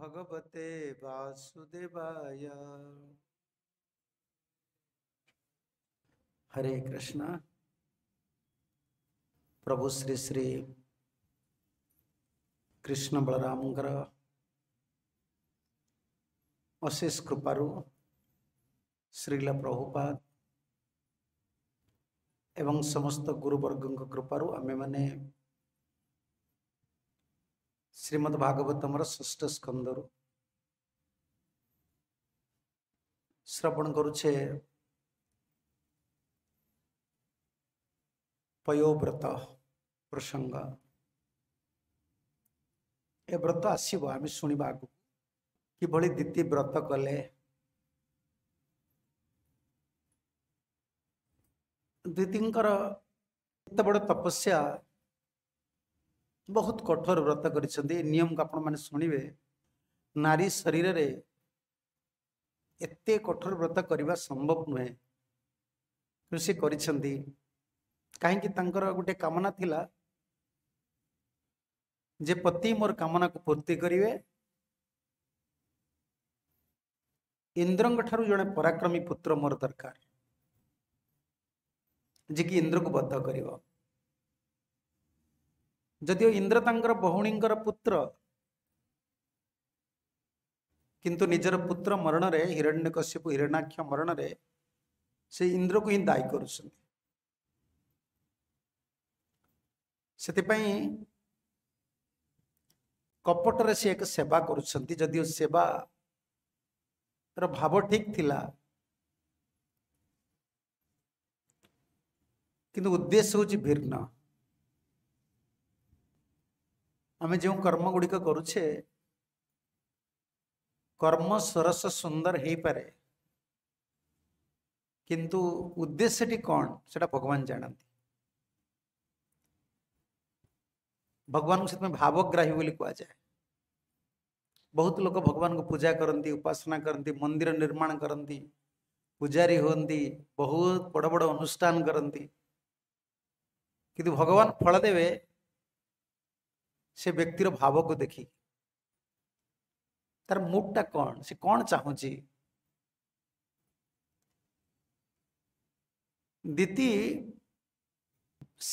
भगवते वासुदेवाय हरे कृष्णा प्रभु श्री श्री कृष्ण बलराम अशेष कृपारु श्रीला प्रभुपाद एवं समस्त गुरुवर्ग कृपारु आम मैंने श्रीमद्भागवतमर षष्ठ સ્કંદરો શ્રવણ કરું છે પયોવ્રત પ્રસંગ એ વ્ରତ ଆସିବ ଆମେ ଶୁଣିବା ଆଗକୁ କିଭଳି ଦିତି ବ୍ରତ କଲେ ଦ୍ୱିତୀଙ୍କର ଏତେ ବଡ଼ ତପସ୍ୟା ବହୁତ କଠୋର ବ୍ରତ କରିଛନ୍ତି ଏ ନିୟମକୁ ଆପଣମାନେ ଶୁଣିବେ ନାରୀ ଶରୀରରେ ଏତେ କଠୋର ବ୍ରତ କରିବା ସମ୍ଭବ ନୁହେଁ ସେ କରିଛନ୍ତି କାହିଁକି ତାଙ୍କର ଗୋଟେ କାମନା ଥିଲା ଯେ ପତି ମୋର କାମନାକୁ ପୂର୍ତ୍ତି କରିବେ ଇନ୍ଦ୍ରଙ୍କ ଠାରୁ ଜଣେ ପରାକ୍ରମୀ ପୁତ୍ର ମୋର ଦରକାର ଯିଏକି ଇନ୍ଦ୍ରକୁ ବଧ କରିବ ଯଦିଓ ଇନ୍ଦ୍ର ତାଙ୍କର ଭଉଣୀଙ୍କର ପୁତ୍ର କିନ୍ତୁ ନିଜର ପୁତ୍ର ମରଣରେ ହିରଣ୍ୟ କଶ୍ୟପୁ ହିରଣାକ୍ଷ ମରଣରେ ସେ ଇନ୍ଦ୍ରକୁ ହିଁ ଦାୟୀ କରୁଛନ୍ତି ସେଥିପାଇଁ କପଟରେ ସେ ଏକ ସେବା କରୁଛନ୍ତି ଯଦିଓ ସେବାର ଭାବ ଠିକ ଥିଲା କିନ୍ତୁ ଉଦ୍ଦେଶ୍ୟ ହେଉଛି ଭିନ୍ନ आम जो कर्म गुड़िक करुचे कर्म सरस सुंदर हो पारे किंतु टी कौन से भगवान जानती भगवान को भावग्राही बोली जाए बहुत लोग भगवान को पूजा करती उपासना करती मंदिर निर्माण करती पूजारी हमें बहुत बड़ बड़ अनुष्ठान करती कि भगवान फल देवे ସେ ବ୍ୟକ୍ତିର ଭାବକୁ ଦେଖି ତାର ମୁଡ଼ଟା କ'ଣ ସେ କ'ଣ ଚାହୁଁଛି ଦିତି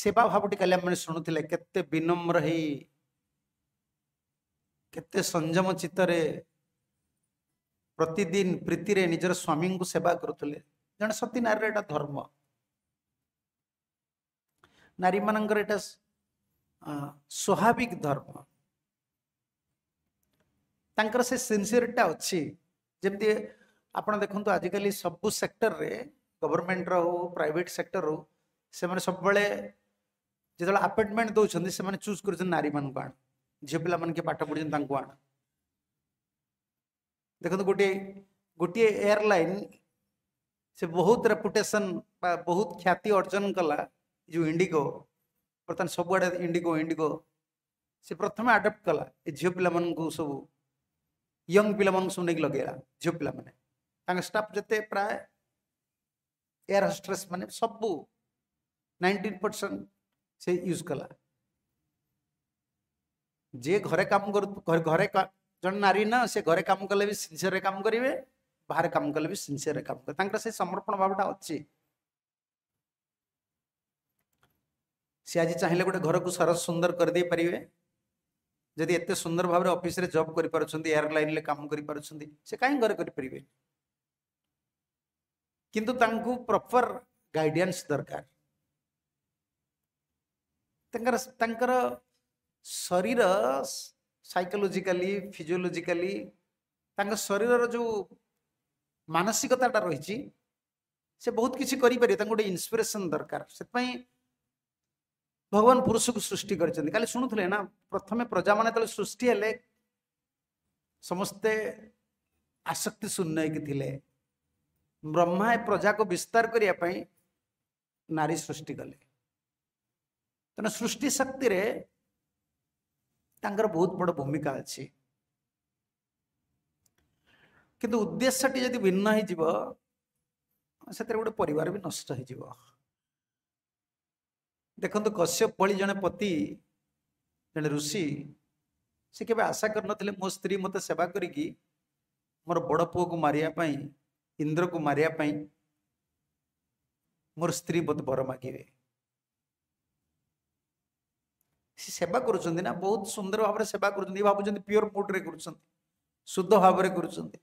ସେବା ଭାବଟି କାଲି ଆମେମାନେ ଶୁଣୁଥିଲେ କେତେ ବିନମ୍ର ହେଇ କେତେ ସଂଯମ ଚିତ୍ତରେ ପ୍ରତିଦିନ ପ୍ରୀତିରେ ନିଜର ସ୍ୱାମୀଙ୍କୁ ସେବା କରୁଥିଲେ ଜଣେ ସତୀ ନାରୀର ଏଇଟା ଧର୍ମ ନାରୀମାନଙ୍କର ଏଇଟା स्वाभाविक धर्म तर से सीनसीयरिटा अच्छी जमी आप देखते आजिकल सब सेक्टर रे गवर्नमेंट रो प्राइवेट सेक्टर रो से सब जो आपइंटमेंट दौरान से चूज कर नारी मान झी पे मैं पाठ पढ़ आण देखते गोटे गोटे एयरलैन से बहुत रेपुटेसन बहुत ख्याति अर्जन कला जो इंडिगो बर्तमान सब आड़े इंडिगो इंडिगो से प्रथम आडप्ट कला झील पे सब यंग पे सब नहीं लगे झील पिला मैंने स्टाफ जिते प्राय एयर हस्ट्रेस मान सब नाइंटी परसेंट से यूज कला जे घरे काम कर घर, घरे जन नारी ना से घरे काम कले भी सिंसियर काम करेंगे बाहर काम कले भी सिंसियर काम करेंगे समर्पण भावना अच्छी सी आज चाहिए गोटे घर को सरस सुंदर करदे पारे जदि एत सुंदर भाव में अफिश्रे जब कर एयरलैन काम करेंगे कि प्रपर गाइडेन्स दरकार शरीर सैकोलोजिकाली फिजिओलोजिकाली शरीर जो मानसिकता रही से बहुत किसी गोटे इन्स्पिरेसन दरकार से ଭଗବାନ ପୁରୁଷକୁ ସୃଷ୍ଟି କରିଛନ୍ତି କାଲି ଶୁଣୁଥିଲେ ନା ପ୍ରଥମେ ପ୍ରଜାମାନେ ଯେତେବେଳେ ସୃଷ୍ଟି ହେଲେ ସମସ୍ତେ ଆସକ୍ତି ଶୂନ୍ୟ ହେଇକି ଥିଲେ ବ୍ରହ୍ମା ଏ ପ୍ରଜାକୁ ବିସ୍ତାର କରିବା ପାଇଁ ନାରୀ ସୃଷ୍ଟି କଲେ ତେଣୁ ସୃଷ୍ଟି ଶକ୍ତିରେ ତାଙ୍କର ବହୁତ ବଡ଼ ଭୂମିକା ଅଛି କିନ୍ତୁ ଉଦ୍ଦେଶ୍ୟଟି ଯଦି ଭିନ୍ନ ହେଇଯିବ ସେଥିରେ ଗୋଟେ ପରିବାର ବି ନଷ୍ଟ ହେଇଯିବ ଦେଖନ୍ତୁ କଶ୍ୟପ ଭଳି ଜଣେ ପତି ଜଣେ ଋଷି ସେ କେବେ ଆଶା କରିନଥିଲେ ମୋ ସ୍ତ୍ରୀ ମୋତେ ସେବା କରିକି ମୋର ବଡ଼ ପୁଅକୁ ମାରିବା ପାଇଁ ଇନ୍ଦ୍ରକୁ ମାରିବା ପାଇଁ ମୋର ସ୍ତ୍ରୀ ମୋତେ ବର ମାଗିବେ ସେ ସେବା କରୁଛନ୍ତି ନା ବହୁତ ସୁନ୍ଦର ଭାବରେ ସେବା କରୁଛନ୍ତି ଭାବୁଛନ୍ତି ପିଓର ମୁଡ଼ରେ କରୁଛନ୍ତି ଶୁଦ୍ଧ ଭାବରେ କରୁଛନ୍ତି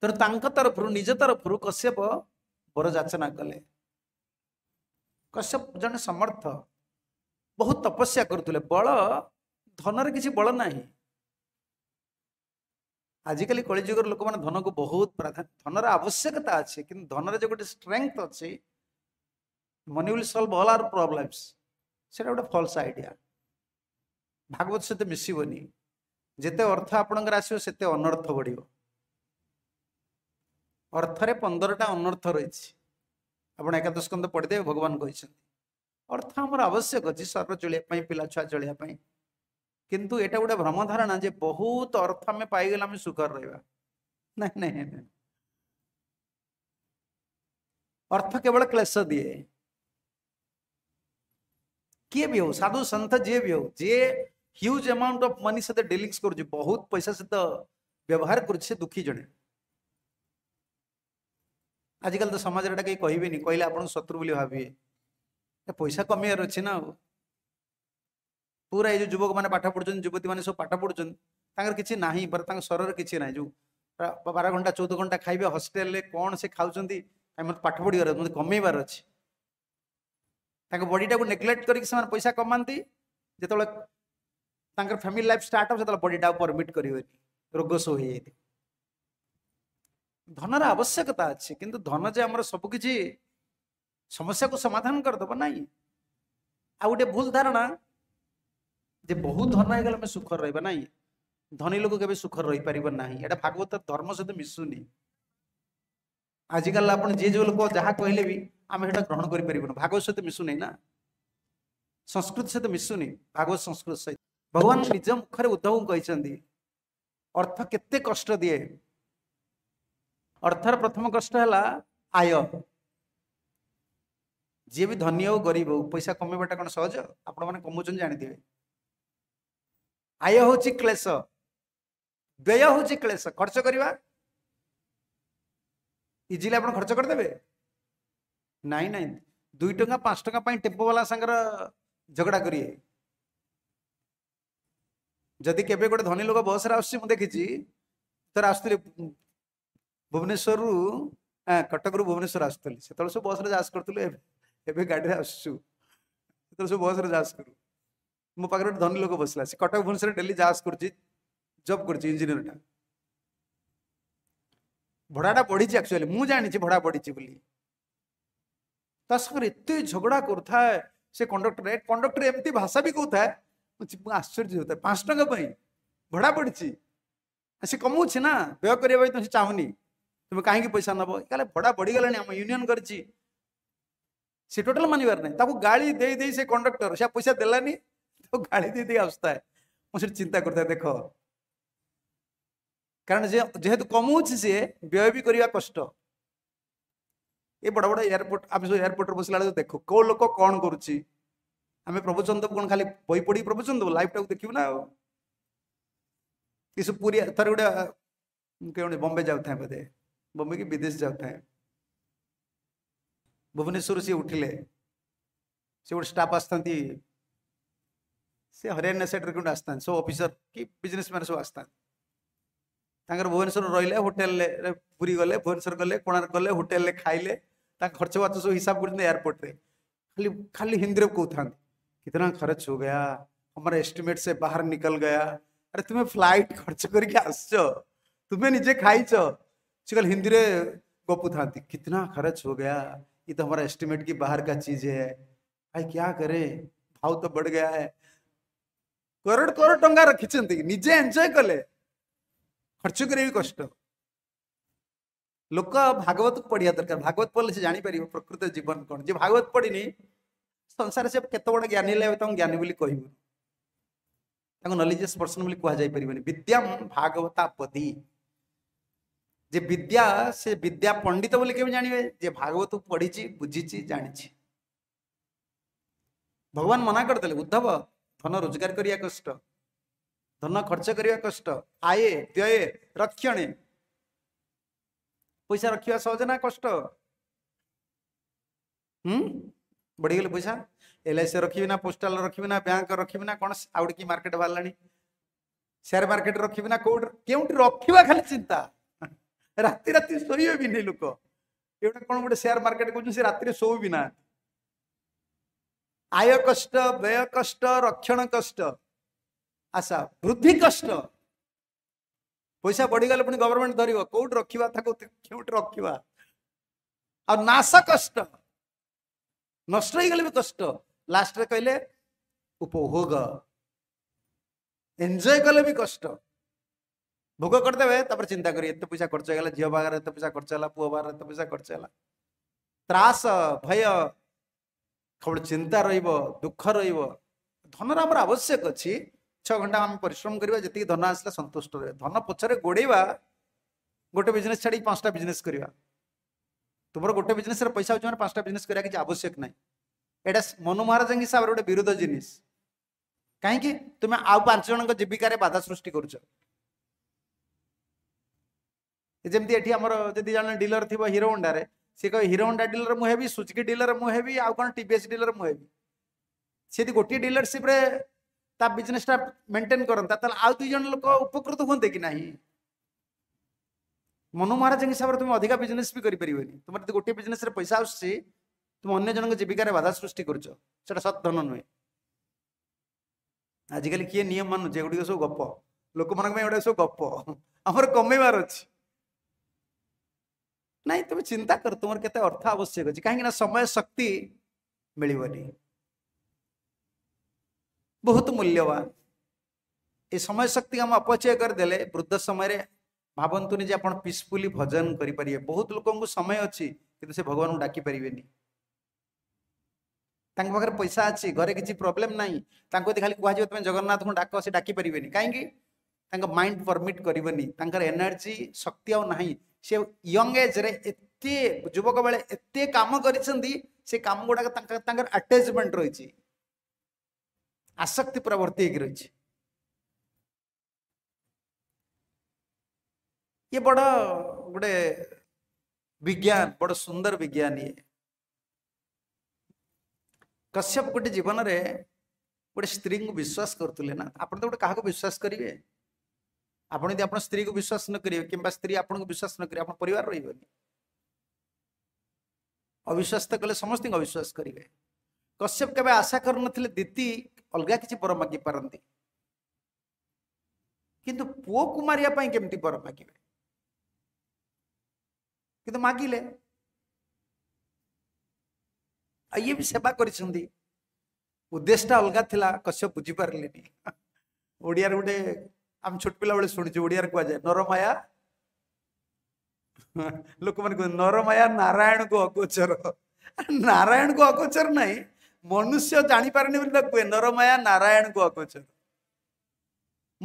ତେଣୁ ତାଙ୍କ ତରଫରୁ ନିଜ ତରଫରୁ କଶ୍ୟପ ବର ଯାଚନା କଲେ कस्य जन समर्थ बहुत तपस्या गरी बल नाहि आजिक कलिगर लोक धनको बहुत प्राधा धन र आवश्यकता अब किन धन रेङ अनि मनी प्रोब्लेमस गए फिया भागवत सहित मिस्यो नि अर्थ आपण अनर्थ बढ्यो अर्थर पन्ध्र अनर्थ रहिले ଆପଣ ଏକାଦଶ ସ୍କନ୍ଦ ପଢ଼ିଦେବେ ଭଗବାନ କହିଛନ୍ତି ଅର୍ଥ ଆମର ଆବଶ୍ୟକ ଅଛି ସହର ଚଳିବା ପାଇଁ ପିଲା ଛୁଆ ଚଳିବା ପାଇଁ କିନ୍ତୁ ଏଇଟା ଗୋଟେ ଭ୍ରମ ଧାରଣା ଯେ ବହୁତ ଅର୍ଥ ଆମେ ପାଇଗଲେ ଆମେ ସୁଖରେ ରହିବା ନାଇଁ ନାଇଁ ନାଇଁ ଅର୍ଥ କେବଳ କ୍ଲେଶ ଦିଏ କିଏ ବି ହଉ ସାଧୁ ସନ୍ଥ ଯିଏ ବି ହଉ ଯିଏ ହ୍ୟୁଜ୍ ଆମାଉଣ୍ଟ ଅଫ୍ ମନି ସହିତ ଡିଲିଂସ୍ କରୁଛି ବହୁତ ପଇସା ସହିତ ବ୍ୟବହାର କରୁଛି ସେ ଦୁଃଖୀ ଜଣେ ଆଜିକାଲି ତ ସମାଜରେ ଏଇଟା କେହି କହିବେନି କହିଲେ ଆପଣଙ୍କୁ ଶତ୍ରୁ ବୋଲି ଭାବିବେ ପଇସା କମେଇବାର ଅଛି ନା ଆଉ ପୁରା ଏଇ ଯୋଉ ଯୁବକମାନେ ପାଠ ପଢୁଛନ୍ତି ଯୁବତୀମାନେ ସବୁ ପାଠ ପଢୁଛନ୍ତି ତାଙ୍କର କିଛି ନାହିଁ ବା ତାଙ୍କ ସ୍ୱରରେ କିଛି ନାହିଁ ଯୋଉ ବାର ଘଣ୍ଟା ଚଉଦ ଘଣ୍ଟା ଖାଇବେ ହଷ୍ଟେଲରେ କ'ଣ ସେ ଖାଉଛନ୍ତି ମୋତେ ପାଠ ପଢିବାର ମୋତେ କମେଇବାର ଅଛି ତାଙ୍କ ବଡିଟାକୁ ନେଗ୍ଲେକ୍ଟ କରିକି ସେମାନେ ପଇସା କମାନ୍ତି ଯେତେବେଳେ ତାଙ୍କର ଫ୍ୟାମିଲି ଲାଇଫ୍ ଷ୍ଟାର୍ଟ ହବ ସେତେବେଳେ ବଡ଼ିଟାକୁ ପରମିଟ୍ କରିବେନି ରୋଗ ସବୁ ହେଇଯାଇଥିବ ଧନର ଆବଶ୍ୟକତା ଅଛି କିନ୍ତୁ ଧନ ଯେ ଆମର ସବୁକିଛି ସମସ୍ୟାକୁ ସମାଧାନ କରିଦେବ ନାଇଁ ଆଉ ଗୋଟେ ଭୁଲ ଧାରଣା ଯେ ବହୁତ ଧନ ହେଇଗଲେ ଆମେ ସୁଖରେ ରହିବା ନାଇଁ ଧନୀ ଲୋକ କେବେ ସୁଖରେ ରହିପାରିବ ନାହିଁ ଏଇଟା ଭାଗବତ ଧର୍ମ ସହିତ ମିଶୁନି ଆଜିକାଲି ଆପଣ ଯିଏ ଯୋଉ ଲୋକ ଯାହା କହିଲେ ବି ଆମେ ସେଇଟା ଗ୍ରହଣ କରିପାରିବୁନି ଭାଗବତ ସହିତ ମିଶୁନି ନା ସଂସ୍କୃତ ସହିତ ମିଶୁନି ଭାଗବତ ସଂସ୍କୃତ ସହିତ ଭଗବାନ ନିଜ ମୁଖରେ ଉଦ୍ଧବଙ୍କୁ କହିଛନ୍ତି ଅର୍ଥ କେତେ କଷ୍ଟ ଦିଏ ଅର୍ଥର ପ୍ରଥମ କଷ୍ଟ ହେଲା ଆୟ ଯିଏ ବି ଧନୀ ହଉ ଗରିବ ହଉ ପଇସା କମେଇବାଟା କ'ଣ ସହଜ ଆପଣମାନେ କମଉଛନ୍ତି ଜାଣିଥିବେ ଆୟ ହେଉଛି କ୍ଲେଶ ବ୍ୟୟ ହେଉଛି କ୍ଲେଶ ଖର୍ଚ୍ଚ କରିବା ଇଜିଲି ଆପଣ ଖର୍ଚ୍ଚ କରିଦେବେ ନାଇଁ ନାଇଁ ଦୁଇ ଟଙ୍କା ପାଞ୍ଚ ଟଙ୍କା ପାଇଁ ଟେମ୍ପୋବାଲା ସାଙ୍ଗର ଝଗଡ଼ା କରିବେ ଯଦି କେବେ ଗୋଟେ ଧନୀ ଲୋକ ବସ୍ରେ ଆସୁଛି ମୁଁ ଦେଖିଛି ଥରେ ଆସୁଥିଲି भुवनेश्वर रु कटक रु भुवनेश्वर आसुली से सब बस जांच करूँ एवं गाड़ी आसु से सब बस जांच करूँ मो पाखे गोटे धनी लोक बसला से कटक भुवनेश्वर डेली जास कर जब कर इंजीनियर टा भड़ाटा बढ़ी एक्चुअली मुझे जानी भड़ा बढ़ी बोली तासर एत झगड़ा करुता से कंडक्टर कंडक्टर एमती भाषा भी कहता है आश्चर्य होता है पाँच टाँग भड़ा बढ़ी से कमाऊँ ना व्यय करने चाहूनी तुम कहीं पैसा नब ये भड़ा बढ़ी गला आम यूनियन कर टोटाल मानवर ना गाड़ी दे दे से कंडक्टर से पैसा देलानी तो गाड़ी दे दे आसता है मुझे तो चिंता करता है देख कारण जेहे जेहेतु कमाऊँ सी व्यय भी करवा कष्ट ये बड़ बड़ एयरपोर्ट आम सब एयरपोर्ट बस ला देख कौ लोक कौन कर आम प्रभुचंद कौन खाली बही पढ़ी प्रभुचंद लाइफ टाक देखू ना ये सब पूरी थर गोटे बम्बे जाऊ था बोधे बम्बे की विदेश जाता है भुवनेश्वर से उठिले से गोटे स्टाफ आसता से हरियाणा सैड गोटे आसता सब अफिसर कि बिजनेस मैन सब आसता भुवनेश्वर रही होटेल पूरी गले भुवनेश्वर गले कोणार्क गले होटेल खाइले खर्च वर्च सब हिसाब कर एयरपोर्ट खाली खाली हिंदी कौन था कितना खर्च हो गया हमारा एस्टिमेट से बाहर निकल गया अरे तुम्हें फ्लाइट खर्च करके आस तुम्हें निजे खाई से कल हिंदी रे गपू था कितना खर्च हो गया ये तो हमारा एस्टिमेट की बाहर का चीज है भाई क्या करे भाव तो बढ़ गया है करोड़ करोड़ टंका रखी निजे एंजय कले खर्च कर कष्ट लोक भागवत पढ़िया दरकार भागवत पढ़ले से जापर प्रकृत जीवन कौन जी भागवत पढ़ी संसार से कत बड़ ज्ञानी हेल्ले तो ज्ञानी बोली कह नलेजियस पर्सन बोली कहपर विद्या भागवतापदी যে বিদ্যা সে বিদ্যা পণ্ডিত বলে কেমন জাঁবে যে ভাগবত পড়িছি বুঝিছি জাঁছি ভগবান মনা করেদেলে উদ্ধব ধন রোজগার করা কষ্ট ধন খরচ করা কষ্ট আয়ে ব্যয়ে রক্ষণে পয়সা রক্ষা সহজ না কষ্ট হুম বড়িগলে পয়সা এলআইসি রক্ষবি না পোস্টাল রক্ষবি না ব্যাঙ্ক রক্ষবি না কোণ আউট কি মার্কেট বাহারা সেয়ার মার্কেট রক্ষবি না কোটি কেউটি রক্ষা খালি চিন্তা ରାତି ରାତି ଶୋଇବେ ବି ନାହିଁ ଲୋକ ଏଗୁଟା କ'ଣ ଗୋଟେ ସେୟାର ମାର୍କେଟ କହୁଛନ୍ତି ସେ ରାତିରେ ଶୋଉ ବି ନା ଆୟ କଷ୍ଟ ବ୍ୟୟ କଷ୍ଟ ରକ୍ଷଣ କଷ୍ଟ ଆଶା ବୃଦ୍ଧି କଷ୍ଟ ପଇସା ବଢିଗଲେ ପୁଣି ଗଭର୍ଣ୍ଣମେଣ୍ଟ ଧରିବ କୋଉଠି ରଖିବା ତାକୁ କେଉଁଠି ରଖିବା ଆଉ ନାଶ କଷ୍ଟ ନଷ୍ଟ ହେଇଗଲେ ବି କଷ୍ଟ ଲାଷ୍ଟରେ କହିଲେ ଉପଭୋଗ ଏନ୍ଜୟ କଲେ ବି କଷ୍ଟ ভোগ କରିଦେବେ ତାପରେ ଚିନ୍ତା କରିବେ ଏତେ ପଇସା ଖର୍ଚ୍ଚ ହେଇଗଲା ଝିଅ ବାହାଘରେ ଏତେ ପଇସା ଖର୍ଚ୍ଚ ହେଲା ପୁଅ ବାହାଘରେ ଏତେ ପଇସା ଖର୍ଚ୍ଚ ହେଲା ତ୍ରାସ ଭୟ କେବଳ ଚିନ୍ତା ରହିବ ଦୁଃଖ ରହିବ ଧନର ଆମର ଆବଶ୍ୟକ ଅଛି ଛଅ ଘଣ୍ଟା ଆମେ ପରିଶ୍ରମ କରିବା ଯେତିକି ଧନ ଆସିଲା ସନ୍ତୁଷ୍ଟ ରହିବା ଧନ ପଛରେ ଗୋଡ଼େଇବା ଗୋଟେ ବିଜନେସ୍ ଛାଡ଼ିକି ପାଞ୍ଚଟା ବିଜନେସ୍ କରିବା ତୁମର ଗୋଟେ ବିଜନେସ୍ରେ ପଇସା ହେଉଛି ମାନେ ପାଞ୍ଚଟା ବିଜନେସ୍ କରିବା କିଛି ଆବଶ୍ୟକ ନାହିଁ ଏଇଟା ମନୁ ମହାରାଜାଙ୍କ ହିସାବରେ ଗୋଟେ ବିରୁଦ୍ଧ ଜିନିଷ କାହିଁକି ତୁମେ ଆଉ ପାଞ୍ଚ ଜଣଙ୍କ ଜୀବିକାରେ ବାଧା ସୃଷ୍ଟି କରୁଛ ଯେମିତି ଏଠି ଆମର ଯଦି ଜଣେ ଡିଲର ଥିବ ହିରୋ ହୋଣ୍ଡାରେ ସେ କହିବ ହିରୋ ହୋଣ୍ଡା ଡିଲର ମୁଁ ହେବି ସୁଜୁକି ଡିଲର ମୁଁ ହେବି ଆଉ କ'ଣ ଟିଭିଏସ୍ ଡିଲର ମୁଁ ହେବି ସେ ଯଦି ଗୋଟିଏ ଡିଲରସିପ୍ରେ ତା ବିଜନେସ୍ଟା ମେଣ୍ଟେନ୍ କରନ୍ତା ତାହେଲେ ଆଉ ଦୁଇ ଜଣ ଲୋକ ଉପକୃତ ହୁଅନ୍ତେ କି ନାହିଁ ମନୁ ମହାରାଜଙ୍କ ହିସାବରେ ତୁମେ ଅଧିକା ବିଜନେସ୍ ବି କରିପାରିବନି ତୁମର ଯଦି ଗୋଟିଏ ବିଜନେସ୍ରେ ପଇସା ଆସୁଛି ତୁମେ ଅନ୍ୟ ଜଣଙ୍କ ଜୀବିକାରେ ବାଧା ସୃଷ୍ଟି କରୁଛ ସେଟା ସତ୍ ଧନ ନୁହେଁ ଆଜିକାଲି କିଏ ନିୟମ ମାନୁଛି ଏଗୁଡ଼ିକ ସବୁ ଗପ ଲୋକମାନଙ୍କ ପାଇଁ ଏଗୁଡ଼ିକ ସବୁ ଗପ ଆମର କମେଇବାର ଅଛି ना तुम चिंता कर तुम के अर्थ आवश्यक अच्छे कहीं समय शक्ति मिल बहुत मूल्यवान ये समय शक्ति हम अपचय करदे वृद्ध समय भावतुन जे आप पीसफुली भजन करें बहुत लोग समय अच्छी कि भगवान को डाक पारे नहीं पैसा अच्छी घर किसी प्रोब्लेम नहीं खाली कह तुम जगन्नाथ को डाक से डाक पारे कहीं माइंड परमिट करनी एनर्जी शक्ति आई ସେ ୟଙ୍ଗ ଏଜ୍ରେ ଏତେ ଯୁବକ ବେଳେ ଏତେ କାମ କରିଛନ୍ତି ସେ କାମ ଗୁଡ଼ାକ ତାଙ୍କର ଆଟାଚମେଣ୍ଟ ରହିଛି ଆସକ୍ତି ପୁରା ଭର୍ତ୍ତି ହେଇକି ରହିଛି ଇଏ ବଡ଼ ଗୋଟେ ବିଜ୍ଞାନ ବଡ଼ ସୁନ୍ଦର ବିଜ୍ଞାନ ଇଏ କଶ୍ୟପ ଗୋଟେ ଜୀବନରେ ଗୋଟେ ସ୍ତ୍ରୀଙ୍କୁ ବିଶ୍ୱାସ କରୁଥିଲେ ନା ଆପଣ ତ ଗୋଟେ କାହାକୁ ବିଶ୍ୱାସ କରିବେ ଆପଣ ଯଦି ଆପଣ ସ୍ତ୍ରୀକୁ ବିଶ୍ୱାସ ନ କରିବେ କିମ୍ବା ସ୍ତ୍ରୀ ଆପଣଙ୍କୁ ବିଶ୍ୱାସ ନ କରିବେ ଆପଣ ପରିବାର ରହିବନି ଅବିଶ୍ୱାସ ତ କଲେ ସମସ୍ତଙ୍କୁ ଅବିଶ୍ୱାସ କରିବେ କଶ୍ୟପ କେବେ ଆଶା କରୁନଥିଲେ ଦିତି ଅଲଗା କିଛି ବର ମାଗି ପାରନ୍ତି କିନ୍ତୁ ପୁଅକୁ ମାରିବା ପାଇଁ କେମିତି ବର ମାଗିବେ କିନ୍ତୁ ମାଗିଲେ ଆଉ ଇଏ ବି ସେବା କରିଛନ୍ତି ଉଦ୍ଦେଶ୍ୟଟା ଅଲଗା ଥିଲା କଶ୍ୟପ ବୁଝିପାରିଲେନି ଓଡ଼ିଆରେ ଗୋଟେ आम छोट पाबे शुणी ओडिया कहुए नरमाया लोक मैंने नरमाया नारायण को अगोचर नारायण को अगोचर ना मनुष्य जापारे कहे नरमाया नारायण को अगोचर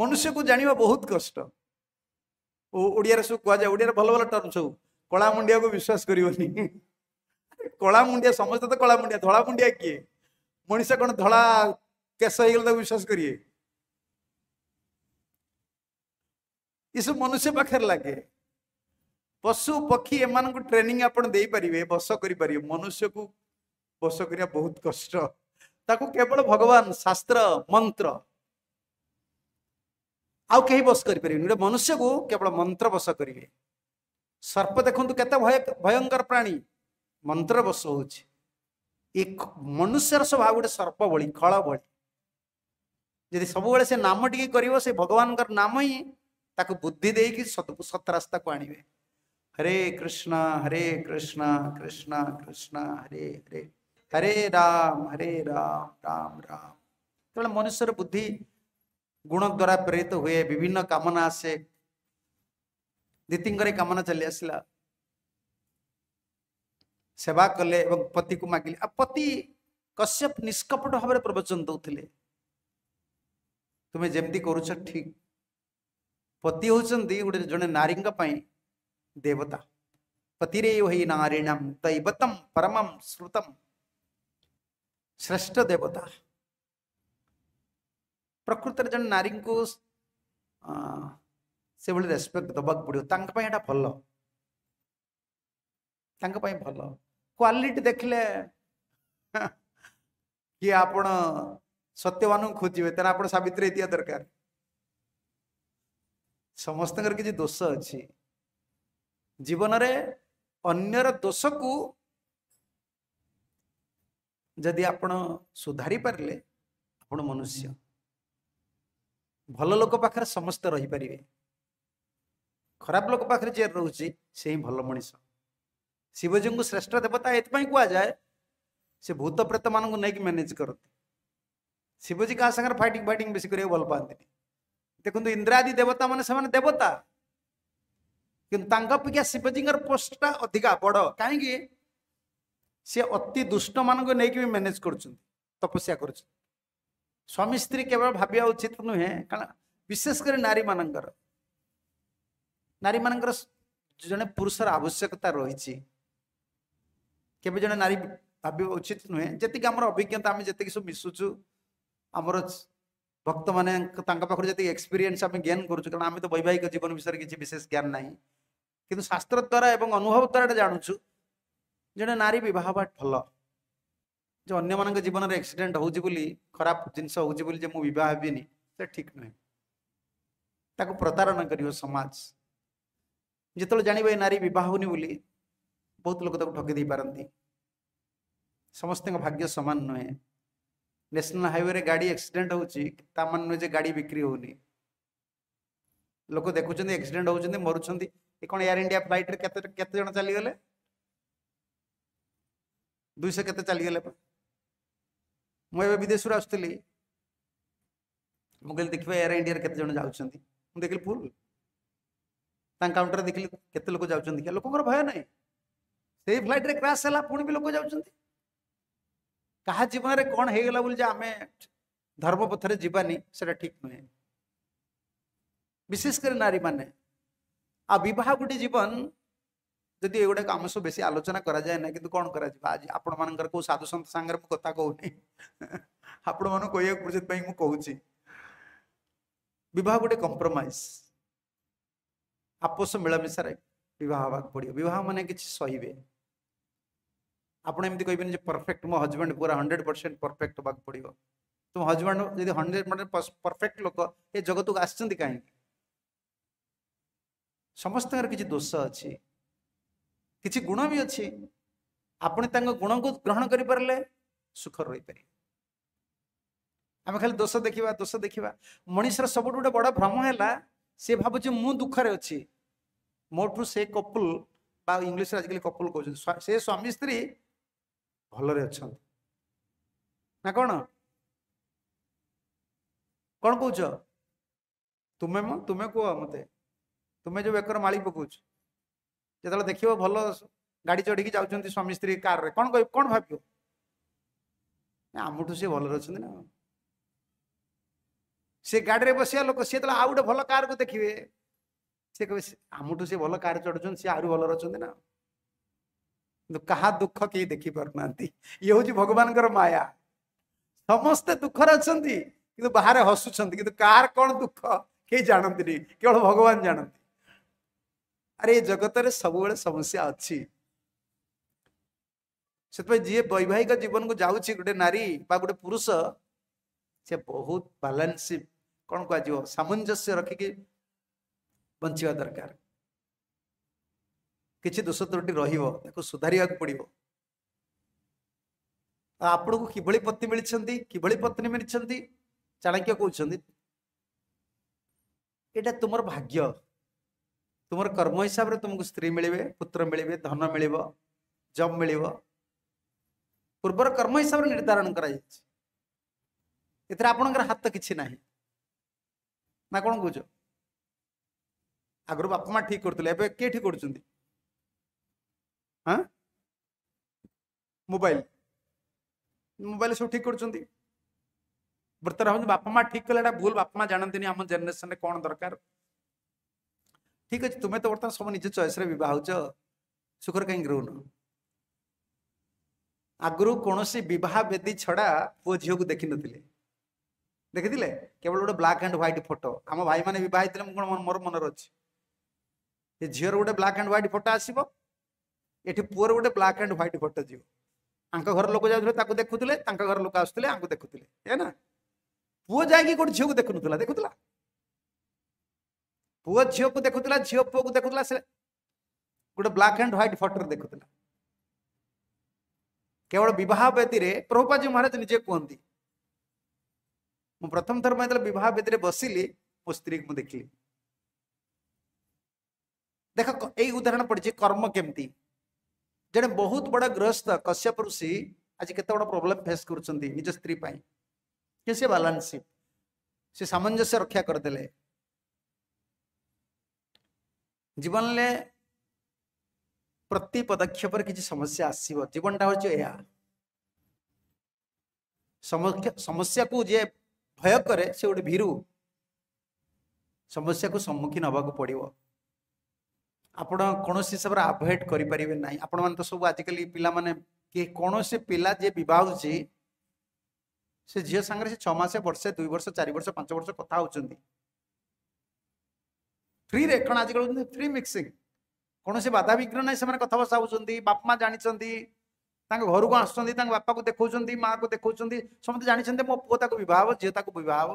मनुष्य को जानवा बहुत कष्ट ओडिया सब कहुए ओडिया भल भल टर्म सब कला मुंडिया को विश्वास करनी कला मुंडिया समस्ते तो कला मुंडिया धला मुंडिया किए मनीष कौन धला केस हो तो विश्वास करिए ଏସବୁ ମନୁଷ୍ୟ ପାଖରେ ଲାଗେ ପଶୁ ପକ୍ଷୀ ଏମାନଙ୍କୁ ଟ୍ରେନିଂ ଆପଣ ଦେଇପାରିବେ ବସ କରିପାରିବେ ମନୁଷ୍ୟକୁ ବସ କରିବା ବହୁତ କଷ୍ଟ ତାକୁ କେବଳ ଭଗବାନ ଶାସ୍ତ୍ର ମନ୍ତ୍ର ଆଉ କେହି ବସ କରିପାରିବେନି ଗୋଟେ ମନୁଷ୍ୟକୁ କେବଳ ମନ୍ତ୍ର ବସ କରିବେ ସର୍ପ ଦେଖନ୍ତୁ କେତେ ଭୟ ଭୟଙ୍କର ପ୍ରାଣୀ ମନ୍ତ୍ର ବସ ହଉଛି ଏ ମନୁଷ୍ୟର ସ୍ୱଭାବ ଗୋଟେ ସର୍ପ ଭଳି ଖଳ ଭଳି ଯଦି ସବୁବେଳେ ସେ ନାମ ଟିକେ କରିବ ସେ ଭଗବାନଙ୍କର ନାମ ହିଁ ताको बुद्धि दे कि सत रास्ता को आणवे हरे कृष्णा हरे कृष्णा कृष्णा कृष्णा हरे हरे हरे राम हरे राम राम राम तेनाली मनुष्य बुद्धि गुण द्वारा प्रेरित हुए विभिन्न कामना आसे दीति कामना चली आसला सेवा कले पति को मागिले आ पति कश्यप निष्कपट भाव प्रवचन दौले तुम्हें जमी कर ठीक ପତି ହେଉଛନ୍ତି ଗୋଟେ ଜଣେ ନାରୀଙ୍କ ପାଇଁ ଦେବତା ପତିରେ ହୋଇ ନାରୀଣମ୍ ଦୈବତମ୍ ପରମମ୍ ଶ୍ରୁତମ୍ ଶ୍ରେଷ୍ଠ ଦେବତା ପ୍ରକୃତରେ ଜଣେ ନାରୀଙ୍କୁ ସେଭଳି ରେସ୍ପେକ୍ଟ ଦେବାକୁ ପଡ଼ିବ ତାଙ୍କ ପାଇଁ ଏଇଟା ଭଲ ତାଙ୍କ ପାଇଁ ଭଲ କ୍ୱାଲିଟି ଦେଖିଲେ କିଏ ଆପଣ ସତ୍ୟମାନଙ୍କୁ ଖୋଜିବେ ତାହେଲେ ଆପଣ ସାବିତ୍ରୀ ହେଇଥିବା ଦରକାର ସମସ୍ତଙ୍କର କିଛି ଦୋଷ ଅଛି ଜୀବନରେ ଅନ୍ୟର ଦୋଷକୁ ଯଦି ଆପଣ ସୁଧାରି ପାରିଲେ ଆପଣ ମନୁଷ୍ୟ ଭଲ ଲୋକ ପାଖରେ ସମସ୍ତେ ରହିପାରିବେ ଖରାପ ଲୋକ ପାଖରେ ଯିଏ ରହୁଛି ସେ ହିଁ ଭଲ ମଣିଷ ଶିବଜୀଙ୍କୁ ଶ୍ରେଷ୍ଠ ଦେବତା ଏଥିପାଇଁ କୁହାଯାଏ ସେ ଭୂତ ପ୍ରେତମାନଙ୍କୁ ନେଇକି ମ୍ୟାନେଜ୍ କରନ୍ତି ଶିବଜୀ କାହା ସାଙ୍ଗରେ ଫାଇଟିଂ ଫାଇଟିଂ ବେଶୀ କରିବାକୁ ଭଲ ପାଆନ୍ତିନି देखते इंद्रादी देवता मानते देवता किपिका शिवजी पोस्टा अधिका बड़ कहीं सी अति दुष्ट मान को लेकिन मेनेज कर तपस्या कर स्वामी स्त्री केवल भाव उचित नुहे विशेषकर नारी मान नारी मान जन पुरुष आवश्यकता रही जन नारी भाव उचित नुहे जी अभिज्ञता आम जी सब मिसुचु आमर भक्त मैंने पाखर जी एक्सपीरियंस गेन करुचु कारण आम तो वैवाहिक जीवन विषय किसी विशेष ज्ञान ना कि शास्त्र द्वारा और अनुभव द्वारा जानूचु जो नारी बहुत भल जो अन्य जीवन में एक्सीडेंट हो खराब जिनस हो से ठीक नुहे प्रतारणा कर समाज जिते जानवे नारी बहुत बहुत लोग ठकी दे पारती समस्त भाग्य सामान नुहे ନ୍ୟାସନାଲ୍ ହାଇୱେରେ ଗାଡ଼ି ଆକ୍ସିଡେଣ୍ଟ ହେଉଛି ତା ମାନେ ନୁହେଁ ଯେ ଗାଡ଼ି ବିକ୍ରି ହେଉନି ଲୋକ ଦେଖୁଛନ୍ତି ଆକ୍ସିଡେଣ୍ଟ ହେଉଛନ୍ତି ମରୁଛନ୍ତି ଏ କ'ଣ ଏୟାର ଇଣ୍ଡିଆ ଫ୍ଲାଇଟ୍ରେ କେତେ କେତେ ଜଣ ଚାଲିଗଲେ ଦୁଇଶହ କେତେ ଚାଲିଗଲେ ମୁଁ ଏବେ ବିଦେଶରୁ ଆସୁଥିଲି ମୁଁ କହିଲି ଦେଖିବା ଏୟାର ଇଣ୍ଡିଆରେ କେତେ ଜଣ ଯାଉଛନ୍ତି ମୁଁ ଦେଖିଲି ଫୁଲ୍ ତାଙ୍କ କାଉଣ୍ଟରରେ ଦେଖିଲି କେତେ ଲୋକ ଯାଉଛନ୍ତି ଲୋକଙ୍କର ଭୟ ନାହିଁ ସେଇ ଫ୍ଲାଇଟ୍ରେ କ୍ରାସ୍ ହେଲା ପୁଣି ବି ଲୋକ ଯାଉଛନ୍ତି ता जीवन में कौन हो गला बोली आम धर्म पथर जीवानी से ठीक नुह विशेषकर नारी मैंने आवाह गोटे जीवन जदि युवक आम सब बेस आलोचना कराए ना कि कौन कर आज आपण मान कौ साधु सन्त सागर मुझे कथ आपण मान कह से मुझे बह गोटे कंप्रमज आपोस मिलमिशार बहुत बहुत पड़ो बह सहबे ଆପଣ ଏମିତି କହିବେନି ଯେ ପରଫେକ୍ଟ ମୋ ହଜବେଣ୍ଡ ପୁରା ହଣ୍ଡ୍ରେଡ଼୍ ପରସେଣ୍ଟ ପରଫେକ୍ଟ ହେବାକୁ ପଡ଼ିବ ତୁମ ହଜବେଣ୍ଡ ଯଦି ହଣ୍ଡ୍ରେଡ଼ ପରସେଣ୍ଟ ପରଫେକ୍ଟ ଲୋକ ଏ ଜଗତକୁ ଆସିଛନ୍ତି କାହିଁକି ସମସ୍ତଙ୍କର କିଛି ଦୋଷ ଅଛି କିଛି ଗୁଣ ବି ଅଛି ଆପଣ ତାଙ୍କ ଗୁଣକୁ ଗ୍ରହଣ କରିପାରିଲେ ସୁଖର ରହିପାରିବେ ଆମେ ଖାଲି ଦୋଷ ଦେଖିବା ଦୋଷ ଦେଖିବା ମଣିଷର ସବୁଠୁ ଗୋଟେ ବଡ଼ ଭ୍ରମ ହେଲା ସେ ଭାବୁଛି ମୁଁ ଦୁଃଖରେ ଅଛି ମୋଠୁ ସେ କପୁଲ ବା ଇଂଲିଶରେ ଆଜିକାଲି କପୁଲ କହୁଛନ୍ତି ସେ ସ୍ୱାମୀ ସ୍ତ୍ରୀ ଭଲରେ ଅଛନ୍ତି ନା କ'ଣ କ'ଣ କହୁଛ ତୁମେ ମ ତୁମେ କୁହ ମୋତେ ତୁମେ ଯେଉଁ ବେକର ମାଳି ପକଉଛ ଯେତେବେଳେ ଦେଖିବ ଭଲ ଗାଡ଼ି ଚଢ଼ିକି ଯାଉଛନ୍ତି ସ୍ୱାମୀ ସ୍ତ୍ରୀ କାର୍ରେ କ'ଣ କହିବ କ'ଣ ଭାବିବ ଆମଠୁ ସିଏ ଭଲରେ ଅଛନ୍ତି ନା ସେ ଗାଡ଼ିରେ ବସିବା ଲୋକ ସିଏ ଯେତେବେଳେ ଆଉ ଗୋଟେ ଭଲ କାର୍କୁ ଦେଖିବେ ସିଏ କହିବେ ଆମଠୁ ସିଏ ଭଲ କାର୍ ଚଢ଼ୁଛନ୍ତି ସିଏ ଆହୁରି ଭଲରେ ଅଛନ୍ତି ନା कहा दुख कि देखी पार ना ये हूँ भगवान माया समस्ते दुख अच्छा कि बाहर हसुच्च कि कार कौन दुख कहीं जानती केवल भगवान जानते अरे ये जगत रे सब समस्या अच्छी से जी वैवाहिक जीवन को जाऊँगी गोटे नारी बा गोटे पुरुष से बहुत बालान्सिप कौन कह सामंजस्य रखिक बचा दरकार କିଛି ଦୋଷ ତ୍ରୁଟି ରହିବ ତାକୁ ସୁଧାରିବାକୁ ପଡ଼ିବ ଆପଣଙ୍କୁ କିଭଳି ପତି ମିଳିଛନ୍ତି କିଭଳି ପତ୍ନୀ ମିଳିଛନ୍ତି ଚାଣକ୍ୟ କହୁଛନ୍ତି ଏଇଟା ତୁମର ଭାଗ୍ୟ ତୁମର କର୍ମ ହିସାବରେ ତୁମକୁ ସ୍ତ୍ରୀ ମିଳିବେ ପୁତ୍ର ମିଳିବେ ଧନ ମିଳିବ ଜବ୍ ମିଳିବ ପୂର୍ବର କର୍ମ ହିସାବରେ ନିର୍ଦ୍ଧାରଣ କରାଯାଇଛି ଏଥିରେ ଆପଣଙ୍କର ହାତ କିଛି ନାହିଁ ନା କ'ଣ କହୁଛ ଆଗରୁ ବାପା ମା ଠିକ୍ କରୁଥିଲେ ଏବେ କିଏ ଠିକ୍ କରୁଛନ୍ତି হ্যাঁ ମୋବାଇଲ ମୋବାଇଲ ସବୁ ଠିକ କରୁଛନ୍ତି ବର୍ତ୍ତମାନ ହଉଛି ବାପା ମା ଠିକ କଲେ ଏଇଟା ଭୁଲ ବାପା ମା ଜାଣନ୍ତିନି ଆମ ଜେନେରେସନରେ କ'ଣ ଦରକାର ଠିକ ଅଛି ତୁମେ ତ ବର୍ତ୍ତମାନ ସବୁ ନିଜ ଚଏସରେ ବିବାହ ହଉଛ ସୁଖରେ କାହିଁକି ରହୁନ ଆଗରୁ କୌଣସି ବିବାହ ବେଦୀ ଛଡ଼ା ପୁଅ ଝିଅକୁ ଦେଖିନଥିଲେ ଦେଖିଥିଲେ କେବଳ ଗୋଟେ ବ୍ଲାକ୍ ଆଣ୍ଡ ହ୍ୱାଇଟ୍ ଫଟୋ ଆମ ଭାଇମାନେ ବିବାହ ହେଇଥିଲେ ମୁଁ କ'ଣ ମୋର ମନରେ ଅଛି ଏ ଝିଅର ଗୋଟେ ବ୍ଲାକ୍ ଆଣ୍ଡ ହ୍ୱାଇଟ୍ ଫଟୋ ଆସିବ ଏଠି ପୁଅର ଗୋଟେ ବ୍ଲାକ୍ ଆଣ୍ଡ ହ୍ୱାଇଟ୍ ଫଟୋ ଯିବ ଆଙ୍କ ଘର ଲୋକ ଯାଉଥିଲେ ତାକୁ ଦେଖୁଥିଲେ ତାଙ୍କ ଘର ଲୋକ ଆସୁଥିଲେ ଆଙ୍କୁ ଦେଖୁଥିଲେ ଏ ନା ପୁଅ ଯାଇକି ଗୋଟେ ଝିଅକୁ ଦେଖୁନଥିଲା ଦେଖୁଥିଲା ପୁଅ ଝିଅକୁ ଦେଖୁଥିଲା ଝିଅ ପୁଅକୁ ଦେଖୁଥିଲା ସେ ଗୋଟେ ବ୍ଲାକ୍ ଆଣ୍ଡ ହ୍ୱାଇଟ୍ ଫଟୋରେ ଦେଖୁଥିଲା କେବଳ ବିବାହ ବେଦୀରେ ପ୍ରଭୁପାଜୀ ମହାରାଜ ନିଜେ କୁହନ୍ତି ମୁଁ ପ୍ରଥମ ଥର ପାଇଁ ଯେତେବେଳେ ବିବାହ ବେଦୀରେ ବସିଲି ମୋ ସ୍ତ୍ରୀକୁ ମୁଁ ଦେଖିଲି ଦେଖ ଏଇ ଉଦାହରଣ ପଡ଼ିଛି କର୍ମ କେମିତି जड़े बहुत बड़ा गृहस्थ कश्यप ऋषि आज के बड़ा प्रोब्लेम फेस कर स्त्री कि सी बालानसीप से सामंजस्य रक्षा करदे जीवन ले प्रति पदक्षेप किसी समस्या आसो जीवन टा हो समस्या को जे भय करे से गोटे भीरु समस्या को सम्मुखीन हवाक पड़ो ଆପଣ କୌଣସି ହିସାବରେ ଆଭଏଡ୍ କରିପାରିବେ ନାହିଁ ଆପଣମାନେ ତ ସବୁ ଆଜିକାଲି ପିଲାମାନେ କି କୌଣସି ପିଲା ଯିଏ ବିବାହ ହେଉଛି ସେ ଝିଅ ସାଙ୍ଗରେ ସେ ଛଅ ମାସ ବର୍ଷେ ଦୁଇ ବର୍ଷ ଚାରି ବର୍ଷ ପାଞ୍ଚ ବର୍ଷ କଥା ହେଉଛନ୍ତି ଫ୍ରିରେ କ'ଣ ଆଜିକାଲି ହେଉଛନ୍ତି ଫ୍ରି ମିକ୍ସିଂ କୌଣସି ବାଧାବିଘ୍ନ ନାହିଁ ସେମାନେ କଥାବାର୍ତ୍ତା ହେଉଛନ୍ତି ବାପା ମା ଜାଣିଛନ୍ତି ତାଙ୍କ ଘରକୁ ଆସୁଛନ୍ତି ତାଙ୍କ ବାପାକୁ ଦେଖାଉଛନ୍ତି ମାଆକୁ ଦେଖାଉଛନ୍ତି ସମସ୍ତେ ଜାଣିଛନ୍ତି ମୋ ପୁଅ ତାକୁ ବିବାହ ହେବ ଝିଅ ତାକୁ ବିବାହ ହେବ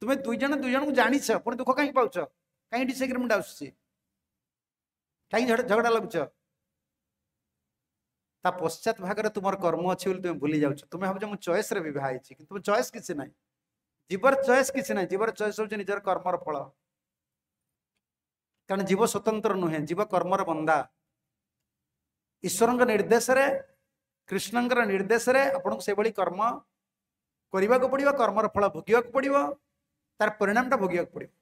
ତୁମେ ଦୁଇ ଜଣ ଦୁଇ ଜଣଙ୍କୁ ଜାଣିଛ ପୁଣି ଦୁଃଖ କାହିଁକି ପାଉଛ କାହିଁକି ଡିସଏଗ୍ରିମେଣ୍ଟ ଆସୁଛି कहीं झगड़ा लगुच ତା ପଶ୍ଚାତ ଭାଗରେ ତୁମର କର୍ମ ଅଛି ବୋଲି ତୁମେ ଭୁଲି ଯାଉଛ ତୁମେ ଭାବୁଛ ମୁଁ ଚଏସ୍ରେ ବିବାହ ହେଇଛି କିନ୍ତୁ ତୁମ ଚଏସ୍ କିଛି ନାହିଁ ଜୀବର ଚଏସ୍ କିଛି ନାହିଁ ଜୀବର ଚଏସ୍ ହେଉଛି ନିଜର କର୍ମର ଫଳ କାରଣ ଜୀବ ସ୍ୱତନ୍ତ୍ର ନୁହେଁ ଜୀବ କର୍ମର ବନ୍ଦା ଈଶ୍ୱରଙ୍କ ନିର୍ଦ୍ଦେଶରେ କୃଷ୍ଣଙ୍କର ନିର୍ଦ୍ଦେଶରେ ଆପଣଙ୍କୁ ସେଭଳି କର୍ମ କରିବାକୁ ପଡ଼ିବ କର୍ମର ଫଳ ଭୋଗିବାକୁ ପଡ଼ିବ ତାର ପରିଣାମଟା ଭୋଗିବାକୁ ପଡ଼ିବ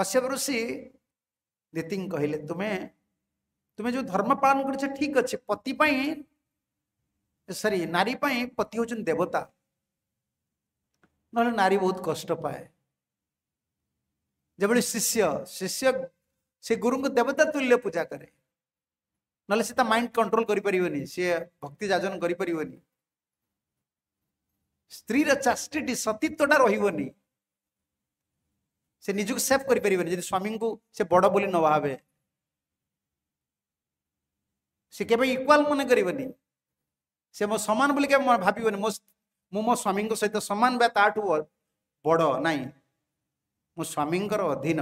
କଶ୍ୟପ ଋଷି नीति कहले तुम्हें तुम्हें जो धर्म पालन कर ठीक अच्छे पति सरी नारी पति हूँ देवता ना नारी बहुत कष्ट पाए जब शिष्य शिष्य से गुरु को देवता तुल्य पूजा कै ना सीता माइंड कंट्रोल करी से भक्ति जाजन करी स्त्री चास्टी सतीत्वटा रही से निजुक सेफ कर पारे जब स्वामी को से बड़ बोली न भावे से केवे इक्वाल मन कर सामान बोल के भाव मो मो स्वामी सहित सामान बाठू बड़ ना मो स्वामी अधीन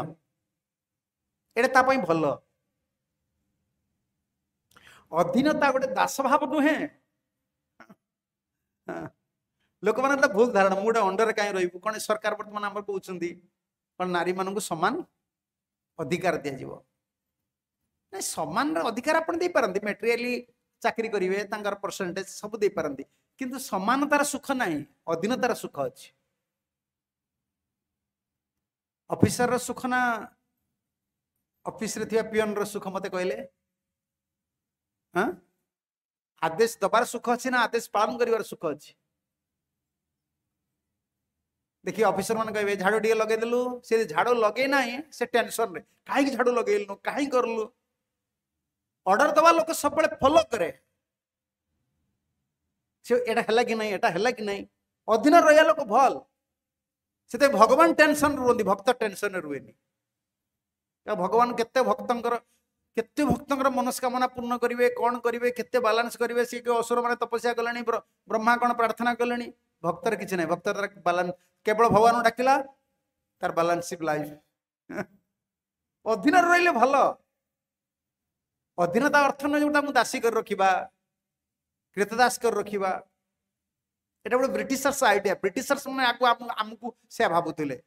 एटा भल अधीनता गोटे दास भाव नुहे लोक मैंने भूल धारणा मुझे अंडर कहीं रही कौन सरकार बर्तमान कौन କ'ଣ ନାରୀମାନଙ୍କୁ ସମାନ ଅଧିକାର ଦିଆଯିବ ନାଇଁ ସମାନର ଅଧିକାର ଆପଣ ଦେଇପାରନ୍ତି ମେଟେରିଆଲି ଚାକିରି କରିବେ ତାଙ୍କର ପରସେଣ୍ଟେଜ୍ ସବୁ ଦେଇପାରନ୍ତି କିନ୍ତୁ ସମାନତାର ସୁଖ ନାହିଁ ଅଧୀନତାର ସୁଖ ଅଛି ଅଫିସରର ସୁଖ ନା ଅଫିସରେ ଥିବା ପିଅନର ସୁଖ ମୋତେ କହିଲେ ଆଦେଶ ଦେବାର ସୁଖ ଅଛି ନା ଆଦେଶ ପାଳନ କରିବାର ସୁଖ ଅଛି देखिए अफिसर मैंने कहे झाड़ू टे लगेदेलु से झाड़ू लगे ना से टेनसन कहीं झाड़ू लगेलु कहीं करलु अर्डर दवा लोक सब फलो करे से है कि ना एटा है कि ना अधीन रहा लोक भल से भगवान टेनसन रुहत भक्त टेनसन रुहे भगवान के भक्त केते भक्त मनस्कामना पूर्ण करेंगे कौन करेंगे केते करेंगे सी असुर मैंने तपस्या कले ब्रह्मा कौन प्रार्थना कले भक्तर किसी ना भक्त केवल भगवान डाक तार बालान्सिप लाइफ अधीन रही भल अधीनता अर्थ ना जो दासी कर रखा क्रेतदास कर रखा यहाँ गोटे ब्रिटिशर्स आईडिया ब्रिटर्स मैंने आमको से भावुले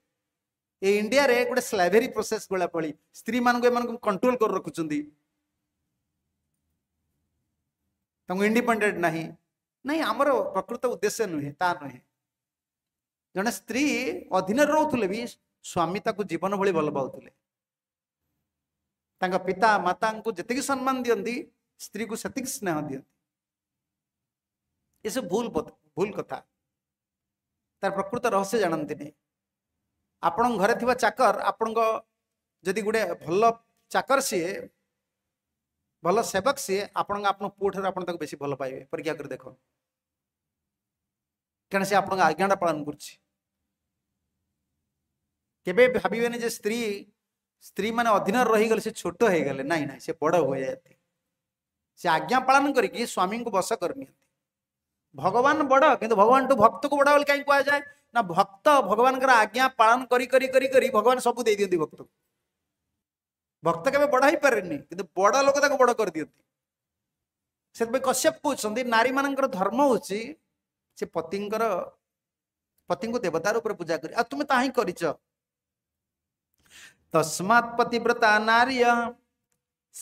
इंडिया रे गोटे स्लैभेरी प्रोसेस भाला पड़ी स्त्री मान कंट्रोल कर रखुच इंडिपेडेट नहीं ना आमर प्रकृत उद्देश्य नुहे नुहे जड़े स्त्री अधीन रोले भी स्वामी ताक जीवन भली भल पाते पिता माता जी सम्मान दिखाई स्त्री को सेक स्नेह दिखती ये भूल भूल कथा तार प्रकृत रहस्य जानती नहीं आपण घर थोड़ा चाकर आप जदि गोटे भल चाकर सीए भल सेवक सीए आप पुओं बेस भल पाए परीक्षा कर देख କାରଣ ସେ ଆପଣଙ୍କ ଆଜ୍ଞାଟା ପାଳନ କରୁଛି କେବେ ଭାବିବେନି ଯେ ସ୍ତ୍ରୀ ସ୍ତ୍ରୀମାନେ ଅଧୀନରେ ରହିଗଲେ ସେ ଛୋଟ ହେଇଗଲେ ନାଇଁ ନାଇଁ ସେ ବଡ଼ ହୋଇଯାନ୍ତି ସେ ଆଜ୍ଞା ପାଳନ କରିକି ସ୍ୱାମୀଙ୍କୁ ବସ କରିନିଅନ୍ତି ଭଗବାନ ବଡ଼ କିନ୍ତୁ ଭଗବାନଠୁ ଭକ୍ତକୁ ବଡ଼ ବୋଲି କାହିଁ କୁହାଯାଏ ନା ଭକ୍ତ ଭଗବାନଙ୍କର ଆଜ୍ଞା ପାଳନ କରି କରି କରି କରି ଭଗବାନ ସବୁ ଦେଇ ଦିଅନ୍ତି ଭକ୍ତକୁ ଭକ୍ତ କେବେ ବଡ଼ ହେଇପାରେନି କିନ୍ତୁ ବଡ଼ ଲୋକ ତାକୁ ବଡ଼ କରିଦିଅନ୍ତି ସେଥିପାଇଁ କଶ୍ୟପ କହୁଛନ୍ତି ନାରୀମାନଙ୍କର ଧର୍ମ ହେଉଛି ସେ ପତିଙ୍କର ପତିଙ୍କୁ ଦେବତା ରୂପରେ ପୂଜା କରି ଆଉ ତୁମେ ତାହା ହିଁ କରିଛ ତସ୍ମାତ୍ ପତିବ୍ରତା ନାରୀୟ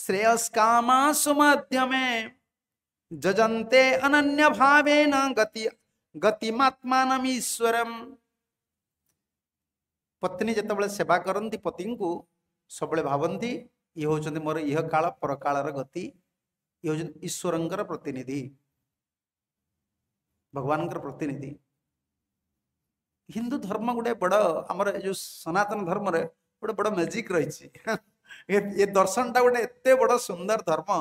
ଶ୍ରେୟସ୍କାମାସୁ ମାଧ୍ୟମେ ଯଜନ୍ତେ ଅନନ୍ୟ ଭାବେନ ଗତି ଗତିମାତ୍ମାନମ ଈଶ୍ୱରମ ପତ୍ନୀ ଯେତେବେଳେ ସେବା କରନ୍ତି ପତିଙ୍କୁ ସବୁବେଳେ ଭାବନ୍ତି ଇଏ ହେଉଛନ୍ତି ମୋର ଇହ କାଳ ପରକାଳର ଗତି ଇଏ ହେଉଛନ୍ତି ଈଶ୍ୱରଙ୍କର ପ୍ରତିନିଧି ଭଗବାନଙ୍କର ପ୍ରତିନିଧି ହିନ୍ଦୁ ଧର୍ମ ଗୋଟେ ବଡ଼ ଆମର ଯୋଉ ସନାତନ ଧର୍ମରେ ଗୋଟେ ବଡ଼ ମ୍ୟାଜିକ୍ ରହିଛି ଏ ଦର୍ଶନଟା ଗୋଟେ ଏତେ ବଡ଼ ସୁନ୍ଦର ଧର୍ମ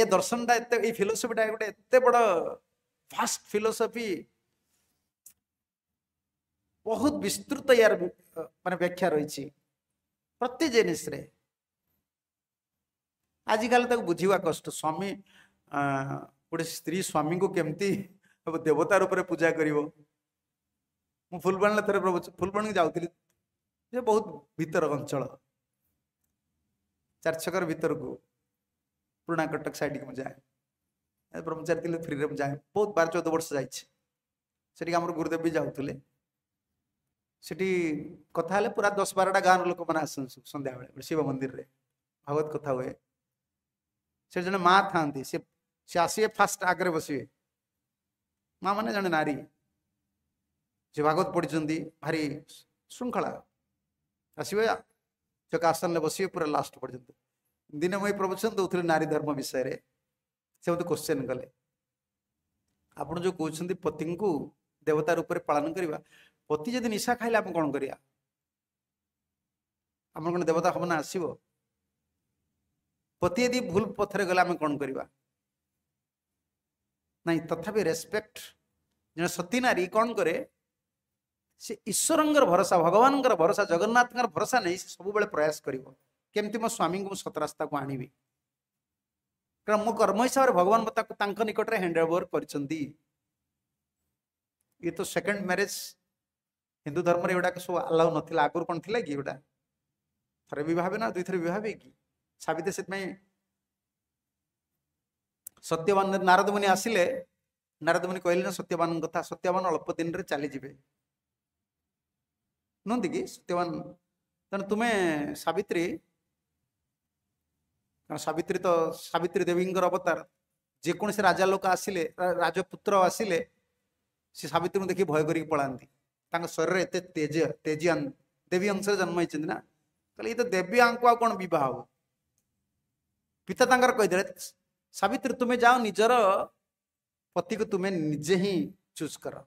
ଏ ଦର୍ଶନଟା ଏତେ ଏଇ ଫିଲୋସଫିଟା ଗୋଟେ ଏତେ ବଡ଼ ଫାଷ୍ଟ ଫିଲୋସଫି ବହୁତ ବିସ୍ତୃତ ୟାର ମାନେ ବ୍ୟାଖ୍ୟା ରହିଛି ପ୍ରତି ଜିନିଷରେ ଆଜିକାଲି ତାକୁ ବୁଝିବା କଷ୍ଟ ସ୍ୱାମୀ ଗୋଟେ ସ୍ତ୍ରୀ ସ୍ୱାମୀଙ୍କୁ କେମିତି अब देवता रूप में पूजा कर फुलबाणी थे प्रभु फुलबाणी जाऊली ଯେ ବହୁତ ଭିତର ଅଞ୍ଚଳ ଚାରି ଛକର ଭିତରକୁ ପୁରୁଣା କଟକ ସାଇଡ଼୍କି ମୁଁ ଯାଏ ବ୍ରହ୍ମଚାରୀ ଥିଲେ ଫ୍ରିରେ ମୁଁ ଯାଏ ବହୁତ ବାର ଚଉଦ ବର୍ଷ ଯାଇଛି ସେଠିକି ଆମର ଗୁରୁଦେବ ବି ଯାଉଥିଲେ ସେଠି କଥା ହେଲେ ପୁରା ଦଶ ବାରଟା ଗାଁର ଲୋକମାନେ ଆସନ୍ତି ସନ୍ଧ୍ୟାବେଳେ ଶିବ ମନ୍ଦିରରେ ଭାଗବତ କଥା ହୁଏ ସେଠି ଜଣେ ମା ଥାନ୍ତି ସେ ସେ ଆସିବେ ଫାଷ୍ଟ ଆଗରେ ବସିବେ ମା ମାନେ ଜଣେ ନାରୀ ସେ ଭାଗବତ ପଢ଼ିଛନ୍ତି ଭାରି ଶୃଙ୍ଖଳା ଆସିବେ ସେ ଆସନରେ ବସିବେ ପୁରା ଲାଷ୍ଟ ପର୍ଯ୍ୟନ୍ତ ଦିନେ ମୁଁ ଏଇ ପ୍ରବଚନ ଦେଉଥିଲି ନାରୀ ଧର୍ମ ବିଷୟରେ ସେ ମୋତେ କୋଶ୍ଚେନ୍ କଲେ ଆପଣ ଯେଉଁ କହୁଛନ୍ତି ପତିଙ୍କୁ ଦେବତା ରୂପରେ ପାଳନ କରିବା ପତି ଯଦି ନିଶା ଖାଇଲେ ଆମେ କ'ଣ କରିବା ଆମର କ'ଣ ଦେବତା ଭାବନା ଆସିବ ପତି ଯଦି ଭୁଲ ପଥରେ ଗଲେ ଆମେ କ'ଣ କରିବା ନାହିଁ ତଥାପି ରେସ୍ପେକ୍ଟ ଜଣେ ସତୀ ନାରୀ କ'ଣ କରେ ସେ ଈଶ୍ୱରଙ୍କର ଭରସା ଭଗବାନଙ୍କର ଭରସା ଜଗନ୍ନାଥଙ୍କର ଭରସା ନେଇ ସେ ସବୁବେଳେ ପ୍ରୟାସ କରିବ କେମିତି ମୋ ସ୍ୱାମୀଙ୍କୁ ମୁଁ ସତରାସ୍ତାକୁ ଆଣିବି କାରଣ ମୋ କର୍ମ ହିସାବରେ ଭଗବାନ ତାକୁ ତାଙ୍କ ନିକଟରେ ହ୍ୟାଣ୍ଡ ଓଭର କରିଛନ୍ତି ଇଏ ତ ସେକେଣ୍ଡ ମ୍ୟାରେଜ ହିନ୍ଦୁ ଧର୍ମରେ ଏଗୁଡ଼ାକ ସବୁ ଆଲାଉ ନଥିଲା ଆଗରୁ କ'ଣ ଥିଲା କି ଏଗୁଡ଼ା ଥରେ ବିବାହ ହେବେ ନା ଦୁଇଥର ବିବାହ ହେବେ କି ସାବିତ୍ରୀ ସେଥିପାଇଁ ସତ୍ୟବାନ ନାରଦ ଆସିଲେ ନାରଦ କହିଲେ ନା ସତ୍ୟବାନଙ୍କ କଥା ସତ୍ୟବାନ ଅଳ୍ପ ଦିନରେ ଚାଲିଯିବେ ନୁହନ୍ତି କି ସତ୍ୟବାନ ତେଣୁ ତୁମେ ସାବିତ୍ରୀ କାରଣ ସାବିତ୍ରୀ ତ ସାବିତ୍ରୀ ଦେବୀଙ୍କର ଅବତାର ଯେକୌଣସି ରାଜା ଲୋକ ଆସିଲେ ରାଜପୁତ୍ର ଆସିଲେ ସେ ସାବିତ୍ରୀଙ୍କୁ ଦେଖି ଭୟ କରିକି ପଳାନ୍ତି ତାଙ୍କ ଶରୀରରେ ଏତେ ତେଜ ତେଜିଆନ ଦେବୀ ଅଂଶରେ ଜନ୍ମ ହେଇଛନ୍ତି ନା କହିଲେ ଇଏ ତ ଦେବୀ ଆଙ୍କୁ ଆଉ କ'ଣ ବିବାହ ହବ ପିତା ତାଙ୍କର କହିଦେଲେ ସାବିତ୍ରୀ ତୁମେ ଯାଅ ନିଜର ପତିକୁ ତୁମେ ନିଜେ ହିଁ ଚୁଜ୍ କର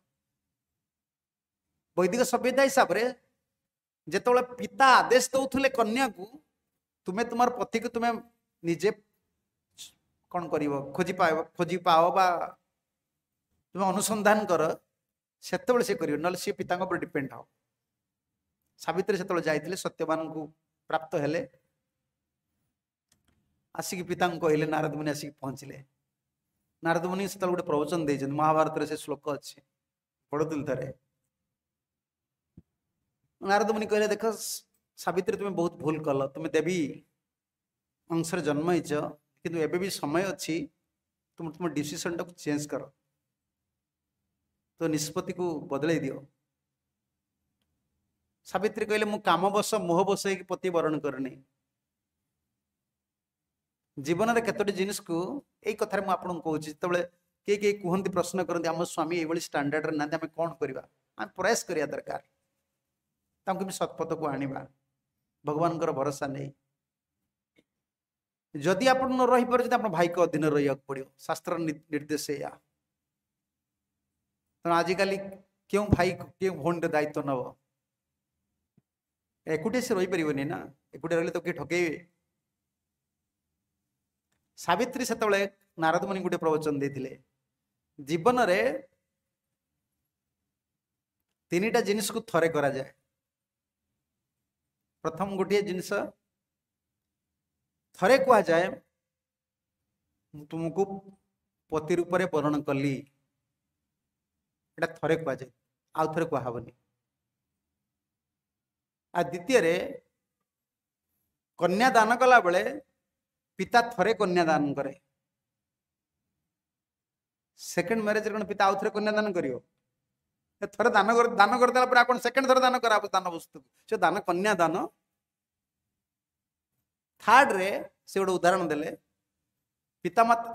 ବୈଦିକ ସଭ୍ୟତା ହିସାବରେ ଯେତେବେଳେ ପିତା ଆଦେଶ ଦଉଥିଲେ କନ୍ୟାକୁ ତୁମେ ତୁମର ପତିକୁ ତୁମେ ନିଜେ କ'ଣ କରିବ ଖୋଜି ପାଇବ ଖୋଜି ପାଅ ବା ତୁମେ ଅନୁସନ୍ଧାନ କର ସେତେବେଳେ ସେ କରିବ ନହେଲେ ସିଏ ପିତାଙ୍କ ଉପରେ ଡିପେଣ୍ଡ ହବ ସାବିତ୍ରୀ ସେତେବେଳେ ଯାଇଥିଲେ ସତ୍ୟମାନଙ୍କୁ ପ୍ରାପ୍ତ ହେଲେ ଆସିକି ପିତାଙ୍କୁ କହିଲେ ନାରଦ ଆସିକି ପହଞ୍ଚିଲେ ନାରଦ ସେତେବେଳେ ଗୋଟେ ପ୍ରବଚନ ଦେଇଛନ୍ତି ମହାଭାରତରେ ସେ ଶ୍ଳୋକ ଅଛି ପଢ଼ୁଥିଲି ଥରେ ନାରଦ କହିଲେ ଦେଖ ସାବିତ୍ରୀ ତୁମେ ବହୁତ ଭୁଲ କଲ ତୁମେ ଦେବୀ ଅଂଶରେ ଜନ୍ମ ହେଇଛ କିନ୍ତୁ ଏବେ ବି ସମୟ ଅଛି ତୁମେ ତୁମ ଡିସିସନଟାକୁ ଚେଞ୍ଜ କର ତୋ ନିଷ୍ପତ୍ତିକୁ ବଦଳେଇ ଦିଅ ସାବିତ୍ରୀ କହିଲେ ମୁଁ କାମବଶ ମୋହବଶ ହେଇକି ପତି ବରଣ କରିନି ଜୀବନରେ କେତୋଟି ଜିନିଷକୁ ଏଇ କଥାରେ ମୁଁ ଆପଣଙ୍କୁ କହୁଛି ଯେତେବେଳେ କିଏ କିଏ କୁହନ୍ତି ପ୍ରଶ୍ନ କରନ୍ତି ଆମ ସ୍ୱାମୀ ଏଇଭଳି ଷ୍ଟାଣ୍ଡାର୍ଡରେ ନାହାନ୍ତି ଆମେ କ'ଣ କରିବା ଆମେ ପ୍ରୟାସ କରିବା ଦରକାର ତାଙ୍କୁ ବି ସତ୍ପଥକୁ ଆଣିବା ଭଗବାନଙ୍କର ଭରସା ନେଇ ଯଦି ଆପଣ ନ ରହିପାରୁଛନ୍ତି ଆପଣ ଭାଇଙ୍କ ଅଧୀନରେ ରହିବାକୁ ପଡ଼ିବ ଶାସ୍ତ୍ର ନିର୍ଦ୍ଦେଶ ଏଇଆ ତେଣୁ ଆଜିକାଲି କେଉଁ ଭାଇ କେଉଁ ଭଉଣୀର ଦାୟିତ୍ୱ ନେବ ଏକୁଟିଆ ସେ ରହିପାରିବନି ନା ଏକୁଟିଆ ରହିଲେ ତ କିଏ ଠକେଇବେ ସାବିତ୍ରୀ ସେତେବେଳେ ନାରଦମୁନି ଗୋଟେ ପ୍ରବଚନ ଦେଇଥିଲେ ଜୀବନରେ ତିନିଟା ଜିନିଷକୁ ଥରେ କରାଯାଏ ପ୍ରଥମ ଗୋଟିଏ ଜିନିଷ ଥରେ କୁହାଯାଏ ମୁଁ ତୁମକୁ ପତି ରୂପରେ ବରଣ କଲି ଏଟା ଥରେ କୁହାଯାଏ ଆଉ ଥରେ କୁହା ହବନି ଆଉ ଦ୍ୱିତୀୟରେ କନ୍ୟା ଦାନ କଲାବେଳେ ପିତା ଥରେ କନ୍ୟାଦାନ କରେ ସେକେଣ୍ଡ ମ୍ୟାରେଜରେ କଣ ପିତା ଆଉ ଥରେ କନ୍ୟାଦାନ କରିବ ଥରେ ଦାନ ଦାନ କରିଦେଲା ପରେ ଆପଣ ସେକେଣ୍ଡ ଥର ଦାନ କରାବ ଦାନ ବସ୍ତୁକୁ ସେ ଦାନ କନ୍ୟାଦାନ ଥାର୍ଡରେ ସେ ଗୋଟେ ଉଦାହରଣ ଦେଲେ ପିତାମାତା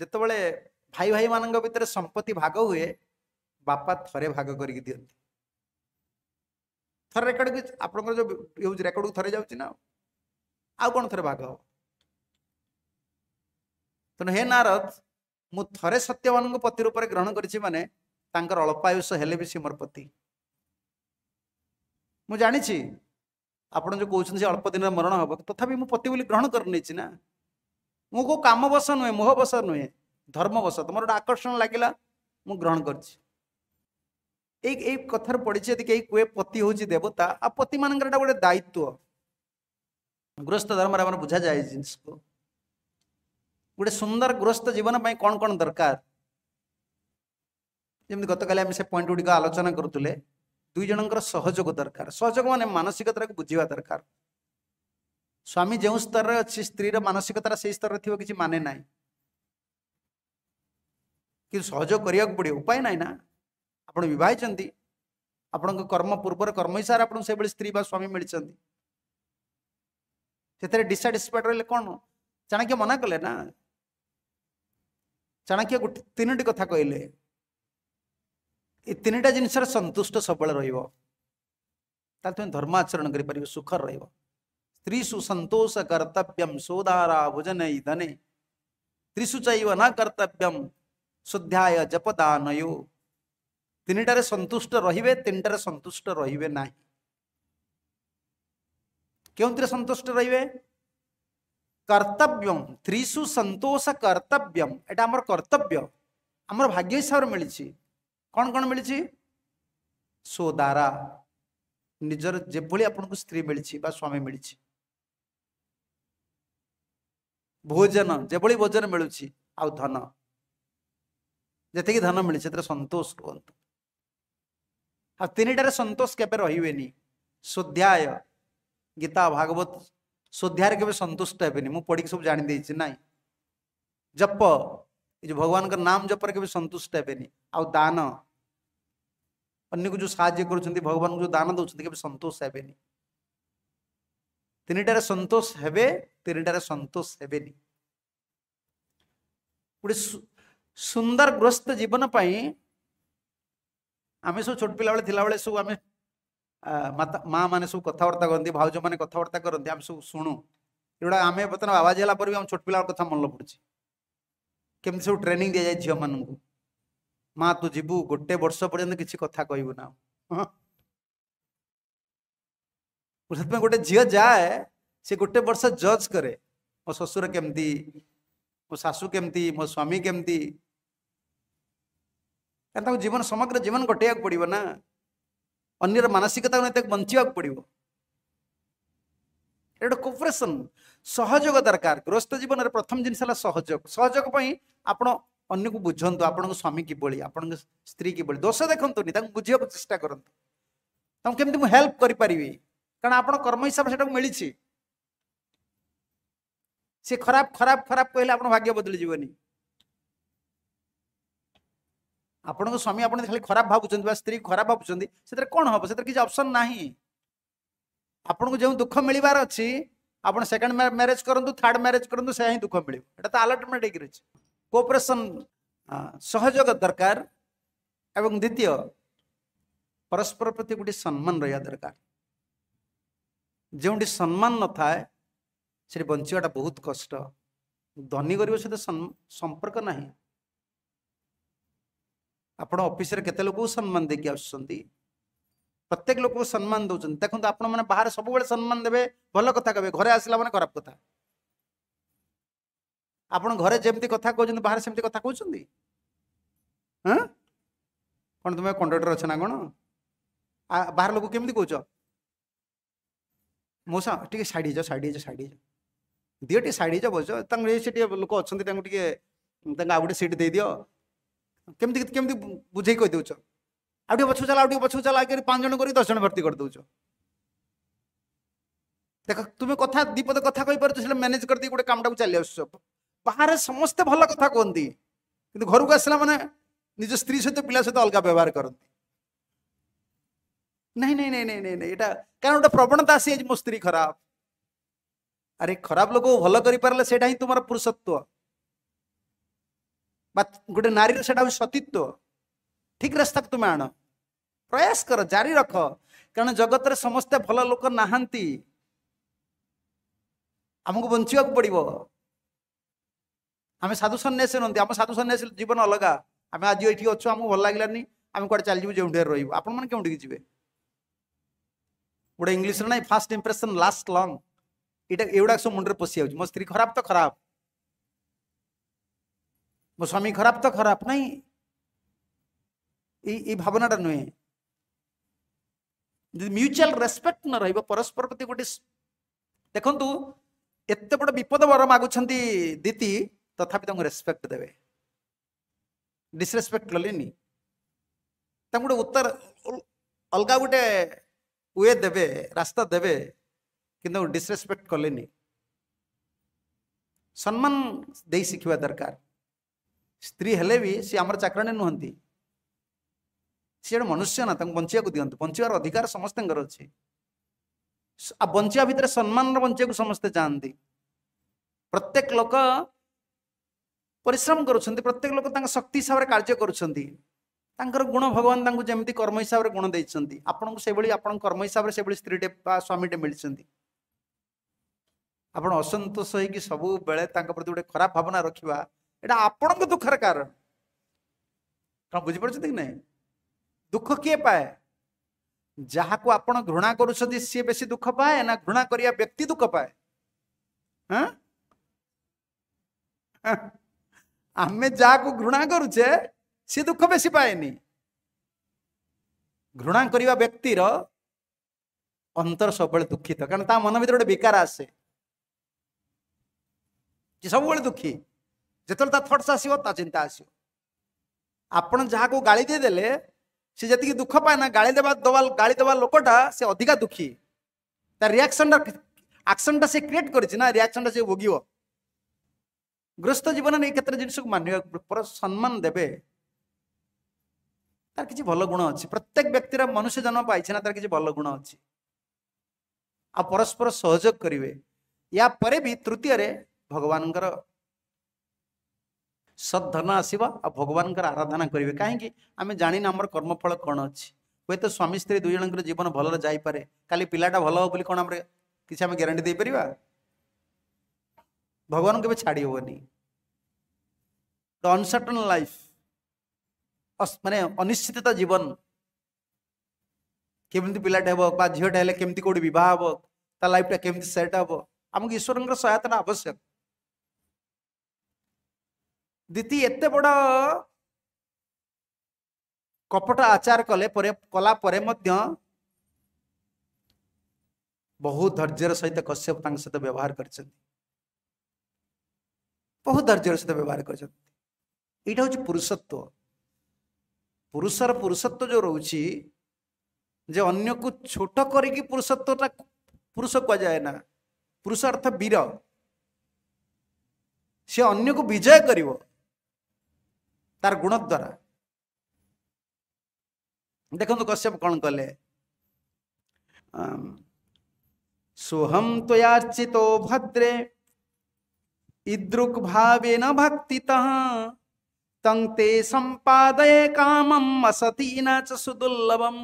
ଯେତେବେଳେ ଭାଇ ଭାଇମାନଙ୍କ ଭିତରେ ସମ୍ପତ୍ତି ଭାଗ ହୁଏ ବାପା ଥରେ ଭାଗ କରିକି ଦିଅନ୍ତି ଥରେ ରେକର୍ଡ ଆପଣଙ୍କର ଯୋଉ ହେଉଛି ରେକର୍ଡକୁ ଥରେ ଯାଉଛି ନା ଆଉ କଣ ଥରେ ଭାଗ ହବ ତେଣୁ ହେ ନାରଦ ମୁଁ ଥରେ ସତ୍ୟବାନଙ୍କୁ ପତି ରୂପରେ ଗ୍ରହଣ କରିଛି ମାନେ ତାଙ୍କର ଅଳ୍ପାୟୁଷ ହେଲେ ବି ସେ ମୋର ପତି ମୁଁ ଜାଣିଛି ଆପଣ ଯେଉଁ କହୁଛନ୍ତି ସେ ଅଳ୍ପ ଦିନରେ ମରଣ ହେବ ତଥାପି ମୁଁ ପତି ବୋଲି ଗ୍ରହଣ କରିନେଇଛି ନା ମୁଁ କେଉଁ କାମବଶ ନୁହେଁ ମୋହବଶ ନୁହେଁ ଧର୍ମବଶ ତମର ଗୋଟେ ଆକର୍ଷଣ ଲାଗିଲା ମୁଁ ଗ୍ରହଣ କରିଛି ଏଇ ଏଇ କଥାରେ ପଡ଼ିଛି ଯଦି କେହି କୁହେ ପତି ହେଉଛି ଦେବତା ଆଉ ପତିମାନଙ୍କର ଏଇଟା ଗୋଟେ ଦାୟିତ୍ୱ ଗୃହସ୍ଥ ଧର୍ମରେ ଆମର ବୁଝାଯାଏ ଜିନିଷକୁ ଗୋଟେ ସୁନ୍ଦର ଗୃହସ୍ଥ ଜୀବନ ପାଇଁ କ'ଣ କ'ଣ ଦରକାର ଯେମିତି ଗତକାଲି ଆମେ ସେ ପଏଣ୍ଟ ଗୁଡ଼ିକ ଆଲୋଚନା କରୁଥିଲେ ଦୁଇ ଜଣଙ୍କର ସହଯୋଗ ଦରକାର ସହଯୋଗ ମାନେ ମାନସିକତାକୁ ବୁଝିବା ଦରକାର ସ୍ୱାମୀ ଯେଉଁ ସ୍ତରରେ ଅଛି ସ୍ତ୍ରୀର ମାନସିକତାର ସେଇ ସ୍ତରରେ ଥିବ କିଛି ମାନେ ନାହିଁ କିନ୍ତୁ ସହଯୋଗ କରିବାକୁ ପଡ଼ିବ ଉପାୟ ନାହିଁ ନା ଆପଣ ବିବାହ ହେଇଛନ୍ତି ଆପଣଙ୍କ କର୍ମ ପୂର୍ବର କର୍ମ ହିସାବରେ ଆପଣଙ୍କୁ ସେଭଳି ସ୍ତ୍ରୀ ବା ସ୍ୱାମୀ ମିଳିଛନ୍ତି ସେଥିରେ ଡିସାଟିସ୍ଫାଏଡ୍ ରହିଲେ କ'ଣ ଚାଣକ୍ୟ ମନା କଲେ ନା ଚାଣକ୍ୟ ଗୋଟେ ତିନୋଟି କଥା କହିଲେ ଏ ତିନିଟା ଜିନିଷରେ ସନ୍ତୁଷ୍ଟ ସବୁବେଳେ ରହିବ ତାହେଲେ ତୁମେ ଧର୍ମ ଆଚରଣ କରିପାରିବ ସୁଖରେ ରହିବ ସ୍ତ୍ରୀସୁ ସନ୍ତୋଷ କର୍ତ୍ତବ୍ୟମ୍ ସୋଦାରା ଭୋଜନ ଧନେ ସ୍ତ୍ରୀସୁ ଚୈବ ନା କର୍ତ୍ତବ୍ୟମ୍ ଶୁଦ୍ଧାୟ ଜପଦାନୟୁ ତିନିଟାରେ ସନ୍ତୁଷ୍ଟ ରହିବେ ତିନିଟାରେ ସନ୍ତୁଷ୍ଟ ରହିବେ ନାହିଁ କେଉଁଥିରେ ସନ୍ତୁଷ୍ଟ ରହିବେ कर्तव्यम त्रिशु संतोष कर्तव्यम एटा आमर कर्तव्य आमर भाग्य हिसाब से मिली कौन कौन मिली सो दारा निजर जेभली आपको स्त्री मिली स्वामी मिली भोजन जेभली भोजन मिलू आन जी धन मिली सतोष कहतुटार सतोष के रही सुध्याय गीता भागवत स्वाध्याय के सन्तुष्ट है मुझे पढ़ की सब जाणी ना जप ये भगवान नाम जपर के सन्तुष्ट है दान अन्य को जो साय कर भगवान को जो दान दौर सतोष है तीन टे सतोष हे तीन टे सतोष हे गोटे सुंदर ग्रस्त जीवन पर आम सब छोट पे थी सब ମାତା ମାଆମାନେ ସବୁ କଥାବାର୍ତ୍ତା କରନ୍ତି ଭାଉଜମାନେ କଥାବାର୍ତ୍ତା କରନ୍ତି ଆମେ ସବୁ ଶୁଣୁ ଏଗୁଡ଼ା ଆମେ ବର୍ତ୍ତମାନ ଆବାଜ ହେଲା ପରେ ବି ଆମ ଛୋଟ ପିଲାଙ୍କ କଥା ମନେ ପଡ଼ୁଛି କେମିତି ସବୁ ଟ୍ରେନିଂ ଦିଆଯାଏ ଝିଅମାନଙ୍କୁ ମା ତୁ ଯିବୁ ଗୋଟେ ବର୍ଷ ପର୍ଯ୍ୟନ୍ତ କିଛି କଥା କହିବୁ ନା ସେଥିପାଇଁ ଗୋଟେ ଝିଅ ଯାଏ ସେ ଗୋଟେ ବର୍ଷ ଜଜ୍ କରେ ମୋ ଶ୍ୱଶୁର କେମିତି ମୋ ଶାଶୁ କେମିତି ମୋ ସ୍ୱାମୀ କେମିତି କାରଣ ତାଙ୍କୁ ଜୀବନ ସମଗ୍ର ଜୀବନ କଟେଇବାକୁ ପଡ଼ିବ ନା ଅନ୍ୟର ମାନସିକତାକୁ ନେଇ ତାକୁ ବଞ୍ଚିବାକୁ ପଡ଼ିବ এটা গোটে কোপরেসন সহযোগ দরকার গৃহস্থ জীবনের প্রথম জিনিস হল সহযোগ সহযোগ পাই আপনার অন্যকে বুঝন্তু আপনার স্বামী কিভাবে আপনার স্ত্রী কিভাবে দোষ দেখুনি তাকে বুঝবাকে চেষ্টা করতু তাকে কেমি হেল্প করে পারি কারণ আপনার কর্ম হিসাবে সেটা মিছে সে খারাপ খারাপ খারাপ কহিলে আপনার ভাগ্য বদলি যাবনি ଆପଣଙ୍କ ସ୍ୱାମୀ ଆପଣ ଖାଲି ଖରାପ ଭାବୁଛନ୍ତି ବା ସ୍ତ୍ରୀ ଖରାପ ଭାବୁଛନ୍ତି ସେଥିରେ କ'ଣ ହେବ ସେଥିରେ କିଛି ଅପସନ୍ ନାହିଁ ଆପଣଙ୍କୁ ଯେଉଁ ଦୁଃଖ ମିଳିବାର ଅଛି ଆପଣ ସେକେଣ୍ଡ ମ୍ୟାରେଜ କରନ୍ତୁ ଥାର୍ଡ ମ୍ୟାରେଜ କରନ୍ତୁ ସେୟା ହିଁ ଦୁଃଖ ମିଳିବ ଏଇଟା ତ ଆଲଟମେଣ୍ଟ ହେଇକି ରହିଛି କୋପରେସନ୍ ସହଯୋଗ ଦରକାର ଏବଂ ଦ୍ୱିତୀୟ ପରସ୍ପର ପ୍ରତି ଗୋଟିଏ ସମ୍ମାନ ରହିବା ଦରକାର ଯେଉଁଠି ସମ୍ମାନ ନଥାଏ ସେଠି ବଞ୍ଚିବାଟା ବହୁତ କଷ୍ଟ ଧନୀ ଗରିବ ସହିତ ସମ୍ପର୍କ ନାହିଁ ଆପଣ ଅଫିସରେ କେତେ ଲୋକଙ୍କୁ ସମ୍ମାନ ଦେଇକି ଆସୁଛନ୍ତି ପ୍ରତ୍ୟେକ ଲୋକଙ୍କୁ ସମ୍ମାନ ଦେଉଛନ୍ତି ଦେଖନ୍ତୁ ଆପଣମାନେ ବାହାରେ ସବୁବେଳେ ସମ୍ମାନ ଦେବେ ଭଲ କଥା କହିବେ ଘରେ ଆସିଲା ମାନେ ଖରାପ କଥା ଆପଣ ଘରେ ଯେମିତି କଥା କହୁଛନ୍ତି ବାହାରେ ସେମିତି କଥା କହୁଛନ୍ତି ହଁ କ'ଣ ତୁମେ କଣ୍ଡକ୍ଟର ଅଛ ନା କ'ଣ ବାହାର ଲୋକ କେମିତି କହୁଛ ମଉସା ଟିକେ ସାଇଡ଼ ହେଇଯାଅ ସାଇଡ଼ ହେଇଯାଅ ସାଇଡ଼ ହେଇଯାଅ ଦିଅ ଟିକେ ସାଇଡ଼ ହେଇଯାଅ ବସ ତାଙ୍କୁ ସେ ଟିକେ ଲୋକ ଅଛନ୍ତି ତାଙ୍କୁ ଟିକେ ତାଙ୍କୁ ଆଉ ଗୋଟେ ସିଟ୍ ଦେଇଦିଅ কেমতি কেমতি বুঝাই কই দেউছ ଆଉ ଟିକେ ପଛକୁ ଚାଲ ଆଉ ଟିକେ ପଛକୁ ଚାଲ ଆଗରେ ପାଞ୍ଚ ଜଣ କରିକି ଦଶ ଜଣ ଭର୍ତ୍ତି କରିଦେଉଛ ଦେଖ ତୁମେ କଥା ଦୁଇ ପଦ କଥା କହିପାରୁଛ ସେଟା ମ୍ୟାନେଜ୍ କରିଦେଇକି ଗୋଟେ କାମଟାକୁ ଚାଲି ଆସୁଛ ବାହାରେ ସମସ୍ତେ ଭଲ କଥା କୁହନ୍ତି କିନ୍ତୁ ଘରକୁ ଆସିଲା ମାନେ ନିଜ ସ୍ତ୍ରୀ ସହିତ ପିଲା ସହିତ ଅଲଗା ବ୍ୟବହାର କରନ୍ତି ନାଇଁ ନାଇଁ ନାଇଁ ନାଇଁ ନାଇଁ ନାଇଁ ଏଇଟା କାରଣ ଗୋଟେ ପ୍ରବଣତା ଆସିଯାଇଛି ମୋ ସ୍ତ୍ରୀ ଖରାପ ଆରେ ଖରାପ ଲୋକକୁ ଭଲ କରିପାରିଲେ ସେଇଟା ହିଁ ତୁମର ପୁରୁଷତ୍ୱ ବା ଗୋଟେ ନାରୀର ସେଇଟା ହେଉଛି ସତୀତ୍ୱ ଠିକ୍ ରାସ୍ତାକୁ ତୁମେ ଆଣ ପ୍ରୟାସ କର ଜାରି ରଖ କାରଣ ଜଗତରେ ସମସ୍ତେ ଭଲ ଲୋକ ନାହାନ୍ତି ଆମକୁ ବଞ୍ଚିବାକୁ ପଡ଼ିବ ଆମେ ସାଧୁ ସନ୍ନ୍ୟାସୀ ନୁହନ୍ତି ଆମ ସାଧୁ ସନ୍ନ୍ୟାସୀ ଜୀବନ ଅଲଗା ଆମେ ଆଜି ଏଠି ଅଛୁ ଆମକୁ ଭଲ ଲାଗିଲାନି ଆମେ କୁଆଡ଼େ ଚାଲିଯିବୁ ଯେଉଁଠାରେ ରହିବୁ ଆପଣମାନେ କେଉଁଠିକି ଯିବେ ଗୋଟେ ଇଂଲିଶରେ ନାହିଁ ଫାଷ୍ଟ ଇମ୍ପ୍ରେସନ୍ ଲାଷ୍ଟ ଲଙ୍ଗ୍ ଏଇଟା ଏଗୁଡ଼ାକ ସବୁ ମୁଣ୍ଡରେ ପଶିଯାଉଛି ମୋ ସ୍ତ୍ରୀ ଖରାପ ତ ଖରାପ ମୋ ସ୍ୱାମୀ ଖରାପ ତ ଖରାପ ନାହିଁ ଏଇ ଏଇ ଭାବନାଟା ନୁହେଁ ଯଦି ମ୍ୟୁଚୁଆଲ ରେସ୍ପେକ୍ଟ ନ ରହିବ ପରସ୍ପର ପ୍ରତି ଗୋଟେ ଦେଖନ୍ତୁ ଏତେ ବଡ଼ ବିପଦ ବର ମାଗୁଛନ୍ତି ଦିତି ତଥାପି ତାଙ୍କୁ ରେସ୍ପେକ୍ଟ ଦେବେ ଡିସରେସ୍ପେକ୍ଟ କଲେନି ତାଙ୍କୁ ଗୋଟେ ଉତ୍ତର ଅଲଗା ଗୋଟେ ୱେ ଦେବେ ରାସ୍ତା ଦେବେ କିନ୍ତୁ ଡିସରେସ୍ପେକ୍ଟ କଲେନି ସମ୍ମାନ ଦେଇ ଶିଖିବା ଦରକାର ସ୍ତ୍ରୀ ହେଲେ ବି ସେ ଆମର ଚାକରାଣୀ ନୁହନ୍ତି ସିଏ ଜଣେ ମନୁଷ୍ୟ ନା ତାଙ୍କୁ ବଞ୍ଚିବାକୁ ଦିଅନ୍ତୁ ବଞ୍ଚିବାର ଅଧିକାର ସମସ୍ତଙ୍କର ଅଛି ଆଉ ବଞ୍ଚିବା ଭିତରେ ସମ୍ମାନର ବଞ୍ଚିବାକୁ ସମସ୍ତେ ଚାହାନ୍ତି ପ୍ରତ୍ୟେକ ଲୋକ ପରିଶ୍ରମ କରୁଛନ୍ତି ପ୍ରତ୍ୟେକ ଲୋକ ତାଙ୍କ ଶକ୍ତି ହିସାବରେ କାର୍ଯ୍ୟ କରୁଛନ୍ତି ତାଙ୍କର ଗୁଣ ଭଗବାନ ତାଙ୍କୁ ଯେମିତି କର୍ମ ହିସାବରେ ଗୁଣ ଦେଇଛନ୍ତି ଆପଣଙ୍କୁ ସେଭଳି ଆପଣଙ୍କ କର୍ମ ହିସାବରେ ସେଭଳି ସ୍ତ୍ରୀଟେ ବା ସ୍ୱାମୀଟେ ମିଳିଛନ୍ତି ଆପଣ ଅସନ୍ତୋଷ ହେଇକି ସବୁବେଳେ ତାଙ୍କ ପ୍ରତି ଗୋଟେ ଖରାପ ଭାବନା ରଖିବା এটা আপনার দুঃখের কারণ কারণ বুঝিপারছেন কি না দুঃখ কি পায়ে ଯାହାକୁ ଆପଣ ଘୃଣା କରୁଛନ୍ତି ସିଏ ବେଶୀ ଦୁଃଖ ପାଏ ନା ଘୃଣା କରିବା ବ୍ୟକ୍ତି ଦୁଃଖ ପାଏ ଆମେ ଯାହାକୁ ଘୃଣା କରୁଛେ ସିଏ ଦୁଃଖ ବେଶୀ ପାଏନି ଘୃଣା କରିବା ବ୍ୟକ୍ତିର ଅନ୍ତର ସବୁବେଳେ ଦୁଃଖିତ କାରଣ ତା ମନ ଭିତରେ ଗୋଟେ ବିକାର ଆସେ ସବୁବେଳେ ଦୁଃଖୀ ଯେତେବେଳେ ତା ଥଟ୍ସ ଆସିବ ତା ଚିନ୍ତା ଆସିବ ଆପଣ ଯାହାକୁ ଗାଳି ଦେଇଦେଲେ ସେ ଯେତିକି ଦୁଃଖ ପାଏ ନା ଗାଳି ଦେବା ଦେବା ଗାଳି ଦେବା ଲୋକଟା ସେ ଅଧିକା ଦୁଃଖୀ ତା ରିଆକ୍ସନଟା ଆକ୍ସନଟା ସେ କ୍ରିଏଟ୍ କରିଛି ନା ରିଆକ୍ସନଟା ସେ ଭୋଗିବ ଗ୍ରସ୍ତ ଜୀବନରେ ଏଇ କ୍ଷେତ୍ରରେ ଜିନିଷକୁ ମାନିବାକୁ ପର ସମ୍ମାନ ଦେବେ ତାର କିଛି ଭଲ ଗୁଣ ଅଛି ପ୍ରତ୍ୟେକ ବ୍ୟକ୍ତିର ମନୁଷ୍ୟ ଜନ୍ମ ପାଇଛି ନା ତାର କିଛି ଭଲ ଗୁଣ ଅଛି ଆଉ ପରସ୍ପର ସହଯୋଗ କରିବେ ୟା ପରେ ବି ତୃତୀୟରେ ଭଗବାନଙ୍କର ସଦ୍ଧନ ଆସିବ ଆଉ ଭଗବାନଙ୍କର ଆରାଧନା କରିବେ କାହିଁକି ଆମେ ଜାଣିନା ଆମର କର୍ମଫଳ କ'ଣ ଅଛି ହୁଏତ ସ୍ୱାମୀ ସ୍ତ୍ରୀ ଦୁଇ ଜଣଙ୍କର ଜୀବନ ଭଲରେ ଯାଇପାରେ କାଲି ପିଲାଟା ଭଲ ହେବ ବୋଲି କ'ଣ ଆମର କିଛି ଆମେ ଗ୍ୟାରେଣ୍ଟି ଦେଇପାରିବା ଭଗବାନ କେବେ ଛାଡ଼ି ହେବନି ଅନସର୍ଟନ ଲାଇଫ୍ ମାନେ ଅନିଶ୍ଚିତତା ଜୀବନ କେମିତି ପିଲାଟେ ହେବ ବା ଝିଅଟେ ହେଲେ କେମିତି କେଉଁଠି ବିବାହ ହେବ ତା ଲାଇଫ୍ଟା କେମିତି ସେଟ୍ ହେବ ଆମକୁ ଈଶ୍ୱରଙ୍କର ସହାୟତାଟା ଆବଶ୍ୟକ ଦିତି ଏତେ ବଡ଼ କପଟ ଆଚାର କଲେ ପରେ କଲା ପରେ ମଧ୍ୟ ବହୁତ ଧୈର୍ଯ୍ୟର ସହିତ କଶ୍ୟପ ତାଙ୍କ ସହିତ ବ୍ୟବହାର କରିଛନ୍ତି ବହୁତ ଧୈର୍ଯ୍ୟର ସହିତ ବ୍ୟବହାର କରିଛନ୍ତି ଏଇଟା ହେଉଛି ପୁରୁଷତ୍ୱ ପୁରୁଷର ପୁରୁଷତ୍ୱ ଯେଉଁ ରହୁଛି ଯେ ଅନ୍ୟକୁ ଛୋଟ କରିକି ପୁରୁଷତ୍ୱଟା ପୁରୁଷ କୁହାଯାଏ ନା ପୁରୁଷ ଅର୍ଥ ବୀର ସେ ଅନ୍ୟକୁ ବିଜୟ କରିବ तार गुण द्वारा देख कश्यप कौन कले सोहम त्वयार्चितो तो भद्रे इद्रुक भाव न भक्ति तंते संपादय कामम असती न सुदुर्लभम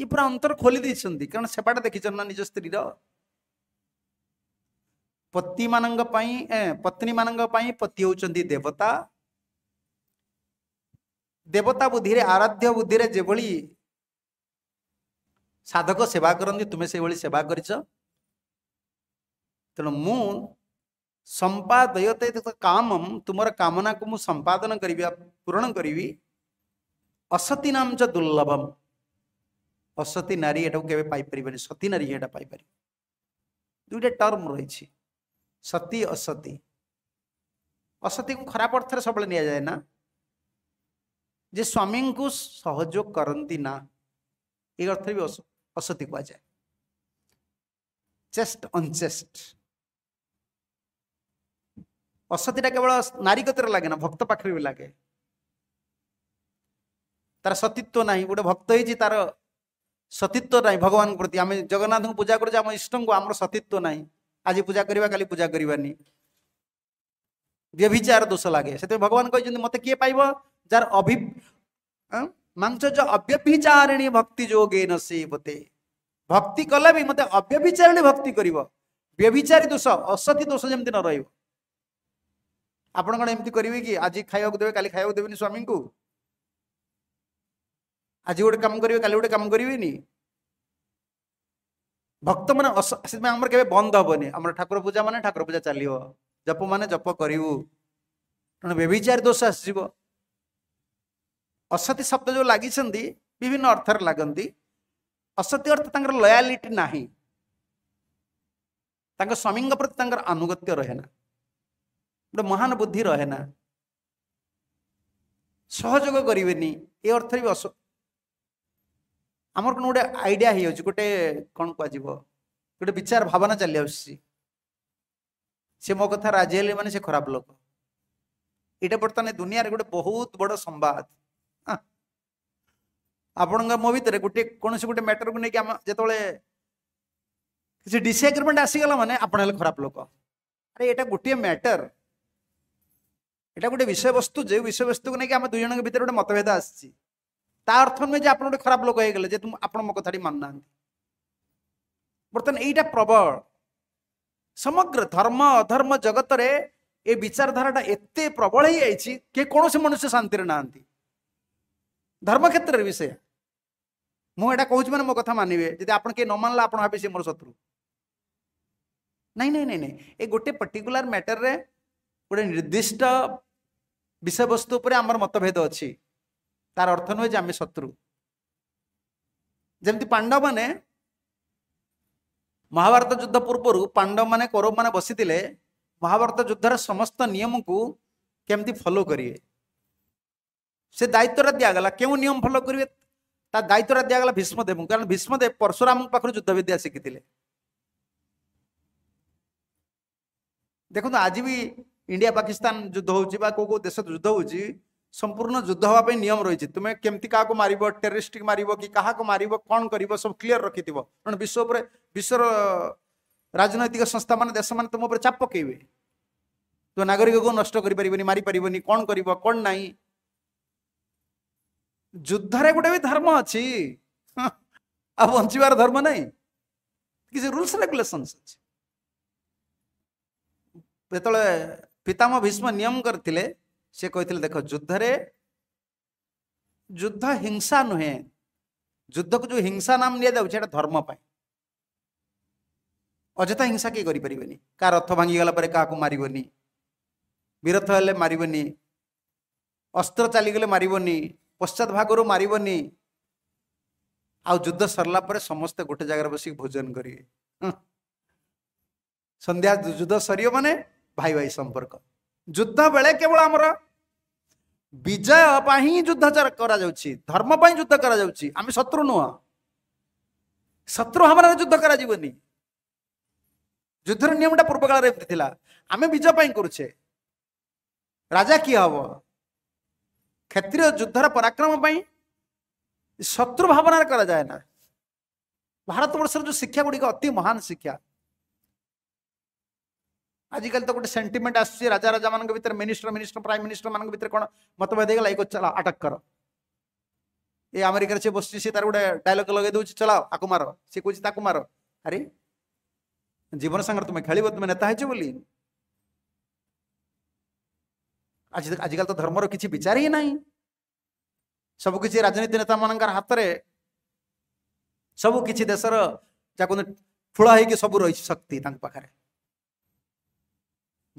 ये पूरा अंतर खोली दी कारण सेपाटा देखी ना निज स्त्री र पति मानंग पत्नी मान पति होचन्ति देवता देवता बुद्धि र आराध बुद्धिर जकमेवाछ तपाईँको कामम तुम्र कामना सम्पादन पूरण गरी असती नाम दुर्लभम असती नारी एटा केही पाप सती नारी एटा पापर दुईटा टर्म र सती असती असती खराब अर्थले सबै निया को सहयोग कति नर्थी चेस्ट कुरा असती केवल नारीे भक्त पाव नै गोट भक्त है तार सतीत्व नै भगवान प्रति जगन्नाथ पूजा इष्ट सतीत्व नै आज पूजा पूजा गरिानी व्यभिचार दोष से भगवान मते कि पा जार अभि अं, मांस अव्यभिचारिणी भक्ति जोगे न से मत भक्ति कले भी मत अव्यभिचारिणी भक्ति कर व्यभिचारी दोष असती दोष जमी न रही आपण कौन एमती कि आज खाया देवे कल खाया देवे स्वामी को आज गोटे कम करेंगे कल गोटे कम करें भक्त मान बंद हेनी आम ठाकुर पूजा मान ठाकुर पूजा चलो जप मान जप करू व्यभिचारी दोष आसीज ଅସତୀ ଶବ୍ଦ ଯେଉଁ ଲାଗିଛନ୍ତି ବିଭିନ୍ନ ଅର୍ଥରେ ଲାଗନ୍ତି ଅସତୀ ଅର୍ଥ ତାଙ୍କର ଲୟାଲିଟି ନାହିଁ ତାଙ୍କ ସ୍ୱାମୀଙ୍କ ପ୍ରତି ତାଙ୍କର ଆନୁଗତ୍ୟ ରହେ ନା ଗୋଟେ ମହାନ ବୁଦ୍ଧି ରହେ ନା ସହଯୋଗ କରିବେନି ଏ ଅର୍ଥରେ ବି ଅସ ଆମର କ'ଣ ଗୋଟେ ଆଇଡ଼ିଆ ହେଇଯାଉଛି ଗୋଟେ କ'ଣ କୁହାଯିବ ଗୋଟେ ବିଚାର ଭାବନା ଚାଲି ଆସୁଛି ସେ ମୋ କଥା ରାଜି ହେଲେ ମାନେ ସେ ଖରାପ ଲୋକ ଏଇଟା ବର୍ତ୍ତମାନ ଦୁନିଆରେ ଗୋଟେ ବହୁତ ବଡ଼ ସମ୍ବାଦ ଆପଣଙ୍କ ମୋ ଭିତରେ ଗୋଟିଏ କୌଣସି ଗୋଟେ ମ୍ୟାଟରକୁ ନେଇକି ଆମ ଯେତେବେଳେ କିଛି ଡିସଏଗ୍ରିମେଣ୍ଟ ଆସିଗଲା ମାନେ ଆପଣ ହେଲେ ଖରାପ ଲୋକ ଆରେ ଏଇଟା ଗୋଟିଏ ମ୍ୟାଟର ଏଇଟା ଗୋଟେ ବିଷୟବସ୍ତୁ ଯେ ବିଷୟବସ୍ତୁକୁ ନେଇକି ଆମେ ଦୁଇ ଜଣଙ୍କ ଭିତରେ ଗୋଟେ ମତଭେଦ ଆସିଛି ତା ଅର୍ଥ ନୁହେଁ ଯେ ଆପଣ ଗୋଟେ ଖରାପ ଲୋକ ହେଇଗଲେ ଯେ ଆପଣ ମୋ କଥାଟି ମାନୁନାହାନ୍ତି ବର୍ତ୍ତମାନ ଏଇଟା ପ୍ରବଳ ସମଗ୍ର ଧର୍ମ ଅଧର୍ମ ଜଗତରେ ଏ ବିଚାରଧାରାଟା ଏତେ ପ୍ରବଳ ହେଇଯାଇଛି କିଏ କୌଣସି ମନୁଷ୍ୟ ଶାନ୍ତିରେ ନାହାନ୍ତି ଧର୍ମ କ୍ଷେତ୍ରରେ ବି ସେଇଆ ମୁଁ ଏଇଟା କହୁଛି ମାନେ ମୋ କଥା ମାନିବେ ଯଦି ଆପଣ କିଏ ନ ମାନିଲା ଆପଣ ଭାବିବେ ସେ ମୋର ଶତ୍ରୁ ନାଇଁ ନାଇଁ ନାଇଁ ନାଇଁ ଏ ଗୋଟେ ପର୍ଟିକୁଲାର ମ୍ୟାଟରରେ ଗୋଟେ ନିର୍ଦ୍ଦିଷ୍ଟ ବିଷୟବସ୍ତୁ ଉପରେ ଆମର ମତଭେଦ ଅଛି ତାର ଅର୍ଥ ନୁହେଁ ଯେ ଆମେ ଶତ୍ରୁ ଯେମିତି ପାଣ୍ଡବମାନେ ମହାଭାରତ ଯୁଦ୍ଧ ପୂର୍ବରୁ ପାଣ୍ଡବମାନେ କୌରବମାନେ ବସିଥିଲେ ମହାଭାରତ ଯୁଦ୍ଧର ସମସ୍ତ ନିୟମକୁ କେମିତି ଫଲୋ କରିବେ ସେ ଦାୟିତ୍ୱଟା ଦିଆଗଲା କେଉଁ ନିୟମ ଫଲୋ କରିବେ ତା ଦାୟିତ୍ୱଟା ଦିଆଗଲା ଭୀଷ୍ମଦେବଙ୍କୁ କାରଣ ଭୀଷ୍ମଦେବ ପରଶୁରାମଙ୍କ ପାଖରୁ ଯୁଦ୍ଧ ବିଦ୍ୟା ଶିଖିଥିଲେ ଦେଖନ୍ତୁ ଆଜି ବି ଇଣ୍ଡିଆ ପାକିସ୍ତାନ ଯୁଦ୍ଧ ହେଉଛି ବା କେଉଁ କେଉଁ ଦେଶ ଯୁଦ୍ଧ ହେଉଛି ସମ୍ପୂର୍ଣ୍ଣ ଯୁଦ୍ଧ ହେବା ପାଇଁ ନିୟମ ରହିଛି ତୁମେ କେମିତି କାହାକୁ ମାରିବ ଟେରିଷ୍ଟ ମାରିବ କି କାହାକୁ ମାରିବ କ'ଣ କରିବ ସବୁ କ୍ଲିଅର ରଖିଥିବ କାରଣ ବିଶ୍ୱ ଉପରେ ବିଶ୍ୱର ରାଜନୈତିକ ସଂସ୍ଥାମାନେ ଦେଶମାନେ ତୁମ ଉପରେ ଚାପ ପକେଇବେ ତୁମ ନାଗରିକକୁ ନଷ୍ଟ କରିପାରିବନି ମାରିପାରିବନି କ'ଣ କରିବ କ'ଣ ନାହିଁ युद्ध गोटे भी धर्म अच्छी बचार धर्म ना किसी रूल्स रेगुलेसन अच्छे जो पिताम भीष्म नियम करते देख युद्ध युद्ध हिंसा नुहे युद्ध को जो हिंसा नाम दिया निर्मी धर्म पर अजथा हिंसा किए कर रथ गला क्या मारनी वीरथ हेल्ले मारनी अस्त्र चलीगले मारनी ପଶ୍ଚାତ ଭାଗରୁ ମାରିବନି ଆଉ ଯୁଦ୍ଧ ସରିଲା ପରେ ସମସ୍ତେ ଗୋଟେ ଜାଗାରେ ବସିକି ଭୋଜନ କରିବେ ସନ୍ଧ୍ୟା ଯୁଦ୍ଧ ସରିବ ମାନେ ଭାଇ ଭାଇ ସମ୍ପର୍କ ଯୁଦ୍ଧ ବେଳେ କେବଳ ଆମର ବିଜୟ ପାଇଁ ହିଁ ଯୁଦ୍ଧ କରାଯାଉଛି ଧର୍ମ ପାଇଁ ଯୁଦ୍ଧ କରାଯାଉଛି ଆମେ ଶତ୍ରୁ ନୁହଁ ଶତ୍ରୁ ଭାବନାରେ ଯୁଦ୍ଧ କରାଯିବନି ଯୁଦ୍ଧର ନିୟମଟା ପୂର୍ବକାଳରେ ଏମିତି ଥିଲା ଆମେ ବିଜୟ ପାଇଁ କରୁଛେ ରାଜା କିଏ ହବ क्षेत्रीय युद्धर पराक्रम शत्रु भावन कराए ना भारत बर्षर जो शिक्षा गुड़िक अति महान शिक्षा आज कल तो गोटे सेंटिमेंट आसा राजा मान भर मिनिस्टर मिनिस्टर प्राइम मिनिस्टर मान भर कौन मतभेद चला आटक कर ये आमेरिकार सी बस तार गोटे डायलग लगे दूसरे चलाओ आकुमार सी कहते मार आरी जीवन सागर तुम्हें खेल तुम नेता है ଆଜି ଆଜିକାଲି ତ ଧର୍ମର କିଛି ବିଚାର ହିଁ ନାହିଁ ସବୁକିଛି ରାଜନୀତି ନେତାମାନଙ୍କର ହାତରେ ସବୁ କିଛି ଦେଶର ଯାହା କୁହନ୍ତି ଠୁଳ ହେଇକି ସବୁ ରହିଛି ଶକ୍ତି ତାଙ୍କ ପାଖରେ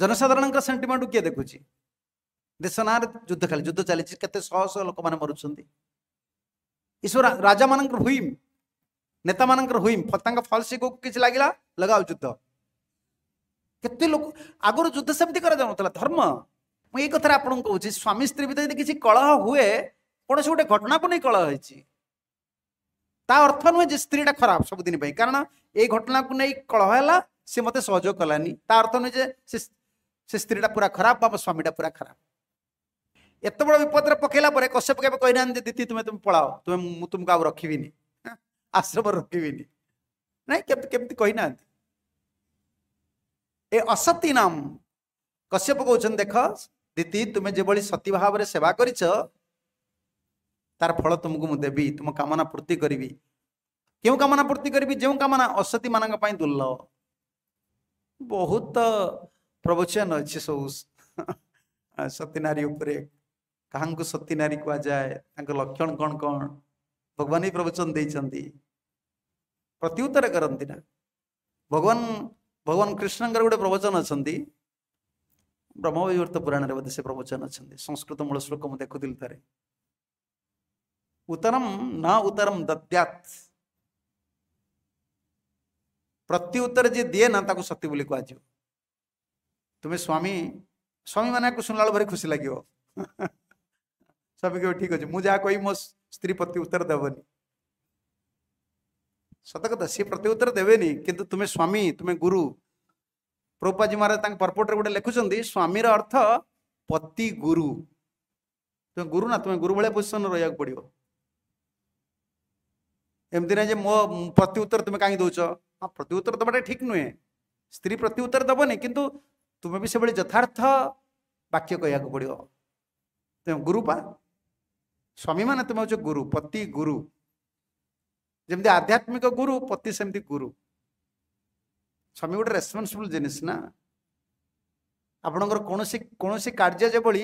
ଜନସାଧାରଣଙ୍କର ସେଣ୍ଟିମେଣ୍ଟକୁ କିଏ ଦେଖୁଛି ଦେଶ ନାଁରେ ଯୁଦ୍ଧ ଖାଲି ଯୁଦ୍ଧ ଚାଲିଛି କେତେ ଶହ ଶହ ଲୋକମାନେ ମରୁଛନ୍ତି ଏସବୁ ରାଜାମାନଙ୍କର ହୁଇମ୍ ନେତାମାନଙ୍କର ହୁଇମ୍ ତାଙ୍କ ଫଲସିକୁ କିଛି ଲାଗିଲା ଲଗାଉ ଯୁଦ୍ଧ କେତେ ଲୋକ ଆଗରୁ ଯୁଦ୍ଧ ସେମିତି କରାଯାଉନଥିଲା ଧର୍ମ ମୁଁ ଏଇ କଥାରେ ଆପଣଙ୍କୁ କହୁଛି ସ୍ୱାମୀ ସ୍ତ୍ରୀ ଭିତରେ ଯଦି କିଛି କଳହ ହୁଏ କୌଣସି ଗୋଟେ ଘଟଣାକୁ ନେଇ କଳହ ହେଇଛି ତା ଅର୍ଥ ନୁହେଁ ଯେ ସ୍ତ୍ରୀଟା ଖରାପ ସବୁଦିନ ପାଇଁ କାରଣ ଏଇ ଘଟଣାକୁ ନେଇ କଳହ ହେଲା ସେ ମୋତେ ସହଯୋଗ କଲାନି ତା ଅର୍ଥ ନୁହେଁ ଯେ ସେ ସେ ସ୍ତ୍ରୀଟା ପୁରା ଖରାପ ବା ମୋ ସ୍ୱାମୀଟା ପୁରା ଖରାପ ଏତେ ବଡ଼ ବିପଦରେ ପକେଇଲା ପରେ କଶ୍ୟପ କେବେ କହିନାହାନ୍ତି ଦିଦି ତୁମେ ତୁମେ ପଳାଅ ତୁମେ ମୁଁ ତୁମକୁ ଆଉ ରଖିବିନି ଆଶ୍ରମରେ ରଖିବିନି ନାଇଁ କେମିତି କେମିତି କହିନାହାନ୍ତି ଏ ଅସତୀ ନାମ କଶ୍ୟପ କହୁଛନ୍ତି ଦେଖ दिदी तभ सती भाव सेवा तार फल तम तुम कामना पूर्ति गरी कामना पूर्ति गरी जो कामना असती मैले दुर्लभ बहुत प्रवचन अब सब सती नारी सती नारी कु लक्षण कन् कन् भगवान् है प्रवचन देन्तिर कति नगवान भगवान कृष्णको गे प्रवचन अन्ति ಬ್ರಹ್ಮವೈವರ್ತ ಪುರಾಣರ ವದಿಸಿ ಪ್ರವಚನ ಚಂದೆ ಸಂಸ್ಕೃತ ಮೂಲ ಶ್ಲೋಕಮ ದೆಕ್ಕು ತಿಳ್ತಾರೆ ಉತ್ತರಂ ನಾ ಉತ್ತರಂ ದತ್ಯಾತ್ प्रत्युत्तर जी दिए ना ताको सत्य बोली कह तुम्हें स्वामी स्वामी मैंने शुणला भारी खुशी लगे स्वामी कह ठीक अच्छे मुझे जहाँ कह मो स्त्री प्रत्युत्तर देवनी सत कथा सी प्रत्युत्तर देवे कि तुम्हें स्वामी तुम्हें गुरु ପ୍ରଭୁପାଦୀ ମହାରାଜ ତାଙ୍କ ପର୍ପୋଟରେ ଗୋଟେ ଲେଖୁଛନ୍ତି ସ୍ୱାମୀର ଅର୍ଥ ପତି ଗୁରୁ ତୁମେ ଗୁରୁ ନା ତୁମେ ଗୁରୁ ଭଳିଆ ପୋଜିସନରେ ରହିବାକୁ ପଡ଼ିବ ଏମିତି ନାହିଁ ଯେ ମୋ ପ୍ରତି ଉତ୍ତର ତୁମେ କାହିଁକି ଦେଉଛ ହଁ ପ୍ରତି ଉତ୍ତର ଦେବାଟା ଠିକ୍ ନୁହେଁ ସ୍ତ୍ରୀ ପ୍ରତି ଉତ୍ତର ଦେବନି କିନ୍ତୁ ତୁମେ ବି ସେଭଳି ଯଥାର୍ଥ ବାକ୍ୟ କହିବାକୁ ପଡ଼ିବ ତୁମେ ଗୁରୁ ପା ସ୍ୱାମୀମାନେ ତୁମେ ହେଉଛ ଗୁରୁ ପତି ଗୁରୁ ଯେମିତି ଆଧ୍ୟାତ୍ମିକ ଗୁରୁ ପତି ସେମିତି ଗୁରୁ ᱥᱟᱢᱤᱵᱩᱴ ᱨᱮᱥᱯᱚᱱᱥᱟᱵલ ᱡᱮᱱᱮᱥᱱᱟ ᱟᱯᱱᱚᱜᱚᱨ ᱠᱚᱱᱚᱥᱮ ᱠᱚᱱᱚᱥᱮ ᱠᱟᱨᱡᱟ ᱡᱮᱵᱚᱲᱤ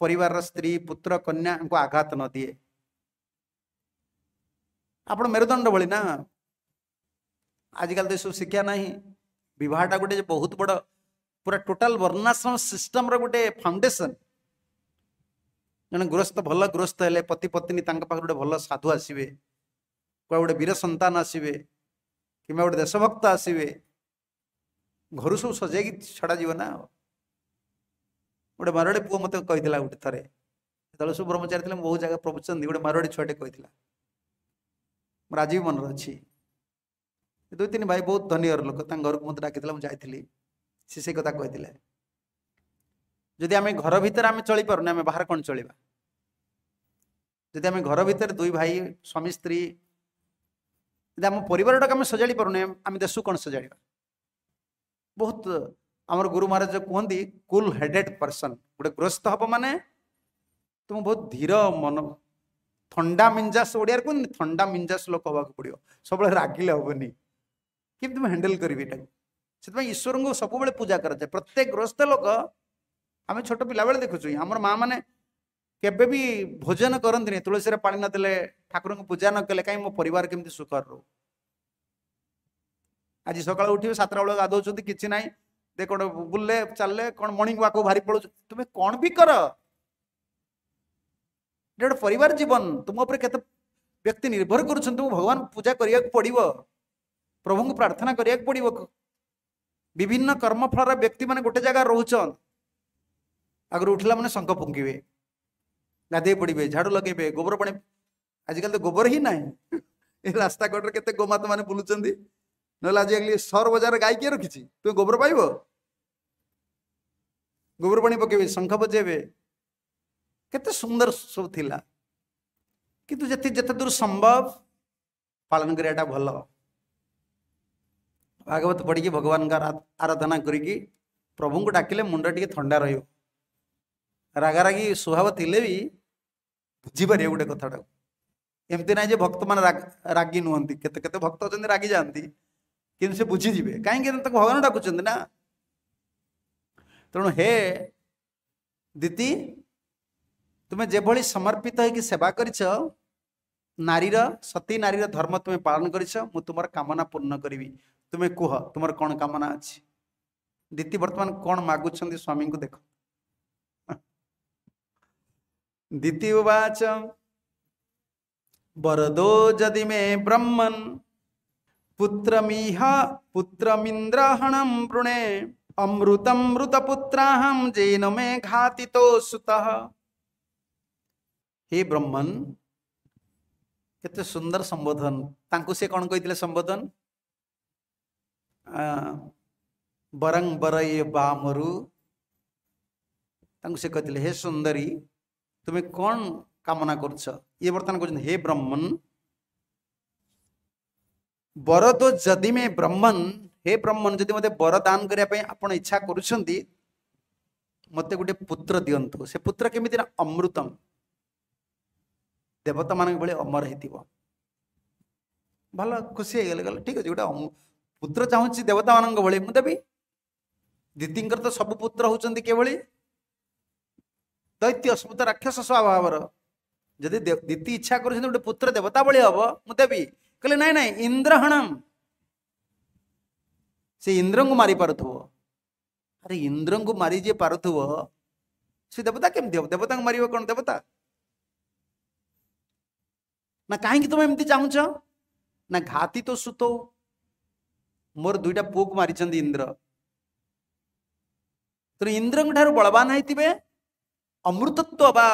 ᱯᱚᱨᱤᱵᱟᱨ ᱨᱟ സ്ത്രീ ᱯᱩᱛᱨ ᱠᱟᱱᱭᱟ ᱠᱚ ᱟᱜᱟᱛ ᱱᱚ ᱫᱤᱭᱮ ᱟᱯᱱᱚ ᱢᱮᱨᱫᱚᱱ ᱵᱚᱲᱤ ᱱᱟ ᱟᱡᱤᱠᱟᱞ ᱛᱮ ᱥᱩᱵ ᱥᱤᱠᱷᱟᱭᱟ ᱱᱟᱦᱤ ᱵᱤᱵᱷᱟᱨ ᱴᱟᱜ ᱜᱩᱴᱮ ᱡᱮ ᱵᱚᱦᱩᱛ ᱵᱟᱰᱚ ᱯᱩᱨᱟ ᱴᱚᱴᱟᱞ ᱵᱟᱨᱱᱟᱥᱟᱢ ᱥᱤᱥᱴᱮᱢ ᱨᱮ ᱜᱩᱴᱮ ᱯᱟᱣᱩᱱᱰᱮᱥᱚᱱ ᱱᱟᱱᱮ ᱜᱩᱨᱚᱥᱛᱚ ᱵᱷᱚᱞᱚ ᱜᱩᱨᱚᱥᱛᱚ ᱦ কিংবা ଗୋଟେ ଦେଶଭକ୍ତ ଆସିବେ ଘରୁ ସବୁ ସଜେଇକି ଛଡ଼ାଯିବ ନା ଗୋଟେ ମାରୱାଡ଼ି ପୁଅ ମୋତେ କହିଥିଲା ଗୋଟେ ଥରେ ସେତେବେଳେ ସବୁ ବ୍ରହ୍ମଚାରୀ ଥିଲେ ମୁଁ ବହୁତ ଜାଗା ପ୍ରବଚନ ଗୋଟେ ମାରୱାଡ଼ି ଛୁଆଟେ କହିଥିଲା ମୋର ଆଜି ବି ମନରେ ଅଛି ଦୁଇ ତିନି ଭାଇ ବହୁତ ଧନୀ ଲୋକ ତାଙ୍କ ଘରକୁ ମୋତେ ଡାକିଥିଲା ମୁଁ ଯାଇଥିଲି ସେ ସେ କଥା କହିଥିଲେ ଯଦି ଆମେ ଘର ଭିତରେ ଆମେ ଚଳିପାରୁନି ଆମେ ବାହାରେ କ'ଣ ଚଳିବା ଯଦି ଆମେ ଘର ଭିତରେ ଦୁଇ ଭାଇ ସ୍ୱାମୀ ସ୍ତ୍ରୀ ଯଦି ଆମ ପରିବାରଟାକୁ ଆମେ ସଜାଡ଼ି ପାରୁନେ ଆମେ ଦେଶକୁ କ'ଣ ସଜାଡ଼ିବା ବହୁତ ଆମର ଗୁରୁ ମହାରାଜ କୁହନ୍ତି କୁଲ୍ ହେଡେଡ୍ ପର୍ସନ୍ ଗୋଟେ ଗ୍ରସ୍ତ ହବ ମାନେ ତୁମକୁ ବହୁତ ଧୀର ମନ ଥଣ୍ଡା ମିଞ୍ଜାସ ଓଡ଼ିଆରେ କୁହନ୍ତି ଥଣ୍ଡା ମିଞ୍ଜାସ ଲୋକ ହେବାକୁ ପଡ଼ିବ ସବୁବେଳେ ରାଗିଲେ ହେବନି କେମିତି ମୁଁ ହ୍ୟାଣ୍ଡେଲ୍ କରିବି ଏଟାକୁ ସେଥିପାଇଁ ଈଶ୍ୱରଙ୍କୁ ସବୁବେଳେ ପୂଜା କରାଯାଏ ପ୍ରତ୍ୟେକ ଗ୍ରସ୍ତ ଲୋକ ଆମେ ଛୋଟ ପିଲାବେଳେ ଦେଖୁଛୁ ଆମର ମା ମାନେ କେବେ ବି ଭୋଜନ କରନ୍ତିନି ତୁଳସୀରେ ପାଣି ନଦେଲେ ଠାକୁରଙ୍କୁ ପୂଜା ନ କଲେ କାହିଁ ମୋ ପରିବାର କେମିତି ସୁଖରେ ରହୁ ଆଜି ସକାଳୁ ଉଠିବେ ସାତଟା ବେଳକୁ ଗାଧଉଛନ୍ତି କିଛି ନାହିଁ ଦେ କ'ଣ ବୁଲିଲେ ଚାଲିଲେ କ'ଣ ମର୍ଣ୍ଣିଂ ୱାକ୍ ବାହାରି ପଳଉଛନ୍ତି ତୁମେ କ'ଣ ବି କର ଏଇଟା ଗୋଟେ ପରିବାର ଜୀବନ ତୁମ ଉପରେ କେତେ ବ୍ୟକ୍ତି ନିର୍ଭର କରୁଛନ୍ତି ତୁମକୁ ଭଗବାନ ପୂଜା କରିବାକୁ ପଡ଼ିବ ପ୍ରଭୁଙ୍କୁ ପ୍ରାର୍ଥନା କରିବାକୁ ପଡ଼ିବ ବିଭିନ୍ନ କର୍ମଫଳର ବ୍ୟକ୍ତିମାନେ ଗୋଟେ ଜାଗା ରହୁଛନ୍ତି ଆଗରୁ ଉଠିଲା ମାନେ ଶଙ୍ଖ ଫୁଙ୍କିବେ गाधे पड़े झाड़ू लगे गोबर पाने आजिकल तो गोबर ही ना रास्ता कटे के गोमात मान बुलूं ना आज सर बजार गाई किए रखी तुम गोबर पाइब गोबर पा पक शख बजे के सुंदर सब थिला किंतु दूर संभव पालन कराया भल भागवत पढ़ की भगवान आराधना कर प्रभु को डाकिले मुंडा रही रागारागी स्वभाव थी भी ବୁଝିପାରିବେ ଗୋଟେ କଥାଟାକୁ ଏମିତି ନାହିଁ ଯେ ଭକ୍ତମାନେ ରାଗି ନୁହନ୍ତି କେତେ କେତେ ଭକ୍ତ ଅଛନ୍ତି ରାଗି ଯାଆନ୍ତି କିନ୍ତୁ ସେ ବୁଝିଯିବେ କାହିଁକି ତାକୁ ଭଗବାନ ଡାକୁଛନ୍ତି ନା ତେଣୁ ହେ ଦିଦି ତୁମେ ଯେଭଳି ସମର୍ପିତ ହେଇକି ସେବା କରିଛ ନାରୀର ସତୀ ନାରୀର ଧର୍ମ ତୁମେ ପାଳନ କରିଛ ମୁଁ ତୁମର କାମନା ପୂର୍ଣ୍ଣ କରିବି ତୁମେ କୁହ ତୁମର କ'ଣ କାମନା ଅଛି ଦିତି ବର୍ତ୍ତମାନ କ'ଣ ମାଗୁଛନ୍ତି ସ୍ୱାମୀଙ୍କୁ ଦେଖ द्वितीय वाच वरदो जदि मे ब्रह्मन् पुत्रमीह पुत्रमिन्द्रहणं वृणे अमृतमृतपुत्राहं जेन मे घातितो सुतः हे ब्रह्मन् କେତେ ସୁନ୍ଦର ସମ୍ବୋଧନ ତାଙ୍କୁ ସେ କ'ଣ କହିଥିଲେ ସମ୍ବୋଧନ ବରଂ ବରୟ बामरु ତାଙ୍କୁ ସେ କହିଥିଲେ ହେ ସୁନ୍ଦରୀ तुम्हें कौन कामना कर हे ब्रह्मन बर तो जदि मे ब्राह्मण हे ब्राह्मण जदि मत बर दान करने इच्छा कर मत गोटे पुत्र दिंतु से पुत्र केमी अमृतम देवता मान भाई अमर हो भल खुशी हो गल ठीक अच्छे गोटे पुत्र चाहूँ देवता मान भाई दीदी तो सब पुत्र होती किभली दैत्य स्मृत राक्षस स्वभाव जदि दीति इच्छा कर पुत्र देवता भाई हम मुझे कहले ना ना इंद्र हणम से इंद्र को मारी पार अरे इंद्र को मारी जी पार से देवता केमती हम देवता मार देवता ना कहीं तुम एम चाह ना घाती तो सुतो मोर दुईटा पुक मारी इंद्र तेनाली इंद्र ठार बलवान है ଅମୃତତ୍ଵ ବା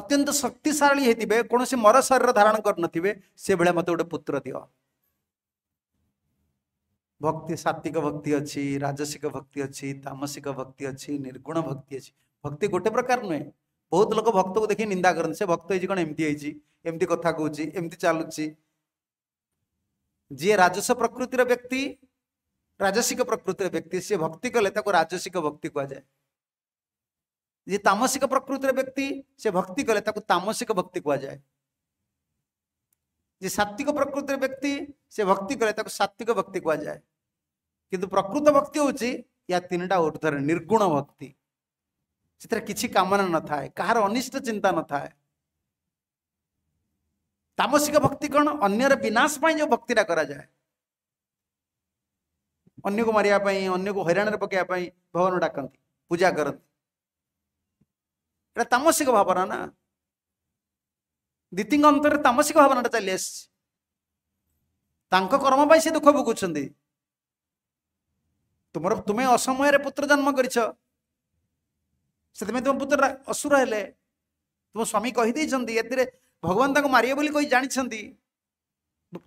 ଅତ୍ୟନ୍ତ ଶକ୍ତିଶାଳୀ ହେଇଥିବେ କୌଣସି ମର ଶରୀର ଧାରଣ କରିନଥିବେ ସେଭଳିଆ ମୋତେ ଗୋଟେ ପୁତ୍ର ଦିଅ ଭକ୍ତି ସାତ୍ତ୍ୱିକ ଭକ୍ତି ଅଛି ରାଜସିକ ଭକ୍ତି ଅଛି ତାମସିକ ଭକ୍ତି ଅଛି ନିର୍ଗୁଣ ଭକ୍ତି ଅଛି ଭକ୍ତି ଗୋଟେ ପ୍ରକାର ନୁହେଁ ବହୁତ ଲୋକ ଭକ୍ତକୁ ଦେଖି ନିନ୍ଦା କରନ୍ତି ସେ ଭକ୍ତ ହେଇଛି କ'ଣ ଏମିତି ହେଇଛି ଏମିତି କଥା କହୁଛି ଏମିତି ଚାଲୁଛି ଯିଏ ରାଜସ ପ୍ରକୃତିର ବ୍ୟକ୍ତି ରାଜସିକ ପ୍ରକୃତିର ବ୍ୟକ୍ତି ସିଏ ଭକ୍ତି କଲେ ତାକୁ ରାଜସିକ ଭକ୍ତି କୁହାଯାଏ ये तामसिक प्रकृति व्यक्ति से भक्ति कले तामसिक भक्ति कह जाए ये सात्विक प्रकृति व्यक्ति से भक्ति कले सात्विक भक्ति कह जाए कि प्रकृत भक्ति हूँ या तीन टा ऊर्धर निर्गुण भक्ति से किसी कामना न था कहार अनिष्ट चिंता न था तामसिक भक्ति कौन अन्नर विनाश पाई जो भक्ति कराए अन्न को मारे अन्न को हईराण पकड़ भगवान डाकती पूजा करती এটা ତାମସିକ ଭାବନା ନା ଦିତିଙ୍କ ଅନ୍ତରରେ ତାମସିକ ଭାବନାଟା ଚାଲି ଆସିଛି ତାଙ୍କ କର୍ମ ପାଇଁ ସେ ଦୁଃଖ ଭୋଗୁଛନ୍ତି ତୁମର ତୁମେ ଅସମୟରେ ପୁତ୍ର ଜନ୍ମ କରିଛ ସେଥିପାଇଁ ତୁମ ପୁତ୍ର ଅସୁର ହେଲେ ତୁମ ସ୍ୱାମୀ କହିଦେଇଛନ୍ତି ଏଥିରେ ଭଗବାନ ତାଙ୍କୁ ମାରିବେ ବୋଲି କହି ଜାଣିଛନ୍ତି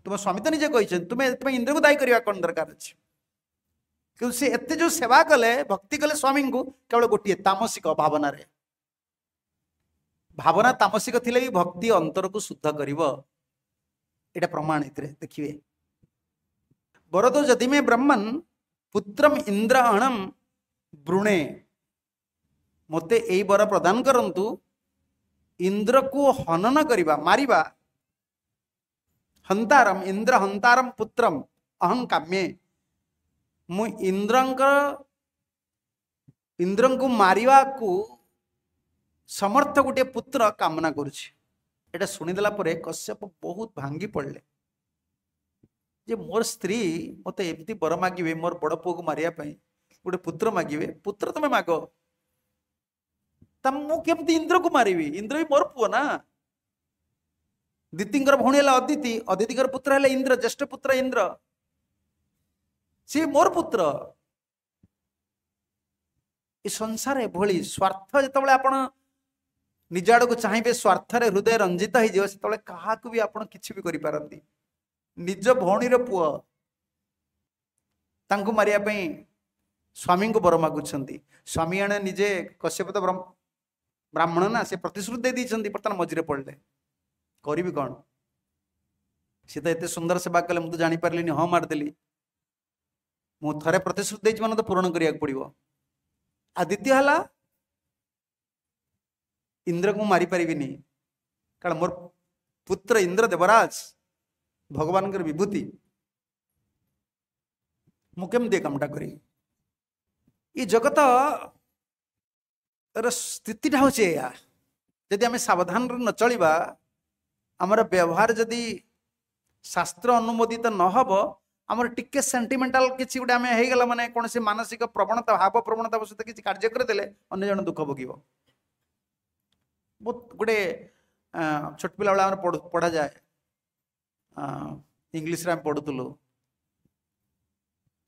ତୁମ ସ୍ୱାମୀ ତ ନିଜେ କହିଛନ୍ତି ତୁମେ ଏଥିପାଇଁ ଇନ୍ଦ୍ରକୁ ଦାୟୀ କରିବା କ'ଣ ଦରକାର ଅଛି କିନ୍ତୁ ସେ ଏତେ ଯୋଉ ସେବା କଲେ ଭକ୍ତି କଲେ ସ୍ୱାମୀଙ୍କୁ କେବଳ ଗୋଟିଏ ତାମସିକ ଭାବନାରେ ଭାବନା ତାମସିକ ଥିଲେ ବି ଭକ୍ତି ଅନ୍ତରକୁ ଶୁଦ୍ଧ କରିବ ଏଇଟା ପ୍ରମାଣ ଏଥିରେ ଦେଖିବେ ବରଦ ଯଦି ମେ ବ୍ରହ୍ମନ୍ ପୁତ୍ରମ ଇନ୍ଦ୍ରାହଣମ୍ ବୃଣେ ମୋତେ ଏଇ ବର ପ୍ରଦାନ କରନ୍ତୁ ଇନ୍ଦ୍ରକୁ ହନନ କରିବା ମାରିବା ହନ୍ତାରମ ଇନ୍ଦ୍ର ହନ୍ତାରମ ପୁତ୍ରମ ଅହଂ କାମ୍ୟେ ମୁଁ ଇନ୍ଦ୍ରଙ୍କର ଇନ୍ଦ୍ରଙ୍କୁ ମାରିବାକୁ समर्थ गो पुत्र कामना कश्यप बहुत भांगी भाङी पढलेर स्थिति मोर मगित्री इन्द्री मुह नदिति अदित्को पुत्र होला इन्द्र ज्येष्ठ पुत्र इन्द्र सी मोर पुत्र संसार भन्ने स्वार ନିଜ ଆଡ଼କୁ ଚାହିଁବେ ସ୍ୱାର୍ଥରେ ହୃଦୟ ରଞ୍ଜିତ ହେଇଯିବ ସେତେବେଳେ କାହାକୁ ବି ଆପଣ କିଛି ବି କରିପାରନ୍ତି ନିଜ ଭଉଣୀର ପୁଅ ତାଙ୍କୁ ମାରିବା ପାଇଁ ସ୍ୱାମୀଙ୍କୁ ବର ମାଗୁଛନ୍ତି ସ୍ୱାମୀ ଆଣେ ନିଜେ କଶ୍ୟପ ତ ବ୍ରାହ୍ମଣ ନା ସେ ପ୍ରତିଶ୍ରୁତି ଦେଇ ଦେଇଛନ୍ତି ବର୍ତ୍ତମାନ ମଝିରେ ପଡ଼ିଲେ କରିବି କ'ଣ ସେ ତ ଏତେ ସୁନ୍ଦର ସେବା କଲେ ମୁଁ ତ ଜାଣିପାରିଲିନି ହଁ ମାରିଦେଲି ମୁଁ ଥରେ ପ୍ରତିଶ୍ରୁତି ଦେଇଛି ମାନେ ତ ପୂରଣ କରିବାକୁ ପଡ଼ିବ ଆଉ ଦ୍ୱିତୀୟ ହେଲା ଇନ୍ଦ୍ରକୁ ମୁଁ ମାରିପାରିବିନି କାରଣ ମୋର ପୁତ୍ର ଇନ୍ଦ୍ର ଦେବରାଜ ଭଗବାନଙ୍କର ବିଭୂତି ମୁଁ କେମିତି ଏ କାମଟା କରିବି ଏ ଜଗତର ସ୍ଥିତିଟା ହେଉଛି ଏଇଆ ଯଦି ଆମେ ସାବଧାନରେ ନ ଚଳିବା ଆମର ବ୍ୟବହାର ଯଦି ଶାସ୍ତ୍ର ଅନୁମୋଦିତ ନ ହେବ ଆମର ଟିକେ ସେଣ୍ଟିମେଣ୍ଟାଲ କିଛି ଗୋଟେ ଆମେ ହେଇଗଲା ମାନେ କୌଣସି ମାନସିକ ପ୍ରବଣତା ଭାବ ପ୍ରବଣତା ସହିତ କିଛି କାର୍ଯ୍ୟ କରିଦେଲେ ଅନ୍ୟ ଜଣ ଦୁଃଖ ଭୋଗିବ ବହୁତ ଗୋଟେ ଛୋଟ ପିଲାବେଳେ ଆମର ପଢ଼ାଯାଏ ଇଂଲିଶରେ ଆମେ ପଢ଼ୁଥିଲୁ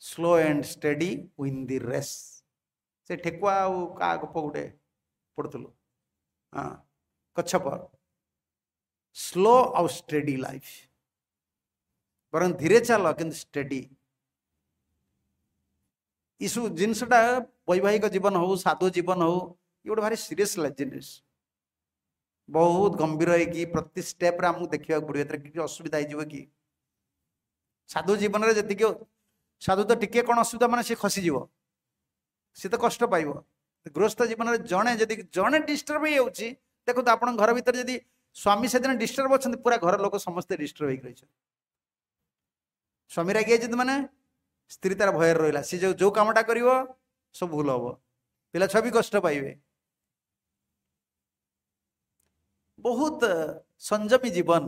slow and steady win the race ସେ ଠେକୁଆ ଆଉ କା ଗପ ଗୋଟେ ପଢ଼ୁଥିଲୁ ହଁ କଚ୍ଛପ ସ୍ଲୋ ଆଉ ଷ୍ଟେଡି ଲାଇଫ୍ ବରଂ ଧୀରେ ଚାଲ କିନ୍ତୁ ଷ୍ଟେଡି ଏସବୁ ଜିନିଷଟା ବୈବାହିକ ଜୀବନ ହଉ ସାଧୁ ଜୀବନ ହଉ ଇଏ ଗୋଟେ ଭାରି ସିରିୟସ୍ ଜିନିଷ ବହୁତ ଗମ୍ଭୀର ହେଇକି ପ୍ରତି ଷ୍ଟେପ୍ରେ ଆମକୁ ଦେଖିବାକୁ ପଡ଼ିବ ଏଥିରେ କିଛି ଅସୁବିଧା ହେଇଯିବ କି ସାଧୁ ଜୀବନରେ ଯେତିକି ସାଧୁ ତ ଟିକେ କ'ଣ ଅସୁବିଧା ମାନେ ସେ ଖସିଯିବ ସେ ତ କଷ୍ଟ ପାଇବ ଗୃହସ୍ଥ ଜୀବନରେ ଜଣେ ଯଦି ଜଣେ ଡିଷ୍ଟର୍ବ ହେଇଯାଉଛି ଦେଖନ୍ତୁ ଆପଣଙ୍କ ଘର ଭିତରେ ଯଦି ସ୍ୱାମୀ ସେଦିନ ଡିଷ୍ଟର୍ବ ଅଛନ୍ତି ପୁରା ଘର ଲୋକ ସମସ୍ତେ ଡିଷ୍ଟର୍ବ ହେଇକି ରହିଛନ୍ତି ସ୍ୱାମୀ ରାଗି ଯାଇଛନ୍ତି ମାନେ ସ୍ତ୍ରୀ ତାର ଭୟରେ ରହିଲା ସେ ଯେଉଁ ଯେଉଁ କାମଟା କରିବ ସବୁ ଭୁଲ ହବ ପିଲା ଛୁଆ ବି କଷ୍ଟ ପାଇବେ ବହୁତ ସଂଯମୀ ଜୀବନ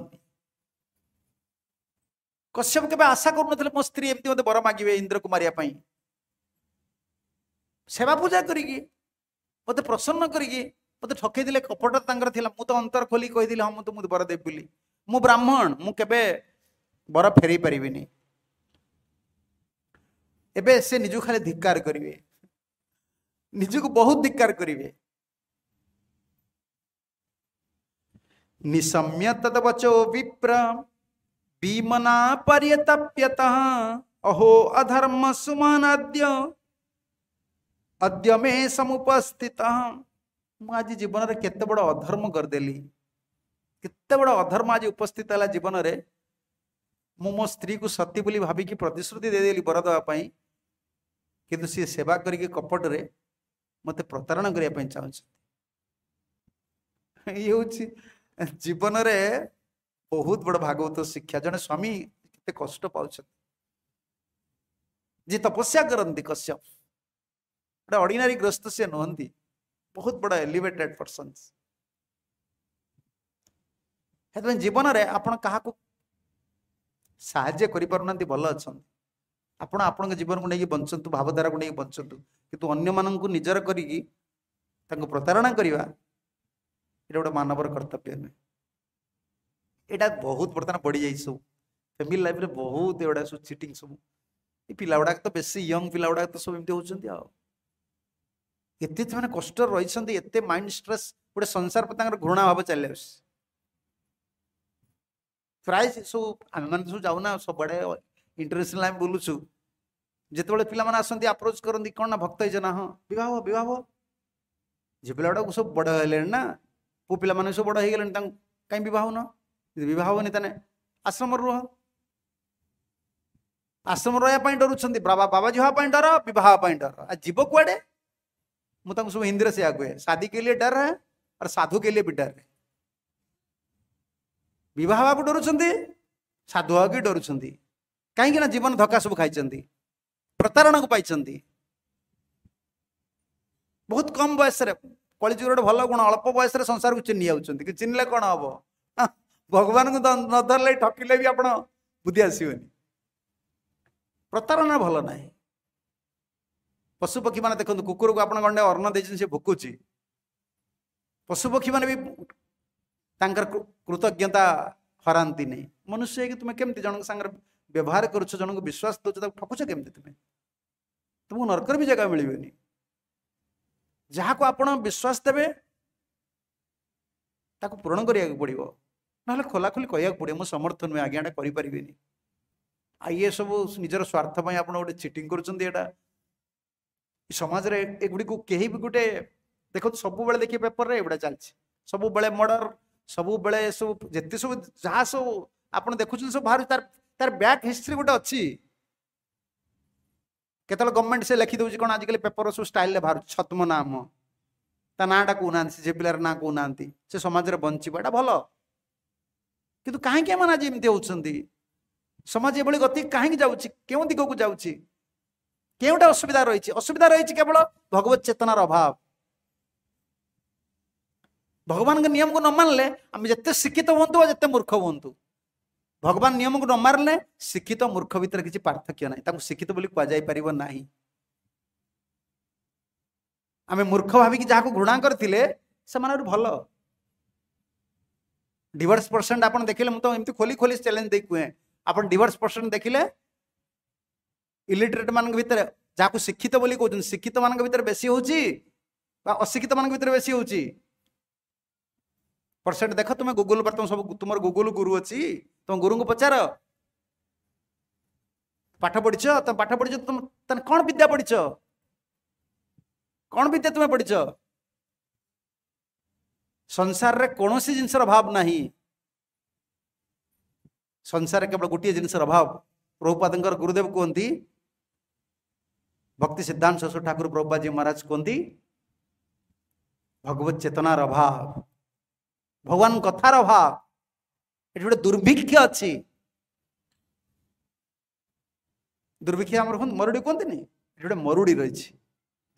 କଶ୍ୟପ କେବେ ଆଶା କରୁନଥିଲେ ମୋ ସ୍ତ୍ରୀ ଏମିତି ମୋତେ ବର ମାଗିବେ ଇନ୍ଦ୍ରକୁ ମାରିବା ପାଇଁ ସେବା ପୂଜା କରିକି ମୋତେ ପ୍ରସନ୍ନ କରିକି ମୋତେ ଠକେଇ ଦେଲେ କପଟ ତାଙ୍କର ଥିଲା ମୁଁ ତ ଅନ୍ତର ଖୋଲି କହିଥିଲି ହଁ ମୁଁ ତ ମୁଁ ବର ଦେବି ବୋଲି ମୁଁ ବ୍ରାହ୍ମଣ ମୁଁ କେବେ ବର ଫେରେଇ ପାରିବିନି ଏବେ ସେ ନିଜକୁ ଖାଲି ଧିକ୍କାର କରିବେ ନିଜକୁ ବହୁତ ଧିକ୍କାର କରିବେ निशम्य तदवचो विप्र बीमना पर्यतप्यत अहो अधर्म सुमान अद्य अद्य मे समुपस्थित मुझे जीवन रे केते बड़ अधर्म करदेली केत बड़ अधर्म आज उपस्थित है जीवन रे मु मो स्त्री को सती बोली भाविक प्रतिश्रुति देदेली बर दवापी कितु सी सेवा करके कपट रे मत प्रतारण करने चाहते ये हूँ ଜୀବନରେ ବହୁତ ବଡ ଭାଗବତ ଶିକ୍ଷା ଜଣେ ସ୍ଵାମୀ କେତେ କଷ୍ଟ ପାଉଛନ୍ତି ଯିଏ ତପସ୍ୟା କରନ୍ତି କଶ୍ୟପ ଗୋଟେ ଅର୍ଡିନାରୀ ଗ୍ରସ୍ତ ସିଏ ନୁହନ୍ତି ବହୁତ ବଡ ଏଲିଭେଟେଡ୍ ପର୍ସନ୍ ସେଥିପାଇଁ ଜୀବନରେ ଆପଣ କାହାକୁ ସାହାଯ୍ୟ କରିପାରୁନାହାନ୍ତି ଭଲ ଅଛନ୍ତି ଆପଣ ଆପଣଙ୍କ ଜୀବନକୁ ନେଇକି ବଞ୍ଚନ୍ତୁ ଭାବଧାରାକୁ ନେଇକି ବଞ୍ଚନ୍ତୁ କିନ୍ତୁ ଅନ୍ୟମାନଙ୍କୁ ନିଜର କରିକି ତାଙ୍କୁ ପ୍ରତାରଣା କରିବା ये गोटे मानवर कर्तव्य नुह यहाँ बहुत बर्तमान बढ़ी जाए सब फैमिली लाइफ रे बहुत ये सब चिटिंग सब ये पिलागुड़ाक तो बेस यंग गुडा तो सब एम होते मैंने कष्ट रही माइंड स्ट्रेस गोटे संसार पर घृणा भाव चल प्राय सब आम मैंने सब जाऊना सब इंटरनेशनल आम बुलू जिते बड़े पिला आसान करती कौन ना भक्त है ना हाँ बहुत बहुत झी पिला सब बड़े ना पु पिला सब बड़ हो गले कहीं बहु न बहु हो आश्रम रु आश्रम रहा डर बाबा बाबाजी हाँ डर बहुत डर आ जीव कड़े मुझे सब हिंदी से कहे शादी के लिए डर है और साधु के लिए भी डर है बहु डर साधु हाँ कि डर कहीं जीवन धक्का सब खाई प्रतारणा को पाई बहुत कम बयस କଳିଯୁଗ ଗୋଟେ ଭଲ ଗୁଣ ଅଳ୍ପ ବୟସରେ ସଂସାରକୁ ଚିହ୍ନି ଯାଉଛନ୍ତି କି ଚିହ୍ନିଲେ କ'ଣ ହବ ଭଗବାନଙ୍କୁ ନ ଧରିଲେ ଠକିଲେ ବି ଆପଣ ବୁଦ୍ଧି ଆସିବନି ପ୍ରତାରଣା ଭଲ ନାହିଁ ପଶୁପକ୍ଷୀମାନେ ଦେଖନ୍ତୁ କୁକୁରକୁ ଆପଣ ଗଣ୍ଡେ ଅର୍ଣ୍ଣ ଦେଇଛନ୍ତି ସେ ଭୁକୁଛି ପଶୁପକ୍ଷୀମାନେ ବି ତାଙ୍କର କୃତଜ୍ଞତା ହରାନ୍ତିନି ମନୁଷ୍ୟ ହେଇକି ତୁମେ କେମିତି ଜଣଙ୍କ ସାଙ୍ଗରେ ବ୍ୟବହାର କରୁଛ ଜଣଙ୍କୁ ବିଶ୍ୱାସ ଦେଉଛ ତାକୁ ଠକୁଛ କେମିତି ତୁମେ ତୁମକୁ ନର୍କରେ ବି ଜାଗା ମିଳିବନି ଯାହାକୁ ଆପଣ ବିଶ୍ୱାସ ଦେବେ ତାକୁ ପୂରଣ କରିବାକୁ ପଡ଼ିବ ନହେଲେ ଖୋଲାଖୋଲି କହିବାକୁ ପଡ଼ିବ ମୁଁ ସମର୍ଥ ନୁହେଁ ଆଜ୍ଞା ଏଟା କରିପାରିବିନି ଆଉ ଇଏ ସବୁ ନିଜର ସ୍ୱାର୍ଥ ପାଇଁ ଆପଣ ଗୋଟେ ଚିଟିଂ କରୁଛନ୍ତି ଏଇଟା ସମାଜରେ ଏଗୁଡ଼ିକୁ କେହି ବି ଗୋଟେ ଦେଖନ୍ତୁ ସବୁବେଳେ ଦେଖିବେ ପେପରରେ ଏଗୁଡ଼ା ଚାଲିଛି ସବୁବେଳେ ମର୍ଡର ସବୁବେଳେ ସବୁ ଯେତେ ସବୁ ଯାହା ସବୁ ଆପଣ ଦେଖୁଛନ୍ତି ସବୁ ବାହାରୁଛି ତାର ତାର ବ୍ୟାକ୍ ହିଷ୍ଟ୍ରି ଗୋଟେ ଅଛି କେତେବେଳେ ଗଭର୍ଣ୍ଣମେଣ୍ଟ ସେ ଲେଖିଦେଉଛି କ'ଣ ଆଜିକାଲି ପେପର ସବୁ ଷ୍ଟାଇଲରେ ବାହାରୁଛି ଛତ୍ମ ନାମ ତା ନାଁଟା କହୁନାହାନ୍ତି ସେ ଝିଅ ପିଲାର ନାଁ କହୁନାହାନ୍ତି ସେ ସମାଜରେ ବଞ୍ଚିବ ଏଇଟା ଭଲ କିନ୍ତୁ କାହିଁକି ଏମାନେ ଆଜି ଏମିତି ହେଉଛନ୍ତି ସମାଜ ଏଭଳି ଗତି କାହିଁକି ଯାଉଛି କେଉଁ ଦିଗକୁ ଯାଉଛି କେଉଁଟା ଅସୁବିଧା ରହିଛି ଅସୁବିଧା ରହିଛି କେବଳ ଭଗବତ ଚେତନାର ଅଭାବ ଭଗବାନଙ୍କ ନିୟମକୁ ନ ମାନିଲେ ଆମେ ଯେତେ ଶିକ୍ଷିତ ହୁଅନ୍ତୁ ଆଉ ଯେତେ ମୂର୍ଖ ହୁଅନ୍ତୁ ভগবান নিয়মকে ন মারিলে শিক্ষিত মূর্খ ভিতরে কিছু পার্থক্য নাই তাকে শিক্ষিত বলে কুযাই পারিব না আমি মূর্খ ভাবিকি যাকে ঘৃণা করে সে ভাল ডিভোর্স পরসেন্ট আপনার দেখলে মু এমনি খোলি খোলি চ্যালেঞ্জ দিয়ে কুহে আপনার ডিভোর্স পরসেন্ট দেখলে ইলিটরেট মান ভিতরে যা শিক্ষিত বলে কৌন শিক্ষিত মান ভিতরে বেশি হচ্ছে বা অশিক্ষিত মান ভিতরে বেশি হচ্ছে পরসেন্ট দেখ তুমি গুগল বর্তমান সব তোমার গুগল গুরু অছি तुम गुरु को पचार पाठ पढ़ी तुम पाठ पढ़ी तुम तुम कौन विद्या पढ़ी कौन विद्या तुम्हें पढ़ी संसार रे कौन सी जिनसर अभाव ना संसार केवल गोटे जिनसर अभाव प्रभुपाद गुरुदेव कहते भक्ति सिद्धांत शशु ठाकुर प्रभुपाद जी महाराज कहते भगवत चेतनार अभाव भगवान कथार अभाव गोटे दुर्भिक्ष अच्छी दुर्भिक्ष मरुड़ी कहते गोटे मरुड़ी रही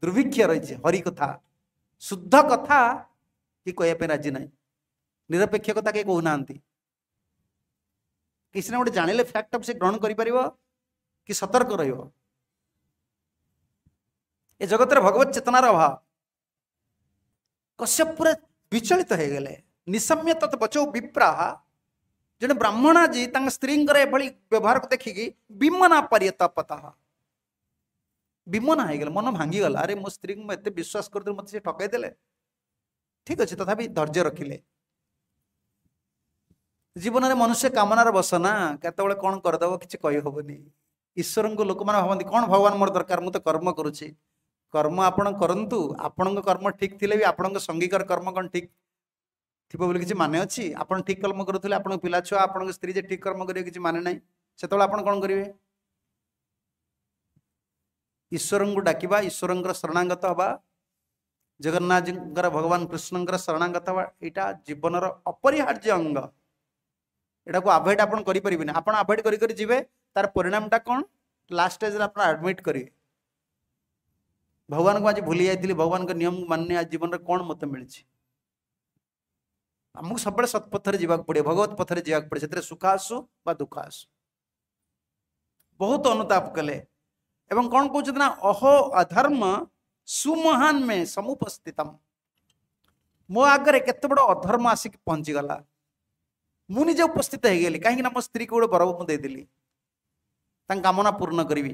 दुर्भिक्ष रही हरि कथा शुद्ध कथा कि कहवाप राजी ना निरपेक्ष कथा कि कहना किसी ना गोटे जान लें फैक्ट से ग्रहण कर सतर्क र ए जगत भगवत चेतनार अभाव कश्यप पूरा विचलित तो हो गले निशम्य तत्व तो तो विप्रा ଜଣେ ବ୍ରାହ୍ମଣ ବ୍ରାହ୍ମଣାଜୀ ତାଙ୍କ ସ୍ତ୍ରୀଙ୍କର ଏଭଳି ବ୍ୟବହାରକୁ ଦେଖିକି ବିମନା ପରିତାପତଃ ବିମନା ହେଇଗଲେ ମନ ଭାଙ୍ଗିଗଲା ଆରେ ମୋ ସ୍ତ୍ରୀଙ୍କୁ ମୁଁ ଏତେ ବିଶ୍ୱାସ କରୁଥିଲି ମୋତେ ସେ ଠକେଇ ଦେଲେ ଠିକ ଅଛି ତଥାପି ଧୈର୍ଯ୍ୟ ରଖିଲେ ଜୀବନରେ ମନୁଷ୍ୟ କାମନାର ବସନା କେତେବେଳେ କ'ଣ କରିଦେବ କିଛି କହିହେବନି ଈଶ୍ୱରଙ୍କୁ ଲୋକମାନେ ଭାବନ୍ତି କ'ଣ ଭଗବାନ ମୋର ଦରକାର ମୁଁ ତ କର୍ମ କରୁଛି କର୍ମ ଆପଣ କରନ୍ତୁ ଆପଣଙ୍କ କର୍ମ ଠିକ୍ ଥିଲେ ବି ଆପଣଙ୍କ ସଙ୍ଗୀକର କର୍ମ କ'ଣ ଠିକ୍ ଥିବ ବୋଲି କିଛି ମାନେ ଅଛି ଆପଣ ଠିକ୍ କର୍ମ କରୁଥିଲେ ଆପଣଙ୍କ ପିଲା ଛୁଆ ଆପଣଙ୍କ ସ୍ତ୍ରୀ ଯେ ଠିକ୍ କର୍ମ କରିବେ କିଛି ମାନେ ନାହିଁ ସେତେବେଳେ ଆପଣ କ'ଣ କରିବେ ଈଶ୍ୱରଙ୍କୁ ଡାକିବା ଈଶ୍ୱରଙ୍କର ଶରଣାଙ୍ଗତ ହେବା ଜଗନ୍ନାଥଙ୍କର ଭଗବାନ କୃଷ୍ଣଙ୍କର ଶରଣାଙ୍ଗତ ହେବା ଏଇଟା ଜୀବନର ଅପରିହାର୍ଯ୍ୟ ଅଙ୍ଗ ଏଟାକୁ ଆଭଏଡ୍ ଆପଣ କରିପାରିବେନି ଆପଣ ଆଭଏଡ୍ କରି କରି ଯିବେ ତାର ପରିଣାମଟା କ'ଣ ଲାଷ୍ଟ ଷ୍ଟେଜ୍ରେ ଆପଣ ଆଡମିଟ୍ କରିବେ ଭଗବାନଙ୍କୁ ଆଜି ଭୁଲି ଯାଇଥିଲି ଭଗବାନଙ୍କ ନିୟମକୁ ମାନି ଆଜି ଜୀବନରେ କ'ଣ ମୋତେ ମିଳିଛି आमको सब सत्पथर जीवा पड़े भगवत पथर जीवा पड़े से सुख आसु दुख आसु बहुत अनुताप कले कौन कौन ना अहो अधर्म सुमहान में समुपस्थितम मो आगे केत बड़ अधर्म आसिक पहुंचीगला मुझे उपस्थित हो गली कहीं मो स्त्री को गोटे बरब मुदी कामना पूर्ण करी